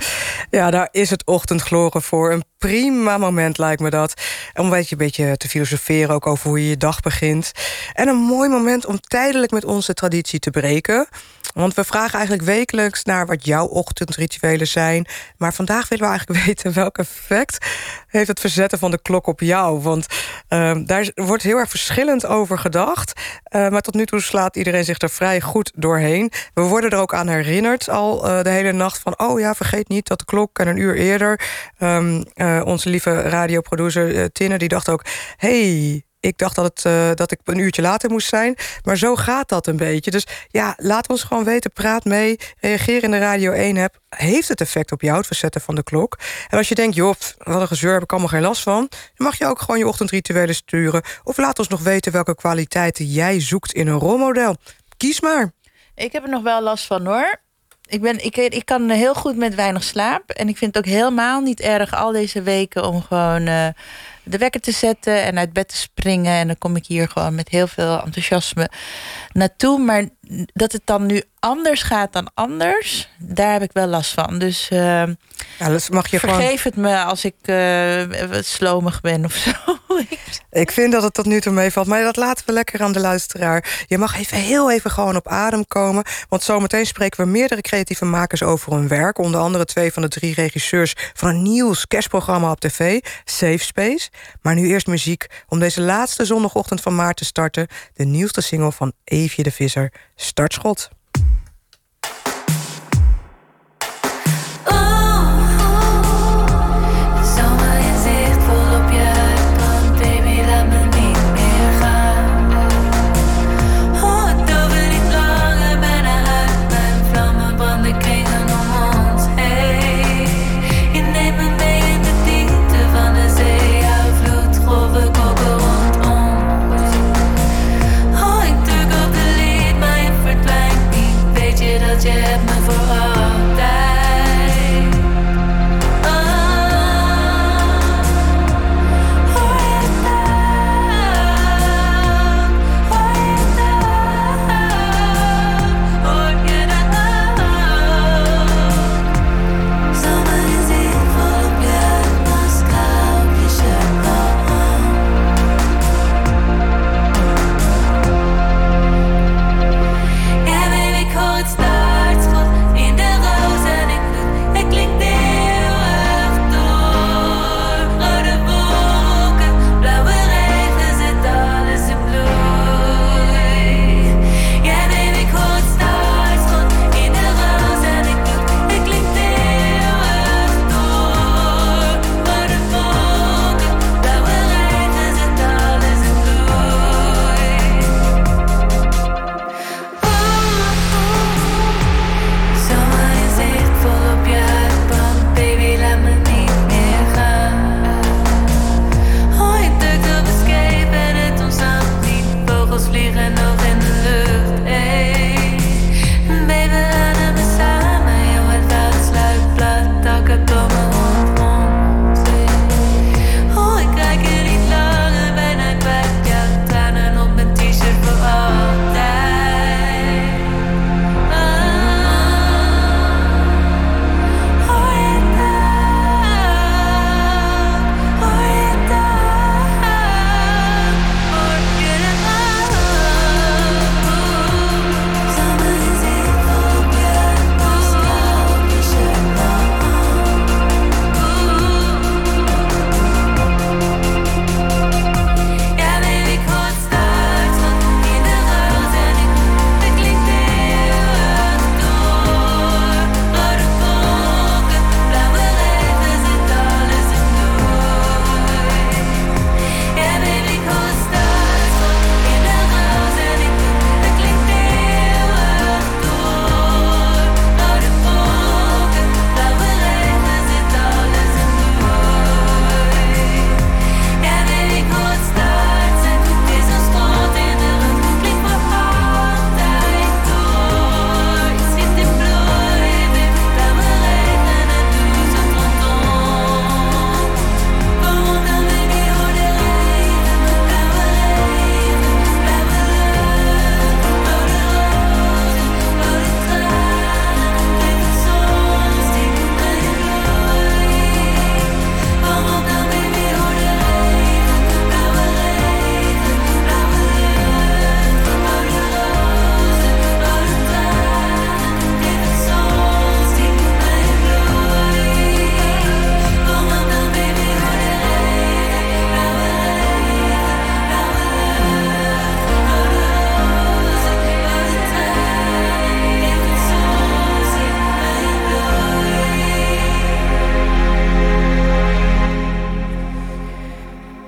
Ja, daar is het ochtendgloren voor. Een prima moment lijkt me dat. Om een beetje te filosoferen ook over hoe je je dag begint. En een mooi moment om tijdelijk met onze traditie te breken. Want we vragen eigenlijk wekelijks naar wat jouw ochtendrituelen zijn. Maar vandaag willen we eigenlijk weten welk effect heeft het verzetten van de klok op jou. Want uh, daar wordt heel erg verschillend over gedacht. Uh, maar tot nu toe slaat iedereen zich er vrij goed doorheen. We worden er ook aan herinnerd al uh, de hele nacht van... oh ja, vergeet niet dat de klok en een uur eerder... Um, onze lieve radioproducer Tinne, die dacht ook... hey, ik dacht dat, het, uh, dat ik een uurtje later moest zijn. Maar zo gaat dat een beetje. Dus ja, laat ons gewoon weten. Praat mee. Reageer in de Radio 1-app. Heeft het effect op jou, het verzetten van de klok? En als je denkt, joh, wat een gezeur, heb ik allemaal geen last van... dan mag je ook gewoon je ochtendrituelen sturen. Of laat ons nog weten welke kwaliteiten jij zoekt in een rolmodel. Kies maar. Ik heb er nog wel last van, hoor. Ik, ben, ik, kan heel goed met weinig slaap. En ik vind het ook helemaal niet erg al deze weken om gewoon... Uh, de wekker te zetten en uit bed te springen. En dan kom ik hier gewoon met heel veel enthousiasme naartoe. Maar dat het dan nu anders gaat dan anders, daar heb ik wel last van. Dus uh, ja, dus mag je vergeef het me als ik uh, slomig ben of zo. ik vind dat het tot nu toe meevalt. Maar dat laten we lekker aan de luisteraar. Je mag even heel even gewoon op adem komen. Want zometeen spreken we meerdere creatieve makers over hun werk. Onder andere twee van de drie regisseurs van een nieuw sketchprogramma op tv. Safe Space. Maar nu eerst muziek om deze laatste zondagochtend van maart te starten. De nieuwste single van Eefje de Visser, Startschot.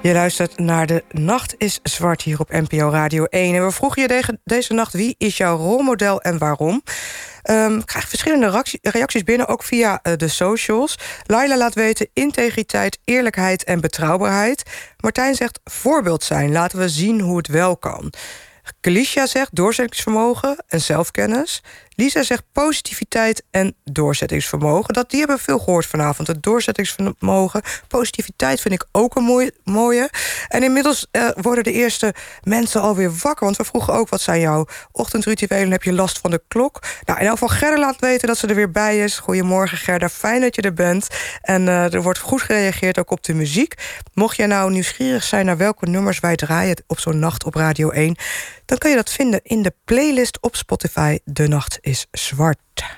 Je luistert naar De Nacht is Zwart hier op NPO Radio 1. En we vroegen je deze, nacht wie is jouw rolmodel en waarom. Um, ik krijg verschillende reacties binnen, ook via uh, de socials. Laila laat weten integriteit, eerlijkheid en betrouwbaarheid. Martijn zegt voorbeeld zijn, laten we zien hoe het wel kan. Kalisha zegt doorzettingsvermogen en zelfkennis. Lisa zegt positiviteit en doorzettingsvermogen. Dat, die hebben we veel gehoord vanavond. Het doorzettingsvermogen. Positiviteit vind ik ook een mooie. mooie. En inmiddels uh, worden de eerste mensen alweer wakker. Want we vroegen ook, wat zijn jouw ochtendrituelen? Heb je last van de klok? Nou, in elk geval Gerda laat weten dat ze er weer bij is. Goedemorgen Gerda, fijn dat je er bent. En uh, er wordt goed gereageerd ook op de muziek. Mocht jij nou nieuwsgierig zijn naar welke nummers wij draaien... op zo'n nacht op Radio 1... dan kan je dat vinden in de playlist op Spotify De Nacht is zwart.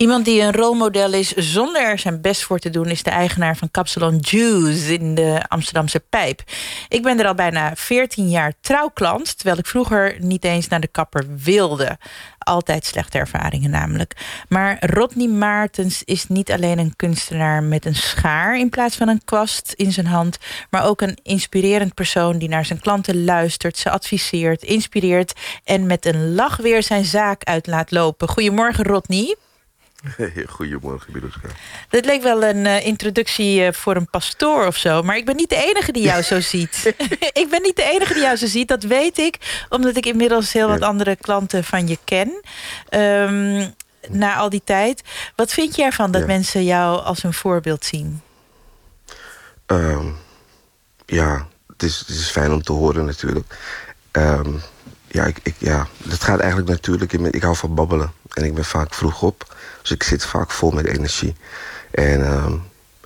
Iemand die een rolmodel is zonder er zijn best voor te doen... is de eigenaar van Capsalon Juice in de Amsterdamse Pijp. Ik ben er al bijna 14 jaar trouwklant... terwijl ik vroeger niet eens naar de kapper wilde. Altijd slechte ervaringen namelijk. Maar Rodney Maartens is niet alleen een kunstenaar met een schaar... in plaats van een kwast in zijn hand... maar ook een inspirerend persoon die naar zijn klanten luistert... ze adviseert, inspireert... en met een lach weer zijn zaak uit laat lopen. Goedemorgen, Rodney. Goedemorgen, Biluska. Dit leek wel een uh, introductie uh, voor een pastoor of zo. Maar ik ben niet de enige die jou zo ziet. ik ben niet de enige die jou zo ziet, dat weet ik. Omdat ik inmiddels heel wat andere klanten van je ken. Um, na al die tijd. Wat vind je ervan dat ja. mensen jou als een voorbeeld zien? Um, ja, het is, het is fijn om te horen natuurlijk. Um, ja, ik, ik, ja, het gaat eigenlijk natuurlijk... Ik hou van babbelen. En ik ben vaak vroeg op. Dus ik zit vaak vol met energie. En uh,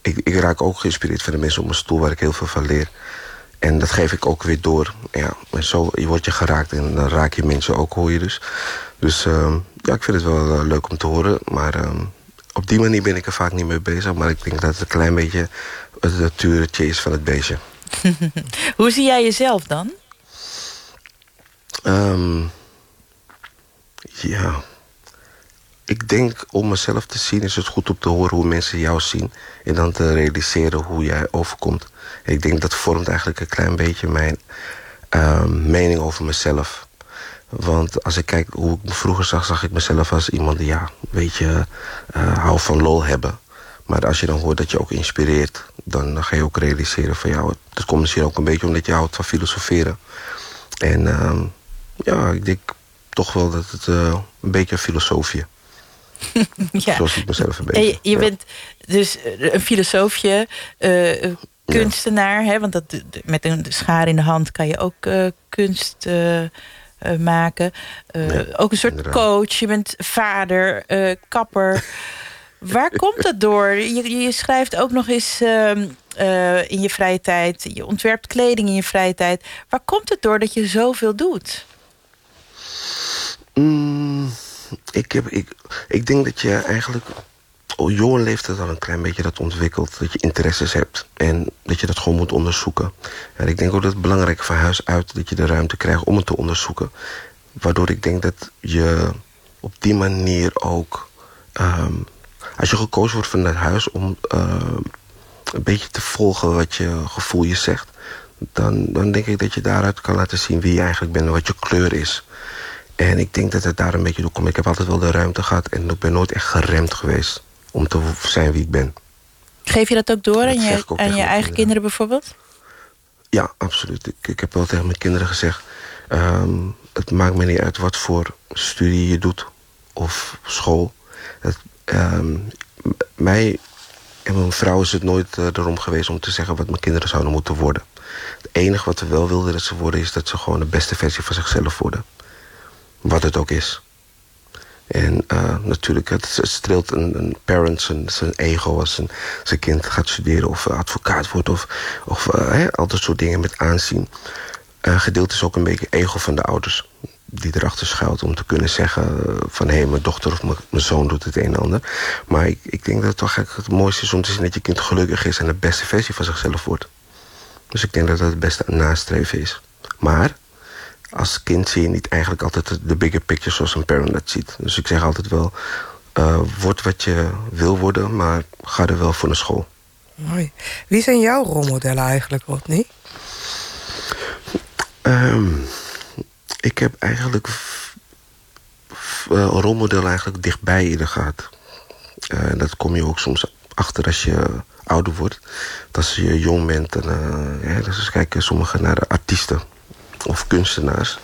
ik, ik, raak ook geïnspireerd van de mensen op mijn stoel... waar ik heel veel van leer. En dat geef ik ook weer door. Ja, en zo je wordt je geraakt en dan raak je mensen ook, hoor je dus. Dus uh, ja, ik vind het wel uh, leuk om te horen. Maar ehm, op die manier ben ik er vaak niet mee bezig. Maar ik denk dat het een klein beetje het natuurtje is van het beestje. Hoe zie jij jezelf dan? Um, ja, ik denk om mezelf te zien is het goed om te horen hoe mensen jou zien. En dan te realiseren hoe jij overkomt. Ik denk dat vormt eigenlijk een klein beetje mijn uh, mening over mezelf. Want als ik kijk hoe ik me vroeger zag, zag ik mezelf als iemand die, ja, weet je, uh, hou van lol hebben. Maar als je dan hoort dat je ook inspireert, dan ga je ook realiseren van jou. Dat komt misschien ook een beetje omdat je houdt van filosoferen. En uh, ja, ik denk toch wel dat het uh, een beetje een filosofie ja. Zoals ik mezelf een beetje. Je, je bent dus een filosoofje, uh, kunstenaar. Ja. Hè, want dat, met een schaar in de hand kan je ook uh, kunst maken. Ja, ook een soort inderdaad. coach. Je bent vader, kapper. Waar komt dat door? Je, je schrijft ook nog eens ehm, in je vrije tijd. Je ontwerpt kleding in je vrije tijd. Waar komt het door dat je zoveel doet? Mm ik, heb, ik, ik denk dat je eigenlijk op jonge leeftijd al een klein beetje dat ontwikkelt. Dat je interesses hebt en dat je dat gewoon moet onderzoeken. En ik denk ook dat het belangrijk van huis uit dat je de ruimte krijgt om het te onderzoeken. Waardoor ik denk dat je op die manier ook... Um, als je gekozen wordt vanuit huis om uh, een beetje te volgen wat je gevoel je zegt... Dan, dan denk ik dat je daaruit kan laten zien wie je eigenlijk bent en wat je kleur is. En ik denk dat het daar een beetje door komt. Ik heb altijd wel de ruimte gehad en ik ben nooit echt geremd geweest om te zijn wie ik ben. Geef je dat ook door aan je, aan je eigen kinderen bijvoorbeeld? Ja, absoluut. Ik, ik heb wel tegen mijn kinderen gezegd... Um, het maakt me niet uit wat voor studie je doet of school. Het, um, mij en mijn vrouw is het nooit uh, erom geweest om te zeggen... wat mijn kinderen zouden moeten worden. Het enige wat we wel wilden dat ze worden... is dat ze gewoon de beste versie van zichzelf worden wat het ook is. En uh, natuurlijk, het, het streelt een, een parent zijn, zijn ego als zijn kind gaat studeren of advocaat wordt of, of hè, al dat soort dingen met aanzien. Uh, gedeeld is ook een beetje ego van de ouders die erachter schuilt om te kunnen zeggen van hé, hey, mijn dochter of mijn zoon doet het een en ander. Maar ik, ik denk dat het toch eigenlijk het mooiste is om te zien dat je kind gelukkig is en de beste versie van zichzelf wordt. Dus ik denk dat dat het beste nastreven is. Maar als kind zie je niet eigenlijk altijd de bigger picture zoals een parent dat ziet. Dus ik zeg altijd wel, uh, word wat je wil worden, maar ga er wel voor naar school. Mooi. Wie zijn jouw rolmodellen eigenlijk, Rodney? Ehm, ik heb eigenlijk eh, een rolmodel eigenlijk dichtbij je gehad. Eh, En dat kom je ook soms achter als je ouder wordt. Dat als je jong bent, eh, ja, dus kijken sommigen naar de artiesten of kunstenaars.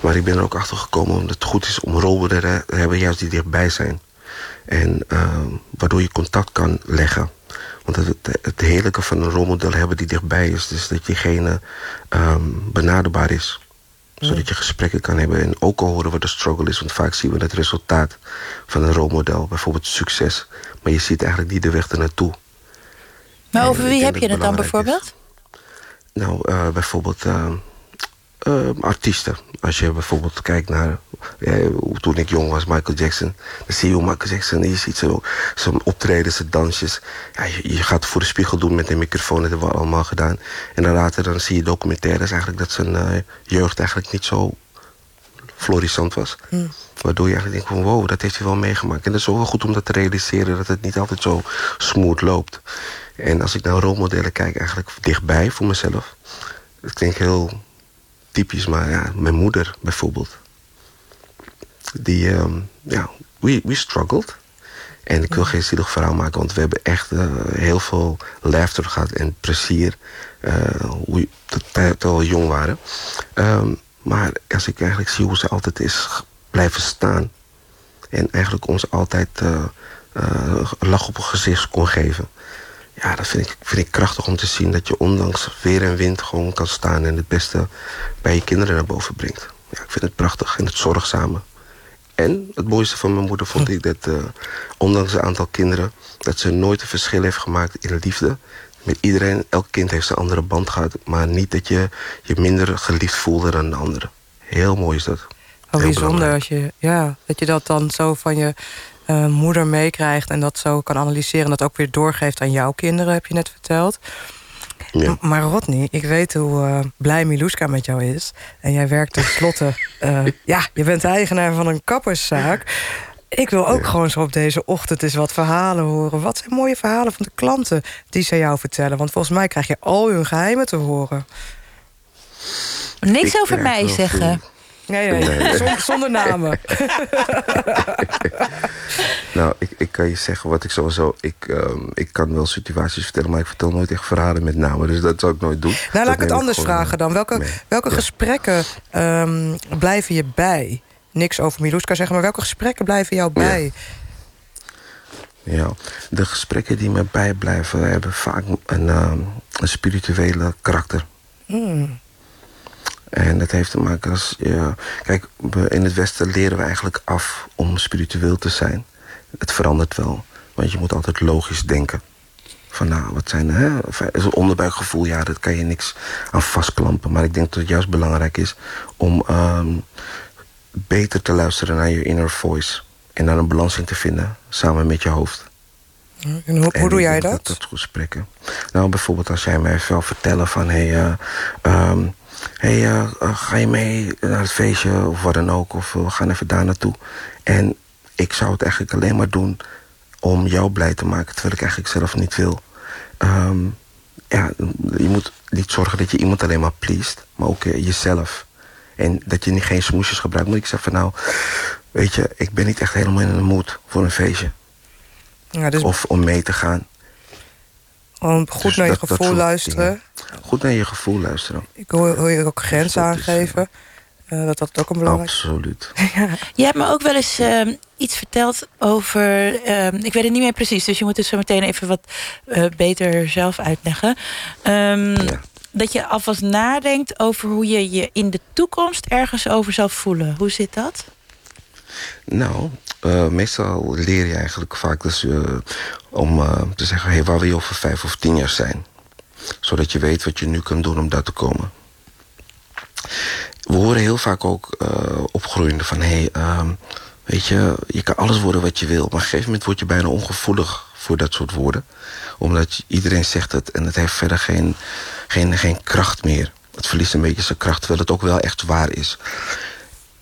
Maar ik ben er ook achter gekomen omdat het goed is om rolmodellen te hebben, juist die dichtbij zijn. En eh, waardoor je contact kan leggen. Want het, het, het heerlijke van een rolmodel hebben die dichtbij is, is dat diegene ehm, benaderbaar is. Zodat je gesprekken kan hebben en ook al horen wat de struggle is. Want vaak zien we het resultaat van een rolmodel, bijvoorbeeld succes. Maar je ziet eigenlijk niet de weg ernaartoe. Maar over wie heb dat je het dan is. bijvoorbeeld? Nou, eh, bijvoorbeeld eh, eh, artiesten. Als je bijvoorbeeld kijkt naar hoe- toen ik jong was, Michael Jackson. Dan zie je hoe Michael Jackson, je ziet zo- zo'n optreden, zijn dansjes. Ja, je, je gaat voor de spiegel doen met een microfoon, dat hebben we allemaal gedaan. En dan later dan zie je documentaires eigenlijk dat zijn eh, jeugd eigenlijk niet zo florissant was. Waardoor je eigenlijk denkt van wow, dat heeft hij wel meegemaakt. En dat is ook wel goed om dat te realiseren, dat het niet altijd zo smooth loopt. En als ik naar rolmodellen kijk, eigenlijk dichtbij voor mezelf. Het klinkt heel typisch, maar ja, mijn moeder bijvoorbeeld. Die, ehm, ja, we, we struggled. En ik wil geen zielig verhaal maken, want we hebben echt eh, heel veel laughter gehad en plezier. eh, hoe, terwijl we jong waren. Ehm, maar als ik eigenlijk zie hoe ze altijd is blijven staan. En eigenlijk ons altijd eh, lach op het gezicht kon geven. Ja, dat vind ik, vind ik krachtig om te zien dat je ondanks weer en wind gewoon kan staan en het beste bij je kinderen naar boven brengt. Ja, ik vind het prachtig en het zorgzame. En het mooiste van mijn moeder vond ik dat, eh, ondanks het aantal kinderen, dat ze nooit een verschil heeft gemaakt in liefde. Met iedereen, elk kind heeft een andere band gehad, maar niet dat je je minder geliefd voelde dan de andere. Heel mooi is dat. Heel bijzonder belangrijk. als je, ja, dat je dat dan zo van je eh, moeder meekrijgt en dat zo kan analyseren en dat ook weer doorgeeft aan jouw kinderen, heb je net verteld. Ja. Maar Rodney, ik weet hoe eh, blij Miluska met jou is. En jij werkt tenslotte. eh ja, je bent eigenaar van een kapperszaak. Ik wil ook gewoon zo op deze ochtend eens wat verhalen horen. Wat zijn mooie verhalen van de klanten die ze jou vertellen? Want volgens mij krijg je al hun geheimen te horen. Niks Ik over mij zeggen. veel- Nee, nee, Nee. Zonder, zonder namen. Nou, ik, ik kan je zeggen wat ik sowieso... Ik, ehm, ik kan wel situaties vertellen, maar ik vertel nooit echt verhalen met namen. Dus dat zou ik nooit doen. Nou, Dat laat ik het anders vragen dan. Welke, mee. welke Ja. gesprekken ehm, blijven je bij? Niks over Miluska zeggen, maar welke gesprekken blijven jou bij? Ja, de gesprekken die me bijblijven hebben vaak een, ehm, een spirituele karakter. Hmm. En dat heeft te maken als... Ja, kijk, in het Westen leren we eigenlijk af om spiritueel te zijn. Het verandert wel. Want je moet altijd logisch denken. Van nou, wat zijn... Hè, zo'n onderbuikgevoel, ja, dat kan je niks aan vastklampen. Maar ik denk dat het juist belangrijk is om ehm, beter te luisteren naar je inner voice. En dan een balans in te vinden, samen met je hoofd. En hoe, En hoe doe jij denk dat? Dat gesprekken. Nou, bijvoorbeeld als jij mij zou vertellen van... hey, eh, ehm, hey, eh, eh, ga je mee naar het feestje of wat dan ook... of eh, we gaan even daar naartoe. En ik zou het eigenlijk alleen maar doen om jou blij te maken... terwijl ik eigenlijk zelf niet wil. Ehm, ja, je moet niet zorgen dat je iemand alleen maar pleest... maar ook jezelf. En dat je niet geen smoesjes gebruikt. Maar ik zeg van nou, weet je, ik ben niet echt helemaal in de mood voor een feestje. Ja, dus Of om mee te gaan. Gewoon goed Dus naar je dat- gevoel luisteren. Goed naar je gevoel luisteren. Ik hoor, hoor je ook grenzen aangeven. Eh, dat dat ook een belangrijk Absoluut. Je hebt me ook wel eens ehm, iets verteld over. ehm, ik weet het niet meer precies, dus je moet het zo meteen even wat eh, beter zelf uitleggen. Ehm, Dat je alvast nadenkt over hoe je je in de toekomst ergens over zal voelen. Hoe zit dat? Nou, eh, meestal leer je eigenlijk vaak dus, om eh, te zeggen... Hey, waar wil je over vijf of tien jaar zijn? Zodat je weet wat je nu kunt doen om daar te komen. We horen heel vaak ook opgroeiende van... Hey, ehm, weet je, je kan alles worden wat je wil... maar op een gegeven moment word je bijna ongevoelig voor dat soort woorden. Omdat iedereen zegt het en het heeft verder geen, geen, geen kracht meer. Het verliest een beetje zijn kracht, terwijl het ook wel echt waar is.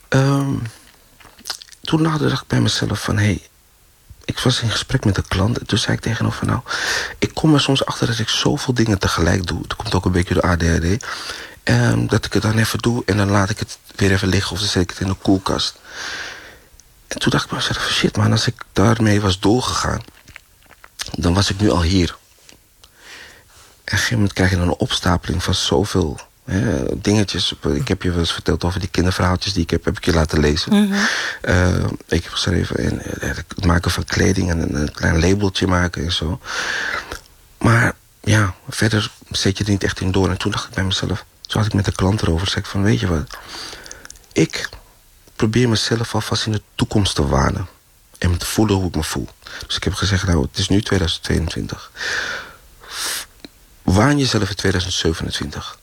Ehm, toen dacht ik bij mezelf van... Hey, ik was in gesprek met een klant en toen zei ik tegen hem van... nou, ik kom er soms achter dat ik zoveel dingen tegelijk doe. Dat komt ook een beetje door ADHD. Ehm, dat ik het dan even doe en dan laat ik het weer even liggen of dan zet ik het in de koelkast. En toen dacht ik mezelf, shit man, als ik daarmee was doorgegaan, dan was ik nu al hier. En op een gegeven moment krijg je dan een opstapeling van zoveel dingetjes. Ik heb je wel eens verteld over die kinderverhaaltjes die ik heb, heb ik je laten lezen. Mhm. Eh, ik heb geschreven en eh, het maken van kleding en een, klein labeltje maken en zo. Maar ja, verder zet je er niet echt in door. En toen dacht ik bij mezelf, toen had ik met de klant erover, zei ik van weet je wat, ik probeer mezelf alvast in de toekomst te wanen. En te voelen hoe ik me voel. Dus ik heb gezegd, nou, het is nu 2022. Waan jezelf in 2027.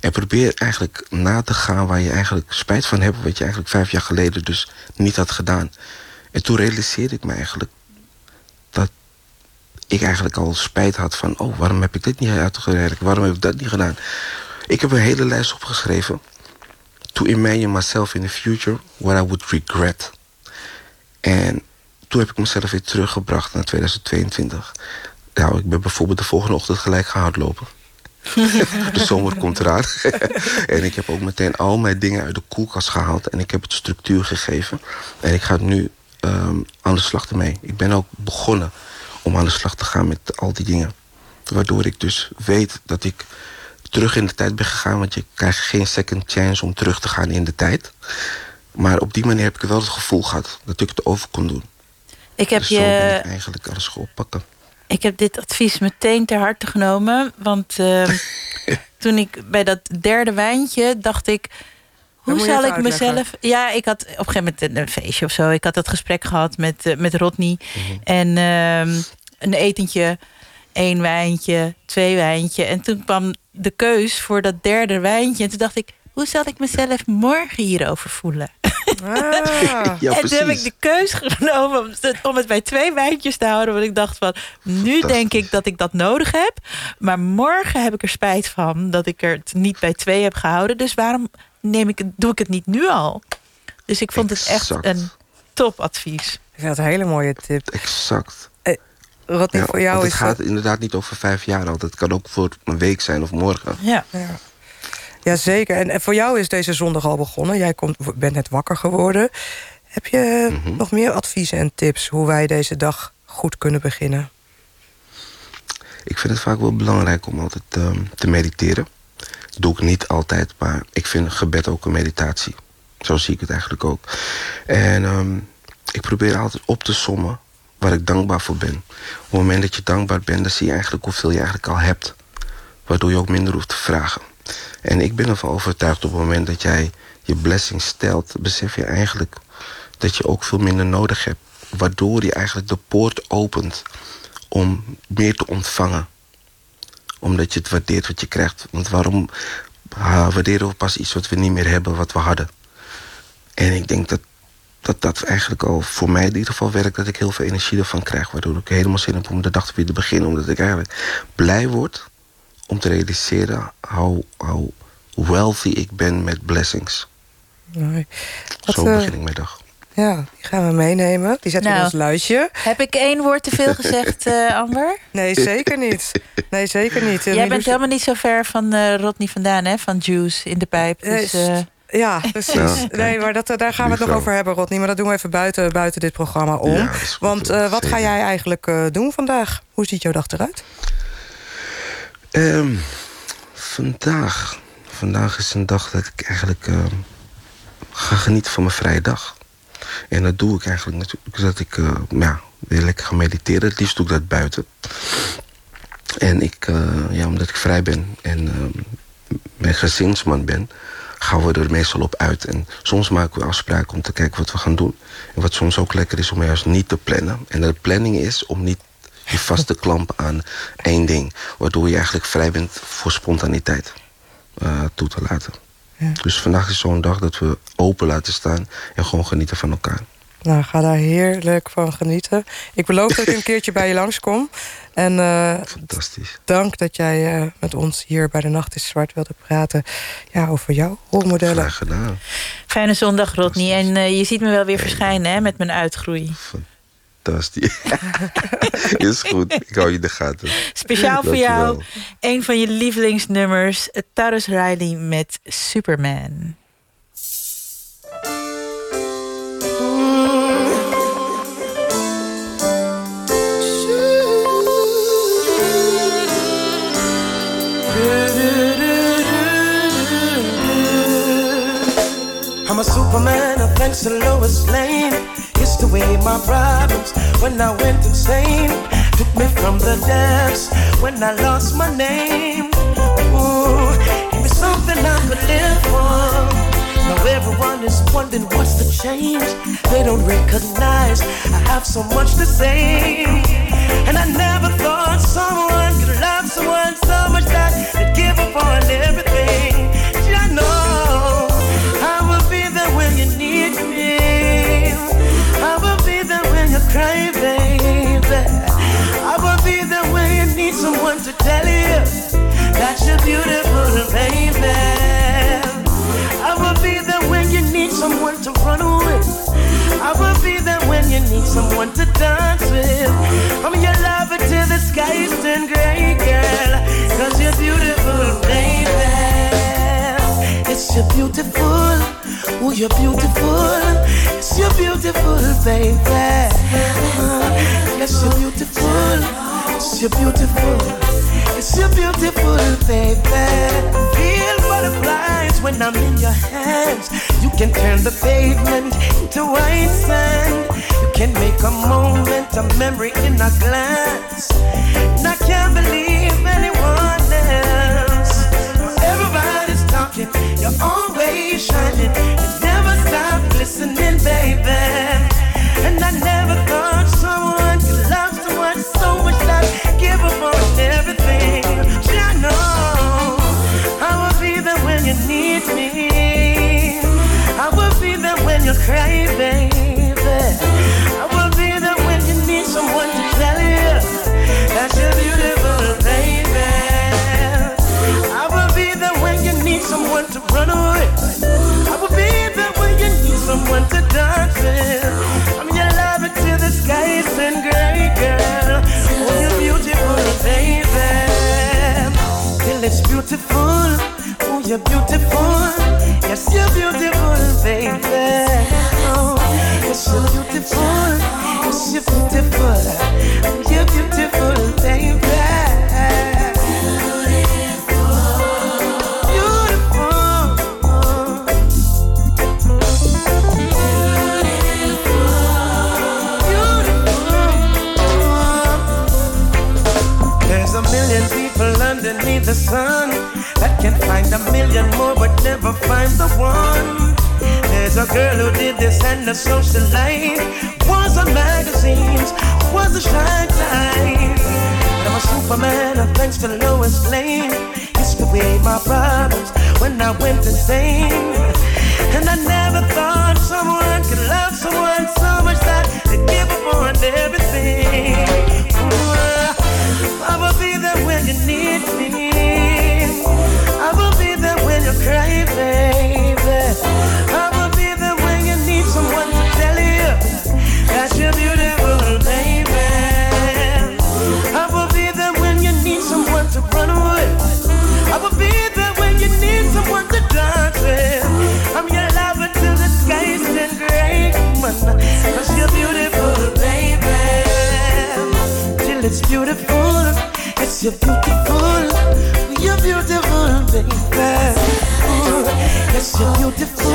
En probeer eigenlijk na te gaan waar je eigenlijk spijt van hebt... wat je eigenlijk vijf jaar geleden dus niet had gedaan. En toen realiseerde ik me eigenlijk... dat ik eigenlijk al spijt had van... oh, waarom heb ik dit niet uitgewerkt? Waarom heb ik dat niet gedaan? Ik heb een hele lijst opgeschreven... to imagine myself in the future... what I would regret. En toen heb ik mezelf weer teruggebracht naar 2022. Nou, ik ben bijvoorbeeld de volgende ochtend gelijk gaan hardlopen. de zomer komt eraan. en ik heb ook meteen al mijn dingen uit de koelkast gehaald. En ik heb het structuur gegeven. En ik ga nu um, aan de slag ermee. Ik ben ook begonnen om aan de slag te gaan met al die dingen. Waardoor ik dus weet dat ik terug in de tijd ben gegaan. Want je krijgt geen second chance om terug te gaan in de tijd. Maar op die manier heb ik wel het gevoel gehad dat ik het over kon doen. Ik heb dus je... zo ben ik eigenlijk alles oppakken. Ik heb dit advies meteen ter harte genomen. Want uh, toen ik bij dat derde wijntje dacht ik. Hoe zal ik mezelf. Ja, ik had op een gegeven moment een feestje of zo. Ik had dat gesprek gehad met, uh, met Rodney. Mm -hmm. En uh, een etentje, één wijntje, twee wijntje. En toen kwam de keus voor dat derde wijntje. En toen dacht ik, hoe zal ik mezelf morgen hierover voelen? Ah. ja, en toen heb ik de keus genomen om het, om het bij twee wijntjes te houden. Want ik dacht van, nu denk ik dat ik dat nodig heb. Maar morgen heb ik er spijt van dat ik er het niet bij twee heb gehouden. Dus waarom neem ik het, doe ik het niet nu al? Dus ik vond exact. het echt een topadvies. Ik dat een hele mooie tip. Exact. Eh, Rodney, ja, voor jou want is het gaat inderdaad niet over vijf jaar al. Het kan ook voor een week zijn of morgen. Ja. ja. Jazeker. En, en voor jou is deze zondag al begonnen. Jij komt, bent net wakker geworden. Heb je mm -hmm. nog meer adviezen en tips hoe wij deze dag goed kunnen beginnen? Ik vind het vaak wel belangrijk om altijd uh, te mediteren. Dat doe ik niet altijd, maar ik vind gebed ook een meditatie. Zo zie ik het eigenlijk ook. En um, ik probeer altijd op te sommen waar ik dankbaar voor ben. Op het moment dat je dankbaar bent, dan zie je eigenlijk hoeveel je eigenlijk al hebt. Waardoor je ook minder hoeft te vragen. En ik ben ervan overtuigd op het moment dat jij je blessing stelt... besef je eigenlijk dat je ook veel minder nodig hebt. Waardoor je eigenlijk de poort opent om meer te ontvangen. Omdat je het waardeert wat je krijgt. Want waarom waarderen we pas iets wat we niet meer hebben, wat we hadden? En ik denk dat dat, dat eigenlijk al voor mij in ieder geval werkt... dat ik heel veel energie ervan krijg. Waardoor ik helemaal zin heb om de dag weer te beginnen. Omdat ik eigenlijk blij word om te realiseren how, how wealthy ik ben met blessings. Wat, Zo begin ik mijn dag. Ja, die gaan we meenemen. Die zetten nou, we in ons luisje. Heb ik één woord te veel gezegd, uh, Amber? Nee, zeker niet. Nee, zeker niet. Jij bent helemaal niet zo ver van uh, Rodney vandaan, hè? Van Juice in de pijp. Dus, uh... Ja, precies. Ja, nee, maar dat, daar gaan we het nog over hebben, Rodney. Maar dat doen we even buiten, buiten dit programma om. Ja, Want wat ga jij eigenlijk doen vandaag? Hoe ziet jouw dag eruit? Um, vandaag. Vandaag is een dag dat ik eigenlijk uh, ga genieten van mijn vrije dag. En dat doe ik eigenlijk natuurlijk dat ik uh, ja, weer lekker ga mediteren. Het liefst doe ik dat buiten. En ik, uh, ja, omdat ik vrij ben en mijn gezinsman ben, gaan we er meestal op uit. En soms maken we afspraken om te kijken wat we gaan doen. En wat soms ook lekker is om juist niet te plannen. En de planning is om niet je vaste klamp aan één ding. Waardoor je eigenlijk vrij bent voor spontaniteit uh, toe te laten. Ja. Dus vandaag is zo'n dag dat we open laten staan en gewoon genieten van elkaar. Nou, ga daar heerlijk van genieten. Ik beloof dat ik een keertje bij je langskom. En uh, Fantastisch. dank dat jij uh, met ons hier bij de Nacht is Zwart wilde praten. Ja, over jouw rolmodellen. Graag gedaan. Fijne zondag, Rodney. En uh, je ziet me wel weer verschijnen hè, met mijn uitgroei. Fantastisch. is goed, ik hou je in de gaten. Speciaal voor jou, een van je lievelingsnummers, Tarrus Riley met Superman. I'm a superman, thanks to Lois Lane. It's the way my problems when I went insane took me from the depths when I lost my name. Ooh, give me something I could live for. Now everyone is wondering what's the change. They don't recognize I have so much to say. And I never thought someone could love someone so much that they'd give up on everything. To tell you that you're beautiful, baby. I will be there when you need someone to run with. I will be there when you need someone to dance with. I'm your lover till the skies turn gray, girl. Cause you're beautiful, baby. Yes, you're beautiful. Oh, you're beautiful. Yes, you're beautiful, baby. Uh, Yes, you're beautiful. Yes, you're beautiful. Yes, you're beautiful, baby. Feel butterflies when I'm in your hands. You can turn the pavement into white sand. You can make a moment a memory in a glance. And I can't believe anyone else. Everybody's talking, you're always shining. You never stop listening, baby. Beautiful. Oh, you're beautiful. Yes, you're beautiful, baby. Oh, you're beautiful. Yes, you're beautiful. Oh, you're beautiful, million more but never find the one. There's a girl who did this and the social life was on magazines, was a shy type. I'm a superman, and thanks to Lois Lane. It's the way my problems when I went insane. And I never thought someone could love someone so much that they'd give up on everything. Cause you're beautiful, baby till it's beautiful. Yes, you're beautiful. You're beautiful, baby. Yes, you're beautiful.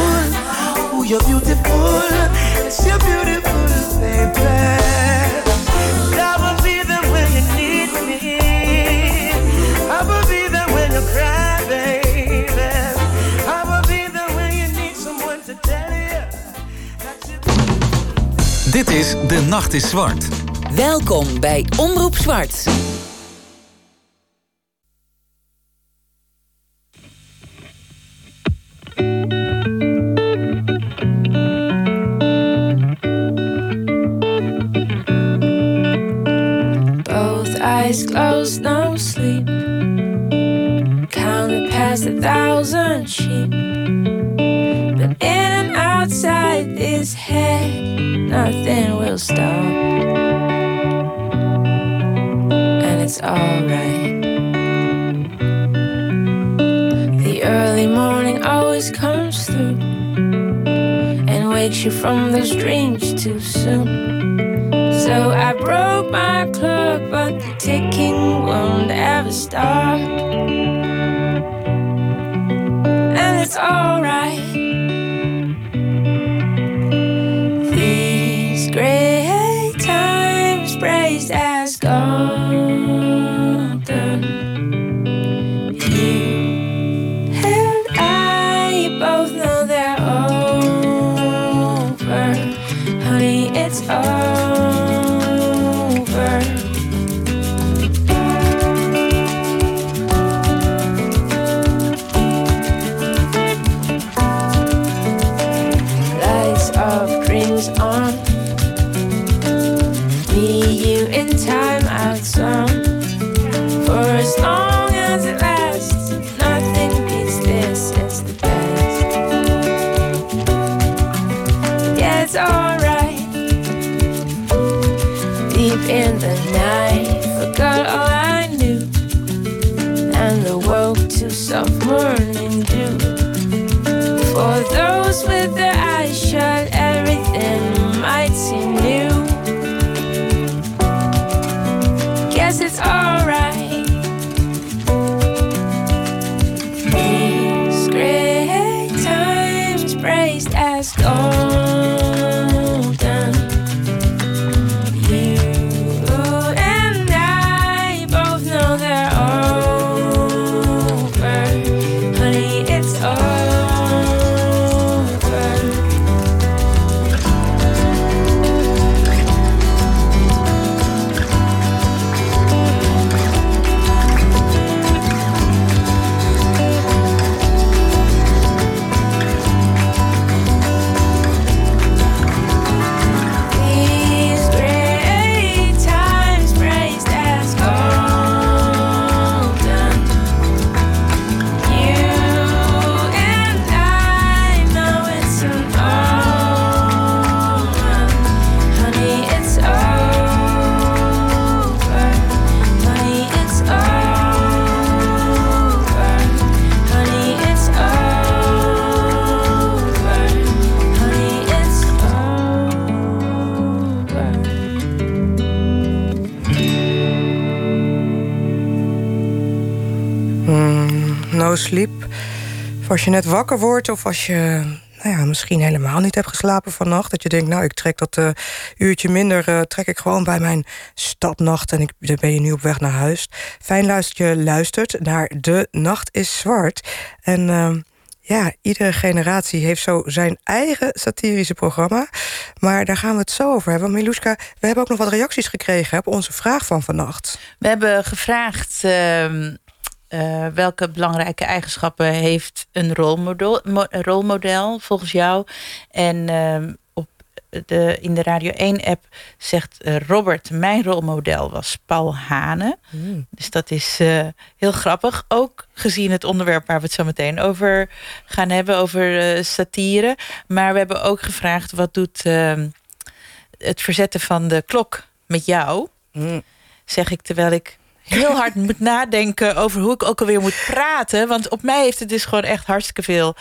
Ooh, you're beautiful. Yes, you're beautiful, baby. I will be there when you need me. I will be there when you cry, Dit is De Nacht is Zwart. Welkom bij Omroep Zwart. from this dream je net wakker wordt of als je nou ja, misschien helemaal niet hebt geslapen vannacht. Dat je denkt, nou, ik trek dat eh, uurtje minder, eh, trek ik gewoon bij mijn stapnacht. En ik, ben je nu op weg naar huis. Fijn luistert je luistert naar De Nacht is Zwart. En ehm, ja, iedere generatie heeft zo zijn eigen satirische programma. Maar daar gaan we het zo over hebben. Miluska, we hebben ook nog wat reacties gekregen op onze vraag van vannacht. We hebben gevraagd ehm, eh, welke belangrijke eigenschappen heeft een rolmodel, mo- een rolmodel volgens jou. En ehm, op de, in de Radio 1-app zegt eh, Robert, mijn rolmodel was Paul Hane. Dus dat is eh, heel grappig. Ook gezien het onderwerp waar we het zo meteen over gaan hebben, over satire. Maar we hebben ook gevraagd, wat doet ehm, het verzetten van de klok met jou? Zeg ik terwijl ik heel hard moet nadenken over hoe ik ook alweer moet praten. Want op mij heeft het dus gewoon echt hartstikke veel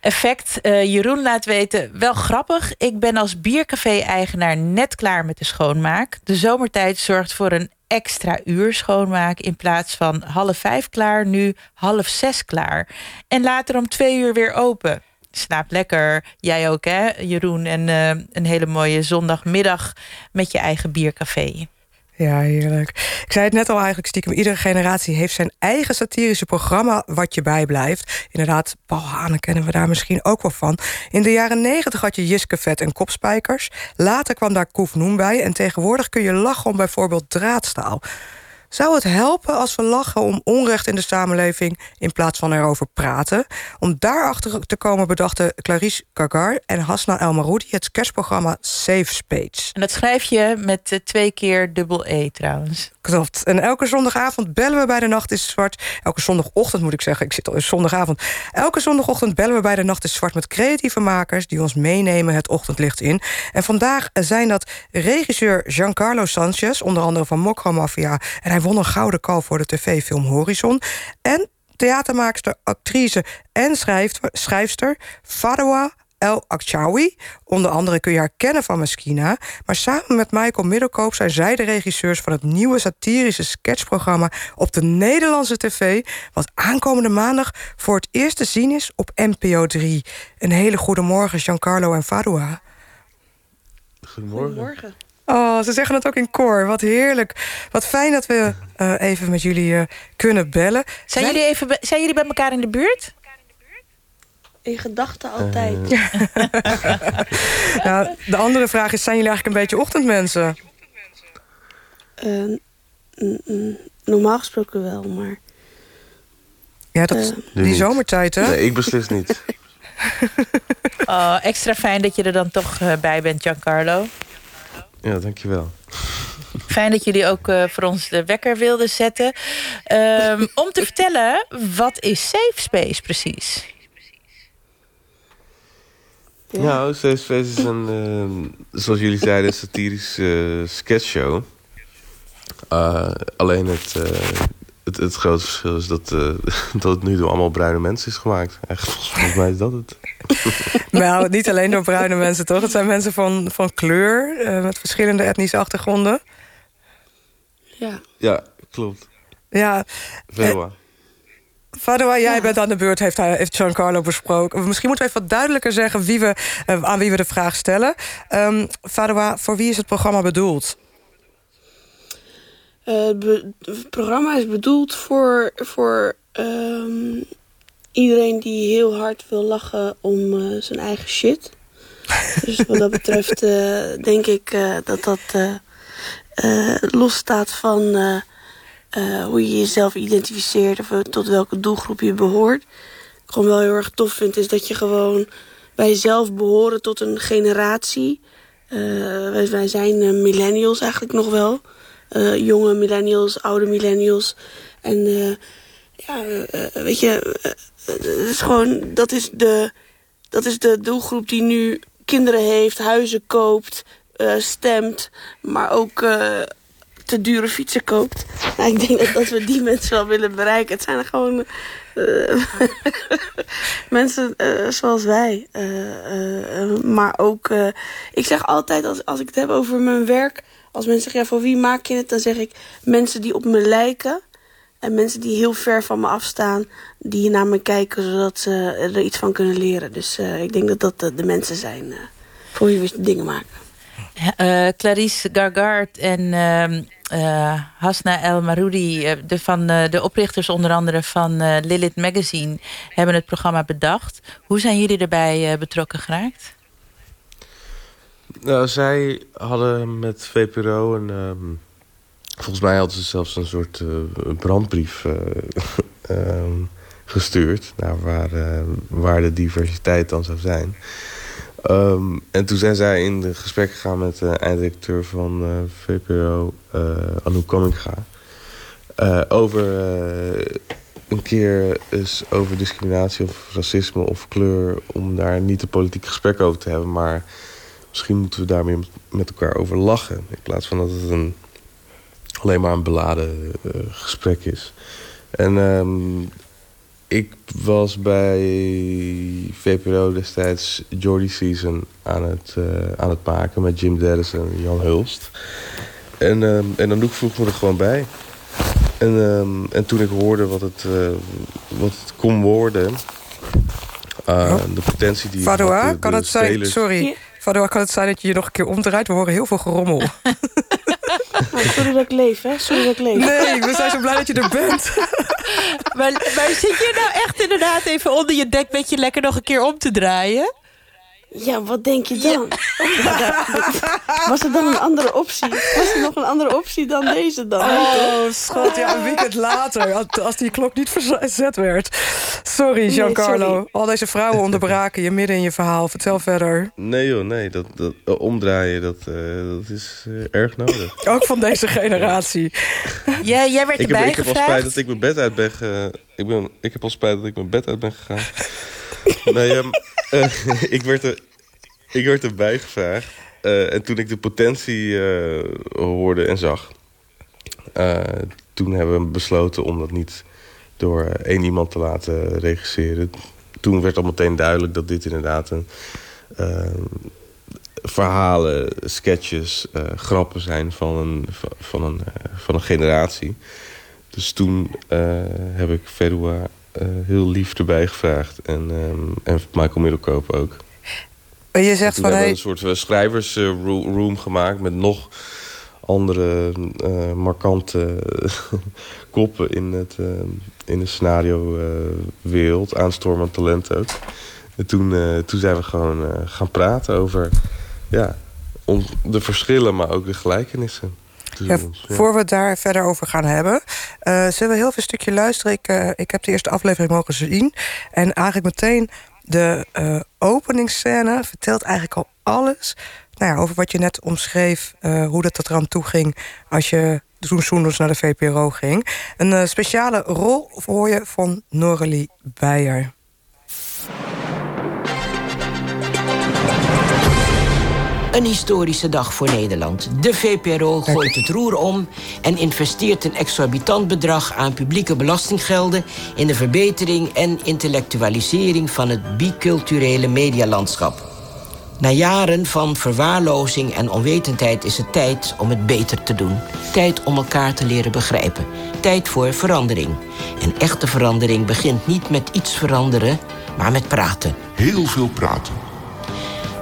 effect. Eh, Jeroen laat weten, wel grappig. Ik ben als biercafé-eigenaar net klaar met de schoonmaak. De zomertijd zorgt voor een extra uur schoonmaak. In plaats van half vijf klaar, nu half zes klaar. En later om twee uur weer open. Slaap lekker. Jij ook, hè, Jeroen? En eh, een hele mooie zondagmiddag met je eigen biercafé. Ja, heerlijk. Ik zei het net al eigenlijk stiekem. Iedere generatie heeft zijn eigen satirische programma wat je bijblijft. Inderdaad, Paul Hane kennen we daar misschien ook wel van. In de jaren negentig had je Jiske Vet en Kopspijkers. Later kwam daar Koef Noem bij. En tegenwoordig kun je lachen om bijvoorbeeld draadstaal. Zou het helpen als we lachen om onrecht in de samenleving... in plaats van erover praten? Om daarachter te komen bedachten Clarice Kagar en Hasna El Maroudi... het sketchprogramma Safe Space. En dat schrijf je met eh, twee keer dubbel E trouwens. Klopt. En elke zondagavond bellen we bij de Nacht is Zwart. Elke zondagochtend moet ik zeggen, ik zit al in zondagavond. Elke zondagochtend bellen we bij de Nacht is Zwart... met creatieve makers die ons meenemen het ochtendlicht in. En vandaag zijn dat regisseur Giancarlo Sanchez... onder andere van Mokro Mafia. En hij won een gouden kalf voor de tv-film Horizon. En theatermaakster, actrice en schrijfster, Fadwa El Akshawi. Onder andere kun je haar kennen van Maskina. Maar samen met Michael Middelkoop zijn zij de regisseurs van het nieuwe satirische sketchprogramma op de Nederlandse tv. Wat aankomende maandag voor het eerst te zien is op NPO 3. Een hele goede morgen, Giancarlo en Fadwa. Goedemorgen. Oh, ze zeggen het ook in koor. Wat heerlijk. Wat fijn dat we uh, even met jullie uh, kunnen bellen. Zijn, jullie even zijn jullie bij elkaar in de buurt? In gedachten altijd. Uh. ja, de andere vraag is: zijn jullie eigenlijk een beetje ochtendmensen? normaal gesproken wel, maar. Ja, dat, die niet. zomertijd, hè? Nee, ik beslis niet. oh, extra fijn dat je er dan toch bij bent, Giancarlo. Ja, dankjewel. Fijn dat jullie ook uh, voor ons de wekker wilden zetten. Um, om te vertellen, wat is Safe Space precies? Ja, nou, Safe Space is een, uh, zoals jullie zeiden, satirische uh, sketchshow. alleen het, het, het grote verschil is dat, dat het nu door allemaal bruine mensen is gemaakt. Eigenlijk, volgens mij is dat het. nou, niet alleen door bruine mensen, toch? Het zijn mensen van, van kleur, uh, met verschillende etnische achtergronden. Ja. Ja, klopt. Ja. Vewa. Eh, Fadwa, jij ja. bent aan de beurt, heeft, hij, heeft Giancarlo besproken. Misschien moeten we even wat duidelijker zeggen wie we, uh, aan wie we de vraag stellen. Um, Fadwa, voor wie is het programma bedoeld? Uh, het programma is bedoeld voor, voor um, iedereen die heel hard wil lachen om uh, zijn eigen shit. dus wat dat betreft denk ik dat dat losstaat van hoe je jezelf identificeert of tot welke doelgroep je behoort. Ik gewoon wel heel erg tof vind is dat je gewoon bij jezelf behoren tot een generatie. Wij, wij, zijn millennials eigenlijk nog wel. jonge millennials, oude millennials. En ja, weet je, het is gewoon, dat is, de, dat is de doelgroep die nu kinderen heeft, huizen koopt, uh, stemt, maar ook uh, te dure fietsen koopt. Nou, ik denk dat, we die mensen wel willen bereiken. Het zijn gewoon uh, mensen zoals wij. maar ook, ik zeg altijd als, als ik het heb over mijn werk, als mensen zeggen, voor wie maak je het? Dan zeg ik mensen die op me lijken. En mensen die heel ver van me afstaan, die naar me kijken zodat ze er iets van kunnen leren. Dus ik denk dat dat de, de mensen zijn voor wie we dingen maken. Uh, Clarice Gargard en Hasna El Maroudi, de, van de oprichters onder andere van Lilith Magazine, hebben het programma bedacht. Hoe zijn jullie erbij betrokken geraakt? Nou, zij hadden met VPRO. Um Volgens mij hadden ze zelfs een soort brandbrief um, gestuurd... naar waar, waar de diversiteit dan zou zijn. Um, en toen zijn zij in de gesprek gegaan met de einddirecteur van VPRO, Anouk Comminga... over een keer eens over discriminatie of racisme of kleur... om daar niet een politiek gesprek over te hebben... maar misschien moeten we daar meer met elkaar over lachen... in plaats van dat het een alleen maar een beladen gesprek is. En um, ik was bij VPRO destijds Jordy Season aan het, uh, aan het maken met Jim Dennis en Jan Hulst. En, um, en dan vroeg me er gewoon bij. En, um, en toen ik hoorde wat het, uh, wat het kon worden, uh, de potentie die Vadoa, had, de, kan het zijn, sorry, Vadoa, kan het zijn dat je je nog een keer omdraait? We horen heel veel gerommel. Oh, sorry dat ik leef, hè? Sorry dat ik leef. Nee, we zijn zo blij dat je er bent. maar, maar zit je nou echt inderdaad even onder je dekbedje lekker nog een keer om te draaien? Ja, wat denk je dan? Ja. Was er dan een andere optie? Was er nog een andere optie dan deze dan? Oh, schat, ja, een weekend later. Als die klok niet verzet werd. Sorry, Giancarlo. Nee, Al deze vrouwen onderbraken je midden in je verhaal. Vertel verder. Nee joh, nee. Dat, dat uh, omdraaien, dat, uh, dat is uh, erg nodig. Ook van deze generatie. Ja, jij werd ik erbij heb, Ik heb al gevraagd? spijt dat ik mijn bed uit ben ik, ben, ik heb al spijt dat ik mijn bed uit ben gegaan. nee, um, uh, ik, werd er, ik werd erbij gevraagd. Uh, en toen ik de potentie uh, hoorde en zag... toen hebben we besloten om dat niet door eh, één iemand te laten regisseren. Toen werd al meteen duidelijk dat dit inderdaad een verhalen, sketches, grappen zijn van een, van een, van een generatie. Dus toen heb ik Fedua heel lief erbij gevraagd. En, um, en Michael Middelkoop ook. Je zegt van... We hebben een soort schrijversroom gemaakt met nog andere uh, markante koppen in, het, uh, in de scenario-wereld. Uh, aanstormend talent ook. En toen, toen zijn we gewoon gaan praten over ja, om de verschillen, maar ook de gelijkenissen. Ja, voor we daar verder over gaan hebben, zullen we heel veel stukje luisteren. Ik, ik heb de eerste aflevering mogen zien. En eigenlijk meteen de openingsscène vertelt eigenlijk al alles nou ja, over wat je net omschreef, uh, hoe dat er aan toe ging als je toen Soenders naar de VPRO ging. Een uh, speciale rol voor je van Noralie Beijer. Een historische dag voor Nederland. De VPRO gooit het roer om en investeert een exorbitant bedrag aan publieke belastinggelden in de verbetering en intellectualisering van het biculturele medialandschap. Na jaren van verwaarlozing en onwetendheid is het tijd om het beter te doen. Tijd om elkaar te leren begrijpen. Tijd voor verandering. En echte verandering begint niet met iets veranderen, maar met praten. Heel veel praten.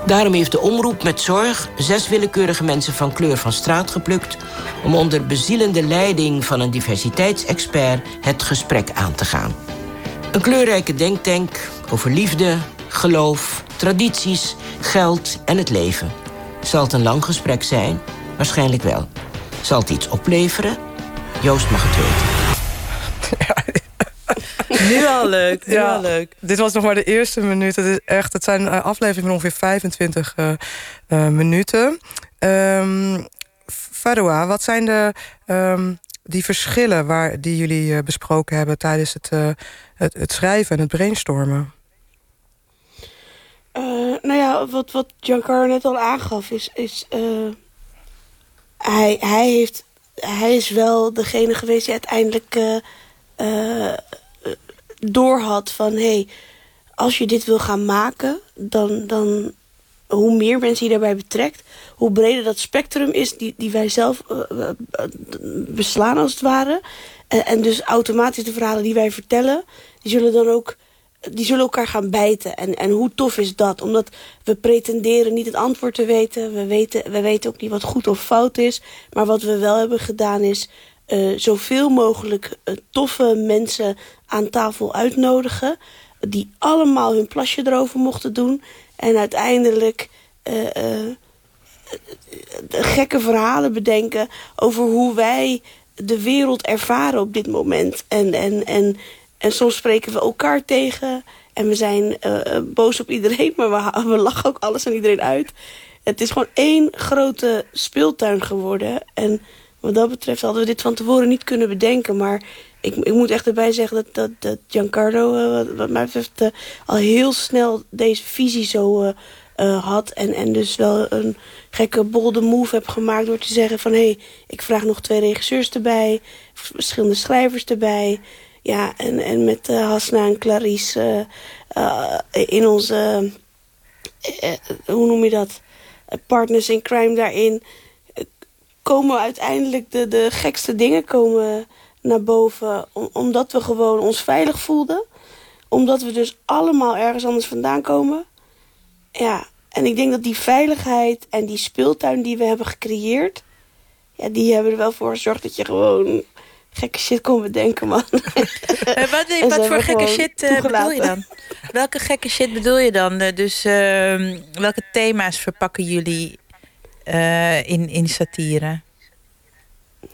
Daarom heeft de omroep met zorg zes willekeurige mensen van kleur van straat geplukt... om onder bezielende leiding van een diversiteitsexpert het gesprek aan te gaan. Een kleurrijke denktank over liefde, geloof, tradities, geld en het leven. Zal het een lang gesprek zijn? Waarschijnlijk wel. Zal het iets opleveren? Joost mag het weten. Nu al leuk, nu al leuk. Dit was nog maar de eerste minuut. Het, is echt, het zijn eh, afleveringen van ongeveer 25 uh, uh, minuten. Um, Faroua, wat zijn de, um, die verschillen waar, die jullie uh, besproken hebben... tijdens het, uh, het, het schrijven en het brainstormen? Uh, nou ja, wat, wat Giancarlo net al aangaf is... is uh, hij, hij, heeft, hij is wel degene geweest die uiteindelijk uh, doorhad van... Hey, als je dit wil gaan maken, dan, dan hoe meer mensen je daarbij betrekt... hoe breder dat spectrum is die, die wij zelf beslaan als het ware. En, en dus automatisch de verhalen die wij vertellen... die zullen dan ook die zullen elkaar gaan bijten. En, en hoe tof is dat? Omdat we pretenderen niet het antwoord te weten. We weten, we weten ook niet wat goed of fout is. Maar wat we wel hebben gedaan is... Uh, zoveel mogelijk uh, toffe mensen aan tafel uitnodigen... die allemaal hun plasje erover mochten doen. En uiteindelijk... Uh, gekke verhalen bedenken over hoe wij de wereld ervaren op dit moment. En, en, en en soms spreken we elkaar tegen. En we zijn boos op iedereen, maar we, we lachen ook alles en iedereen uit. Het is gewoon één grote speeltuin geworden. En wat dat betreft hadden we dit van tevoren niet kunnen bedenken. Maar ik, ik moet echt erbij zeggen dat, dat, dat Giancarlo, uh, wat mij betreft, uh, al heel snel deze visie zo had. En, en dus wel een gekke bolde move heb gemaakt door te zeggen van... hé, hey, ik vraag nog twee regisseurs erbij, verschillende schrijvers erbij... Ja, en, en met Hasna en Clarice in onze, hoe noem je dat, partners in crime daarin, komen uiteindelijk de, de gekste dingen komen naar boven. Om, omdat we gewoon ons veilig voelden. Omdat we dus allemaal ergens anders vandaan komen. Ja, en ik denk dat die veiligheid en die speeltuin die we hebben gecreëerd... Ja, die hebben er wel voor gezorgd dat je gewoon gekke shit kon bedenken, man. Uh, wat wat voor gekke shit uh, bedoel je dan? Welke gekke shit bedoel je dan? Uh, dus welke thema's verpakken jullie in, in satire?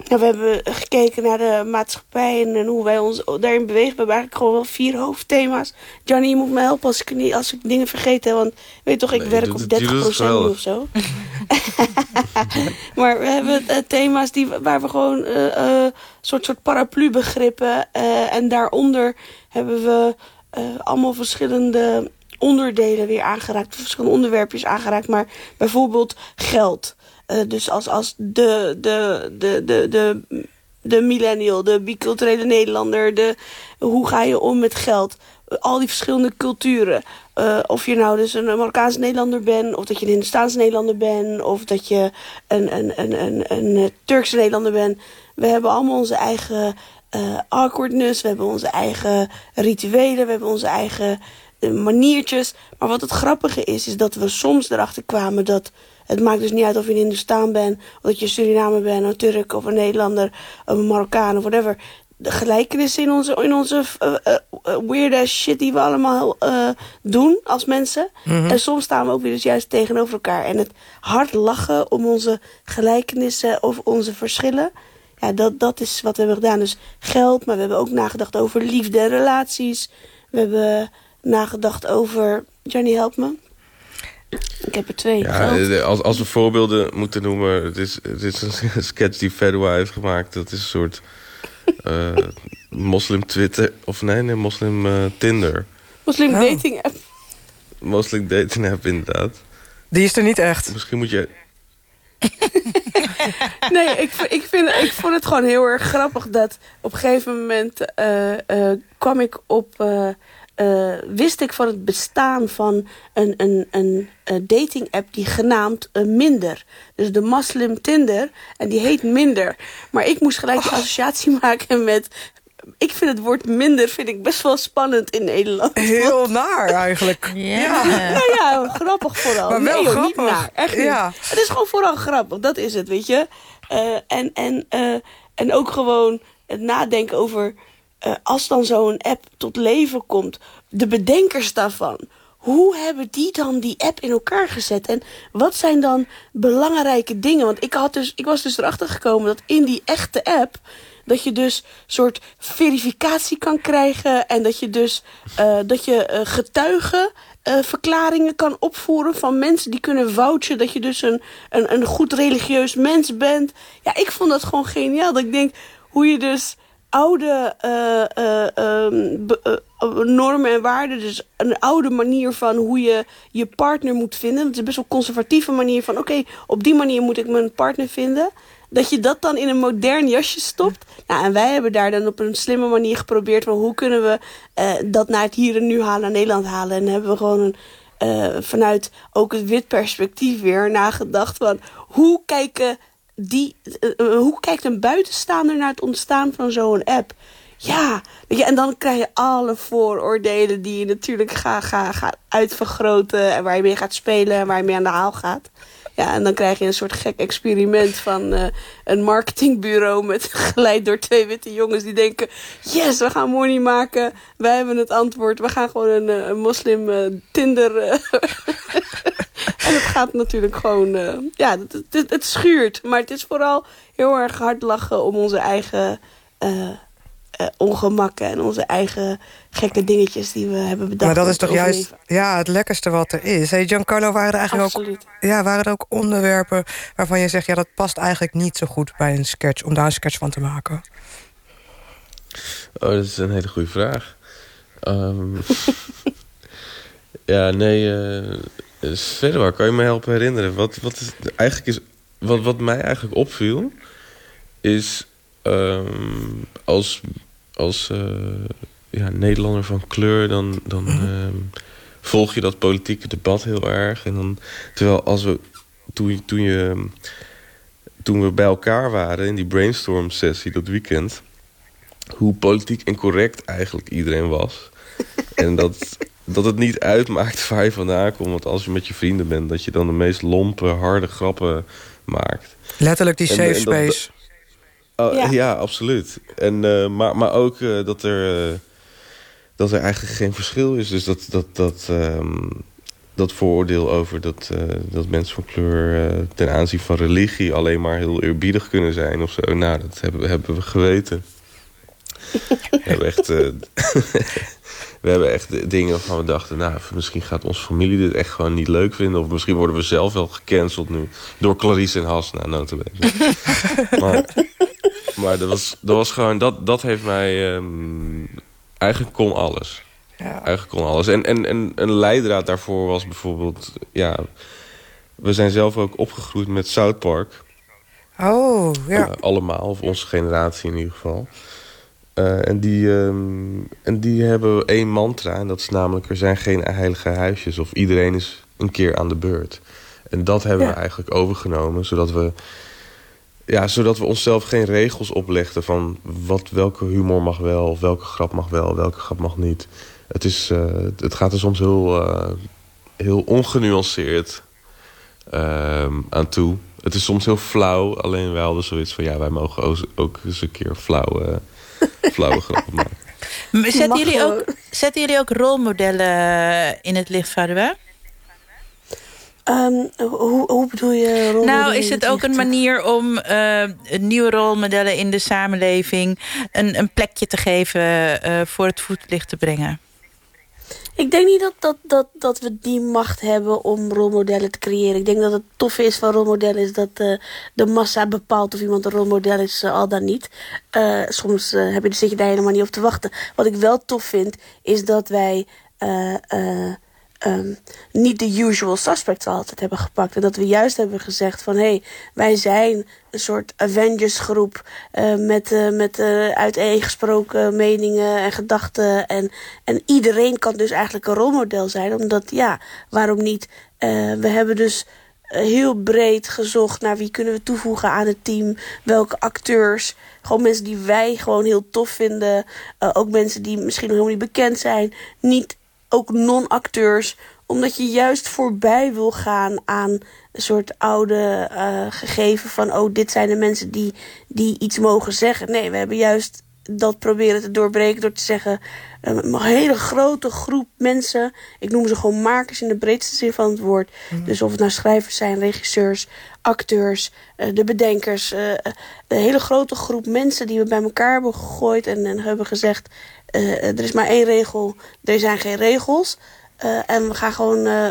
Nou, we hebben gekeken naar de maatschappij en, en hoe wij ons daarin bewegen. We hebben eigenlijk gewoon wel vier hoofdthema's. Johnny, je moet me helpen als ik, niet, als ik dingen vergeet. Hè, want weet toch, ik nee, werk op 30% of zo. maar we hebben uh, thema's die, waar we gewoon een uh, uh, soort, soort paraplu-begrippen... en daaronder hebben we allemaal verschillende onderdelen weer aangeraakt. Verschillende onderwerpjes aangeraakt. Maar bijvoorbeeld geld... Uh, dus als, als de, de, de, de, de, de millennial, de biculturele Nederlander, de, hoe ga je om met geld? Al die verschillende culturen. Uh, of je nou dus een Marokkaanse Nederlander bent, of dat je een Hindustaanse Nederlander bent, of dat je een, een, een, een, een Turkse Nederlander bent. We hebben allemaal onze eigen awkwardness, we hebben onze eigen rituelen, we hebben onze eigen maniertjes. Maar wat het grappige is, is dat we soms erachter kwamen dat het maakt dus niet uit of je in Hindustan bent, of dat je een Surinamer bent, een Turk of een Nederlander, of een Marokkaan of whatever. De gelijkenissen in onze, in onze uh, uh, weird shit die we allemaal uh, doen als mensen. Mm -hmm. En soms staan we ook weer dus juist tegenover elkaar. En het hard lachen om onze gelijkenissen of onze verschillen. Ja, dat, dat is wat we hebben gedaan. Dus geld, maar we hebben ook nagedacht over liefde en relaties. We hebben nagedacht over... Johnny, help me. Ik heb er twee. Ja, als, als we voorbeelden moeten noemen... Het is, het is een sketch die Fedwa heeft gemaakt. Dat is een soort uh, moslim Twitter... Of nee, nee, moslim uh, Tinder. Moslim oh. dating app. Moslim dating app, inderdaad. Die is er niet echt. Misschien moet je... nee, ik, ik, vind, ik vond het gewoon heel erg grappig dat op een gegeven moment uh, uh, kwam ik op. Uh, wist ik van het bestaan van een, een, een, een dating app die genaamd Minder. Dus de moslim Tinder. En die heet Minder. Maar ik moest gelijk die associatie maken met ik vind het woord minder vind ik best wel spannend in Nederland. Heel naar eigenlijk. Ja. ja. Nou ja, grappig vooral. Maar wel nee, grappig. Niet naar, echt ja. Het is gewoon vooral grappig, dat is het, weet je. Uh, en, en, uh, en ook gewoon het nadenken over... Uh, als dan zo'n app tot leven komt, de bedenkers daarvan... Hoe hebben die dan die app in elkaar gezet? En wat zijn dan belangrijke dingen? Want ik, had dus, ik was dus erachter gekomen dat in die echte app dat je dus soort verificatie kan krijgen. En dat je dus uh, dat je uh, getuigen verklaringen kan opvoeren van mensen die kunnen vouchen. Dat je dus een, een, een goed religieus mens bent. Ja, ik vond dat gewoon geniaal. Dat ik denk hoe je dus oude um, normen en waarden. Dus een oude manier van hoe je je partner moet vinden. Het is best wel een conservatieve manier van... oké, op die manier moet ik mijn partner vinden dat je dat dan in een modern jasje stopt. Nou, en wij hebben daar dan op een slimme manier geprobeerd... van hoe kunnen we dat naar het hier en nu halen, naar Nederland halen. En hebben we gewoon een, vanuit ook het wit perspectief weer nagedacht... van hoe kijken die, uh, hoe kijkt een buitenstaander naar het ontstaan van zo'n app... Ja, en dan krijg je alle vooroordelen die je natuurlijk gaat ga, ga uitvergroten... en waar je mee gaat spelen en waar je mee aan de haal gaat. Ja, en dan krijg je een soort gek experiment van uh, een marketingbureau... met geleid door twee witte jongens die denken... yes, we gaan money maken. Wij hebben het antwoord. We gaan gewoon een, een moslim uh, Tinder... En het gaat natuurlijk gewoon... ja, het, het, het, schuurt. Maar het is vooral heel erg hard lachen om onze eigen... Uh, ongemakken en onze eigen gekke dingetjes die we hebben bedacht. Maar dat is toch juist ja, het lekkerste wat er is. Hey Giancarlo, waren er eigenlijk ook, ja, waren er ook onderwerpen waarvan je zegt... ja, dat past eigenlijk niet zo goed bij een sketch... om daar een sketch van te maken? Oh, dat is een hele goede vraag. Um, ja, nee... Uh, verder waar kan je me helpen herinneren? Wat, wat, is, eigenlijk is, wat, wat mij eigenlijk opviel... is um, als als uh, ja, Nederlander van kleur, dan, dan uh, volg je dat politieke debat heel erg. En dan, terwijl als we, toen, toen, je, toen we bij elkaar waren in die brainstorm sessie dat weekend, hoe politiek en correct eigenlijk iedereen was. en dat, dat het niet uitmaakt waar je vandaan komt. Want als je met je vrienden bent, dat je dan de meest lompe, harde grappen maakt. Letterlijk die safe en, en space. Oh, ja. ja. absoluut. En, uh, maar, maar ook uh, dat, er, uh, dat er eigenlijk geen verschil is. Dus dat, dat, dat, um, dat vooroordeel over dat, dat mensen van kleur ten aanzien van religie alleen maar heel eerbiedig kunnen zijn of zo. Nou, dat hebben, hebben we geweten. we hebben echt. We hebben echt dingen waarvan we dachten, nou, misschien gaat onze familie dit echt gewoon niet leuk vinden. Of misschien worden we zelf wel gecanceld nu. Door Clarice en Hasna, notabene. maar, maar dat was, dat was gewoon, dat, dat heeft mij, um, eigenlijk kon alles. Ja. Eigenlijk kon alles. En, en, en een leidraad daarvoor was bijvoorbeeld, ja, we zijn zelf ook opgegroeid met South Park. Oh, ja. Eh, allemaal, of onze generatie in ieder geval. Eh, en, die, ehm, en die hebben één mantra. En dat is namelijk: er zijn geen heilige huisjes. Of iedereen is een keer aan de beurt. En dat hebben Ja. we eigenlijk overgenomen, zodat we, ja, zodat we onszelf geen regels oplegden van wat, welke humor mag wel, of welke grap mag wel, welke grap mag niet. Het, is, eh, het gaat er soms heel, eh, heel ongenuanceerd ehm, aan toe. Het is soms heel flauw, alleen wij hadden zoiets van ja, wij mogen ook, eens een keer flauwe, flauwe grappen maken. M- Zetten jullie, ook, zetten jullie ook rolmodellen in het licht, Faroua? Ehm, hoe, hoe bedoel je rolmodellen Nou, is het ook een manier om eh, nieuwe rolmodellen in de samenleving een, een plekje te geven eh, voor het voetlicht te brengen? Ik denk niet dat, dat, dat, dat we die macht hebben om rolmodellen te creëren. Ik denk dat het toffe is van rolmodellen is dat eh, de massa bepaalt of iemand een rolmodel is, eh, al dan niet. Eh, soms heb je, zit je daar helemaal niet op te wachten. Wat ik wel tof vind, is dat wij eh, eh, ehm, niet de usual suspects altijd hebben gepakt. En dat we juist hebben gezegd van... hé, hey, wij zijn een soort Avengers groep... eh, met, eh, met eh, uiteengesproken meningen en gedachten. En, en iedereen kan dus eigenlijk een rolmodel zijn. Omdat, ja, waarom niet? We hebben dus heel breed gezocht naar wie kunnen we toevoegen aan het team. Welke acteurs. Gewoon mensen die wij gewoon heel tof vinden. Ook mensen die misschien nog helemaal niet bekend zijn. Niet ook non-acteurs. Omdat je juist voorbij wil gaan aan een soort oude eh, gegeven van... oh, dit zijn de mensen die, die iets mogen zeggen. Nee, we hebben juist dat proberen te doorbreken door te zeggen... eh, een hele grote groep mensen... ik noem ze gewoon makers in de breedste zin van het woord. Dus of het nou schrijvers zijn, regisseurs, acteurs, eh, de bedenkers... een hele grote groep mensen die we bij elkaar hebben gegooid... en, en hebben gezegd, eh, er is maar één regel, er zijn geen regels... Eh, en we gaan gewoon eh,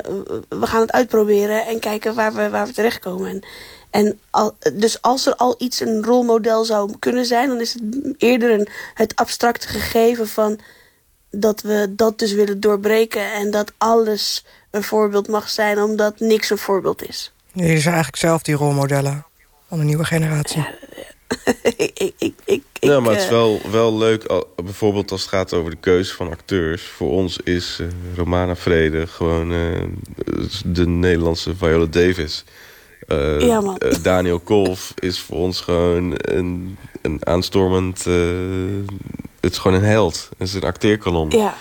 we gaan het uitproberen en kijken waar we, waar we terechtkomen. En, en al, dus als er al iets een rolmodel zou kunnen zijn, dan is het eerder een, het abstracte gegeven van dat we dat dus willen doorbreken en dat alles een voorbeeld mag zijn, omdat niks een voorbeeld is. Jullie zijn eigenlijk zelf die rolmodellen van de nieuwe generatie. ik, ik, ik, ja, maar het is eh, wel, wel leuk, bijvoorbeeld als het gaat over de keuze van acteurs. Voor ons is eh, Romana Vrede gewoon eh, de Nederlandse Viola Davis. Ja, man. eh, Daniel Kolf is voor ons gewoon een, een aanstormend... het is gewoon een held. Het is een acteerkanon. Ja.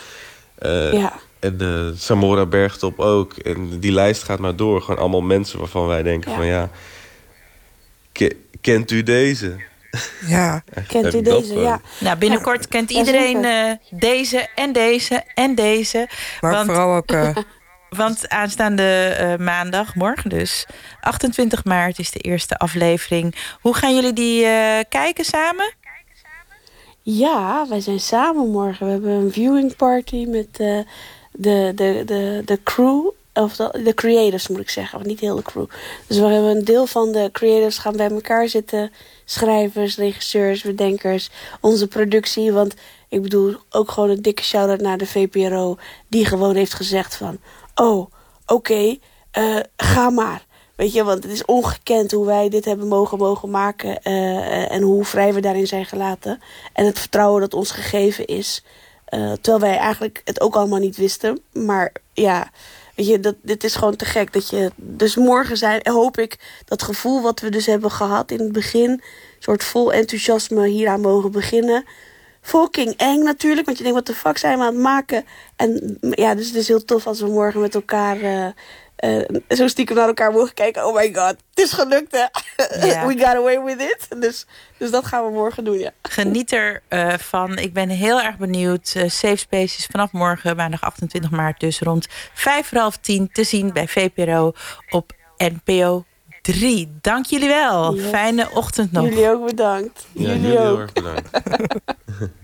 Ja. En Samora Bergtop ook. En die lijst gaat maar door. Gewoon allemaal mensen waarvan wij denken Ja. van ja... ke- kent u deze? Ja. Kent u deze? Ja. Nou, binnenkort kent iedereen eh, deze en deze en deze. Maar want, vooral ook... eh, want aanstaande eh, maandag, morgen dus, 28 maart is de eerste aflevering. Hoe gaan jullie die eh, kijken samen? Ja, wij zijn samen morgen. We hebben een viewing party met eh, de, de, de, de crew. Of de, de creators moet ik zeggen, want niet heel de crew. Dus we hebben een deel van de creators gaan bij elkaar zitten. Schrijvers, regisseurs, bedenkers, onze productie. Want ik bedoel ook gewoon een dikke shout-out naar de VPRO. Die gewoon heeft gezegd van... Oh, oké, eh, ga maar. Weet je, want het is ongekend hoe wij dit hebben mogen, mogen maken. eh, en hoe vrij we daarin zijn gelaten. En het vertrouwen dat ons gegeven is. eh, terwijl wij eigenlijk het ook allemaal niet wisten. Maar ja, weet je, dat, dit is gewoon te gek. Dat je, dus morgen zijn, hoop ik dat gevoel wat we dus hebben gehad in het begin. soort vol enthousiasme hieraan mogen beginnen. Fucking eng natuurlijk, want je denkt, wat de fuck zijn we aan het maken? En ja, dus het is heel tof als we morgen met elkaar eh, eh, zo stiekem naar elkaar mogen kijken. Oh my god, het is gelukt hè. We got away with it. Dus, dus dat gaan we morgen doen, ja. Geniet ervan. van. Ik ben heel erg benieuwd. Eh, Safe Spaces vanaf morgen, maandag 28 maart, dus rond vijf voor half tien te zien bij VPRO op NPO 3. Dank jullie wel. Yes. Fijne ochtend nog. Jullie ook bedankt. Ja, jullie jullie heel ook. erg bedankt.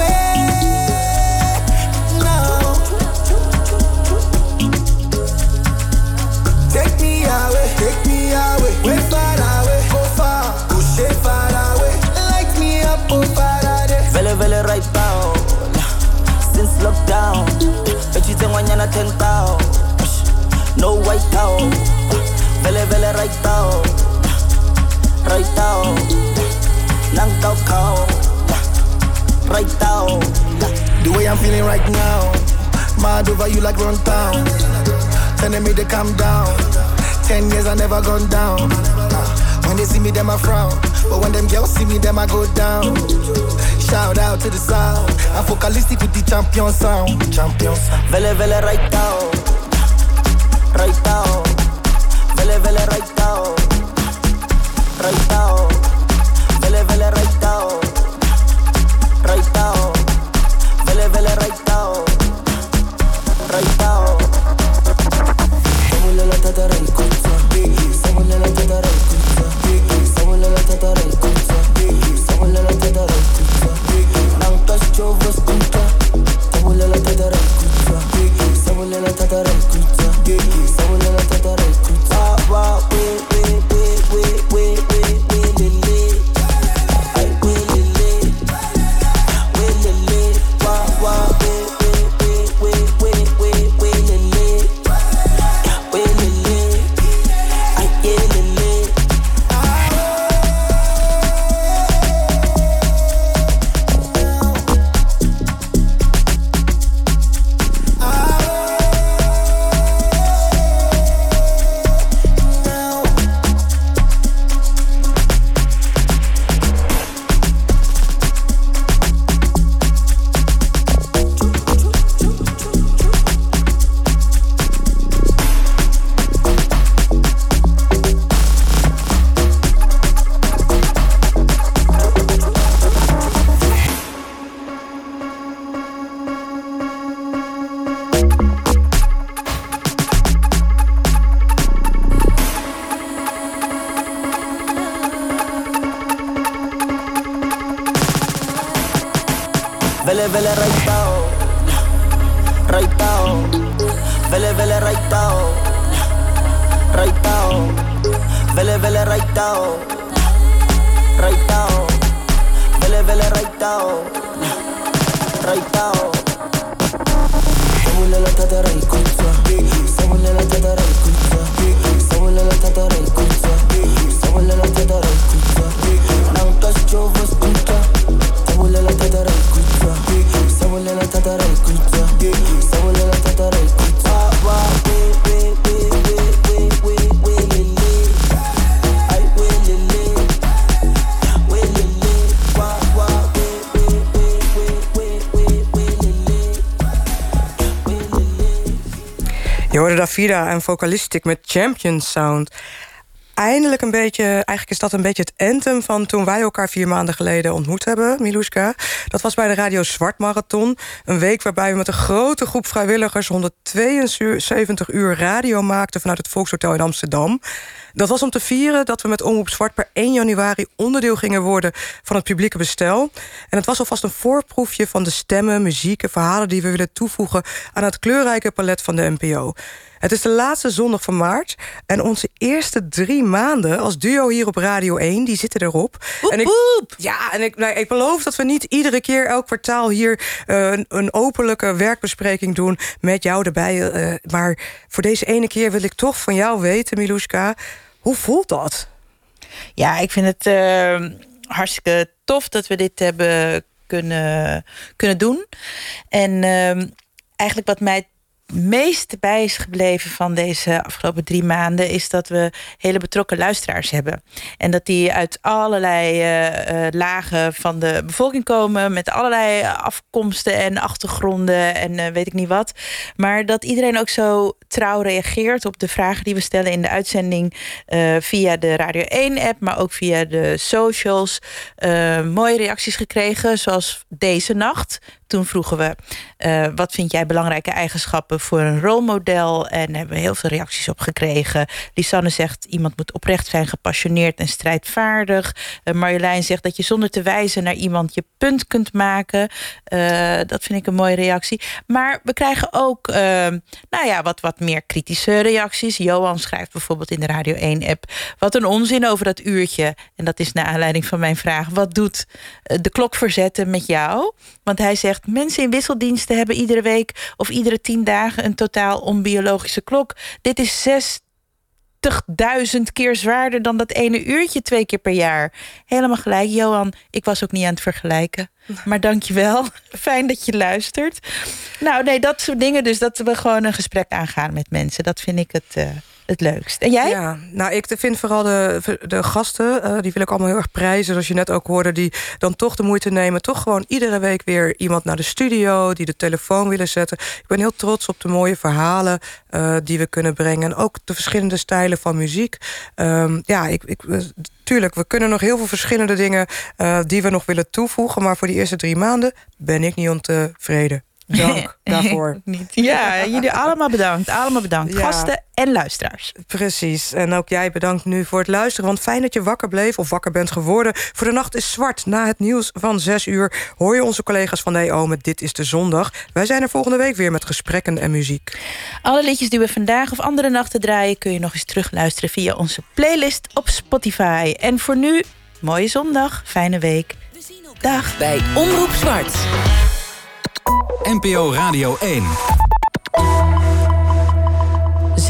now Since lockdown. Bechite ngwanyana 10 tao No white Vele vele right now Right now Nang tao kao Right now The way I'm feeling right now. Mad over you like run town. Telling me to calm down Ten years I never gone down. When they see me, them I frown. But when them girls see me, them I go down. Shout out to the sound. I'm focalistic with the champion sound. Champion sound. Vele vele right now Right now Vele vele right now Right now En Vocalistic met Champion Sound. Eindelijk een beetje, eigenlijk is dat een beetje het anthem van toen wij elkaar vier maanden geleden ontmoet hebben, Miluska. Dat was bij de Radio Zwart Marathon. Een week waarbij we met een grote groep vrijwilligers 172 uur radio maakten vanuit het Volkshotel in Amsterdam. Dat was om te vieren dat we met Omroep Zwart per 1 januari onderdeel gingen worden van het publieke bestel. En het was alvast een voorproefje van de stemmen, muziek en verhalen die we willen toevoegen aan het kleurrijke palet van de NPO. Het is de laatste zondag van maart. En onze eerste drie maanden als duo hier op Radio 1, die zitten erop. en ik, Ja, en ik, nou, ik beloof dat we niet iedere keer elk kwartaal hier eh, een, een openlijke werkbespreking doen met jou erbij. eh, maar voor deze ene keer wil ik toch van jou weten, Miluska, hoe voelt dat? Ja, ik vind het eh, hartstikke tof dat we dit hebben kunnen, kunnen doen. En ehm, eigenlijk wat mij meest bij is gebleven van deze afgelopen drie maanden, is dat we hele betrokken luisteraars hebben. En dat die uit allerlei eh, eh, lagen van de bevolking komen, met allerlei afkomsten en achtergronden en eh, weet ik niet wat. Maar dat iedereen ook zo trouw reageert op de vragen die we stellen in de uitzending via de Radio 1-app, maar ook via de socials. Mooie reacties gekregen, zoals deze nacht. Toen vroegen we, eh, wat vind jij belangrijke eigenschappen voor een rolmodel? En hebben we heel veel reacties op gekregen. Lisanne zegt, iemand moet oprecht zijn, gepassioneerd en strijdvaardig. Uh, Marjolein zegt dat je zonder te wijzen naar iemand je punt kunt maken. Uh, dat vind ik een mooie reactie. Maar we krijgen ook, nou ja, wat, wat meer kritische reacties. Johan schrijft bijvoorbeeld in de Radio 1-app... wat een onzin over dat uurtje. En dat is naar aanleiding van mijn vraag... wat doet de klok verzetten met jou? Want hij zegt, mensen in wisseldiensten hebben iedere week... of iedere tien dagen een totaal onbiologische klok. Dit is 60.000 keer zwaarder dan dat ene uurtje twee keer per jaar. Helemaal gelijk, Johan. Ik was ook niet aan het vergelijken. Maar dank je wel. Fijn dat je luistert. Nou, nee, dat soort dingen. Dus dat we gewoon een gesprek aangaan met mensen. Dat vind ik het... Uh, het leukst. En jij? Ja, nou, ik vind vooral de, de gasten, uh, die wil ik allemaal heel erg prijzen. Zoals je net ook hoorde, die dan toch de moeite nemen. Toch gewoon iedere week weer iemand naar de studio, die de telefoon willen zetten. Ik ben heel trots op de mooie verhalen uh, die we kunnen brengen. En ook de verschillende stijlen van muziek. Um, ja, ik, ik, tuurlijk, we kunnen nog heel veel verschillende dingen die we nog willen toevoegen. Maar voor die eerste drie maanden ben ik niet ontevreden. Dank daarvoor. Niet. Ja, jullie allemaal bedankt. Allemaal bedankt. Ja. Gasten en luisteraars. Precies. En ook jij bedankt nu voor het luisteren. Want fijn dat je wakker bleef of wakker bent geworden. Voor de nacht is zwart. Na het nieuws van 6 uur hoor je onze collega's van de EO met Dit is de Zondag. Wij zijn er volgende week weer met gesprekken en muziek. Alle liedjes die we vandaag of andere nachten draaien... kun je nog eens terugluisteren via onze playlist op Spotify. En voor nu, mooie zondag, fijne week. Dag. Bij Omroep Zwart. NPO Radio 1.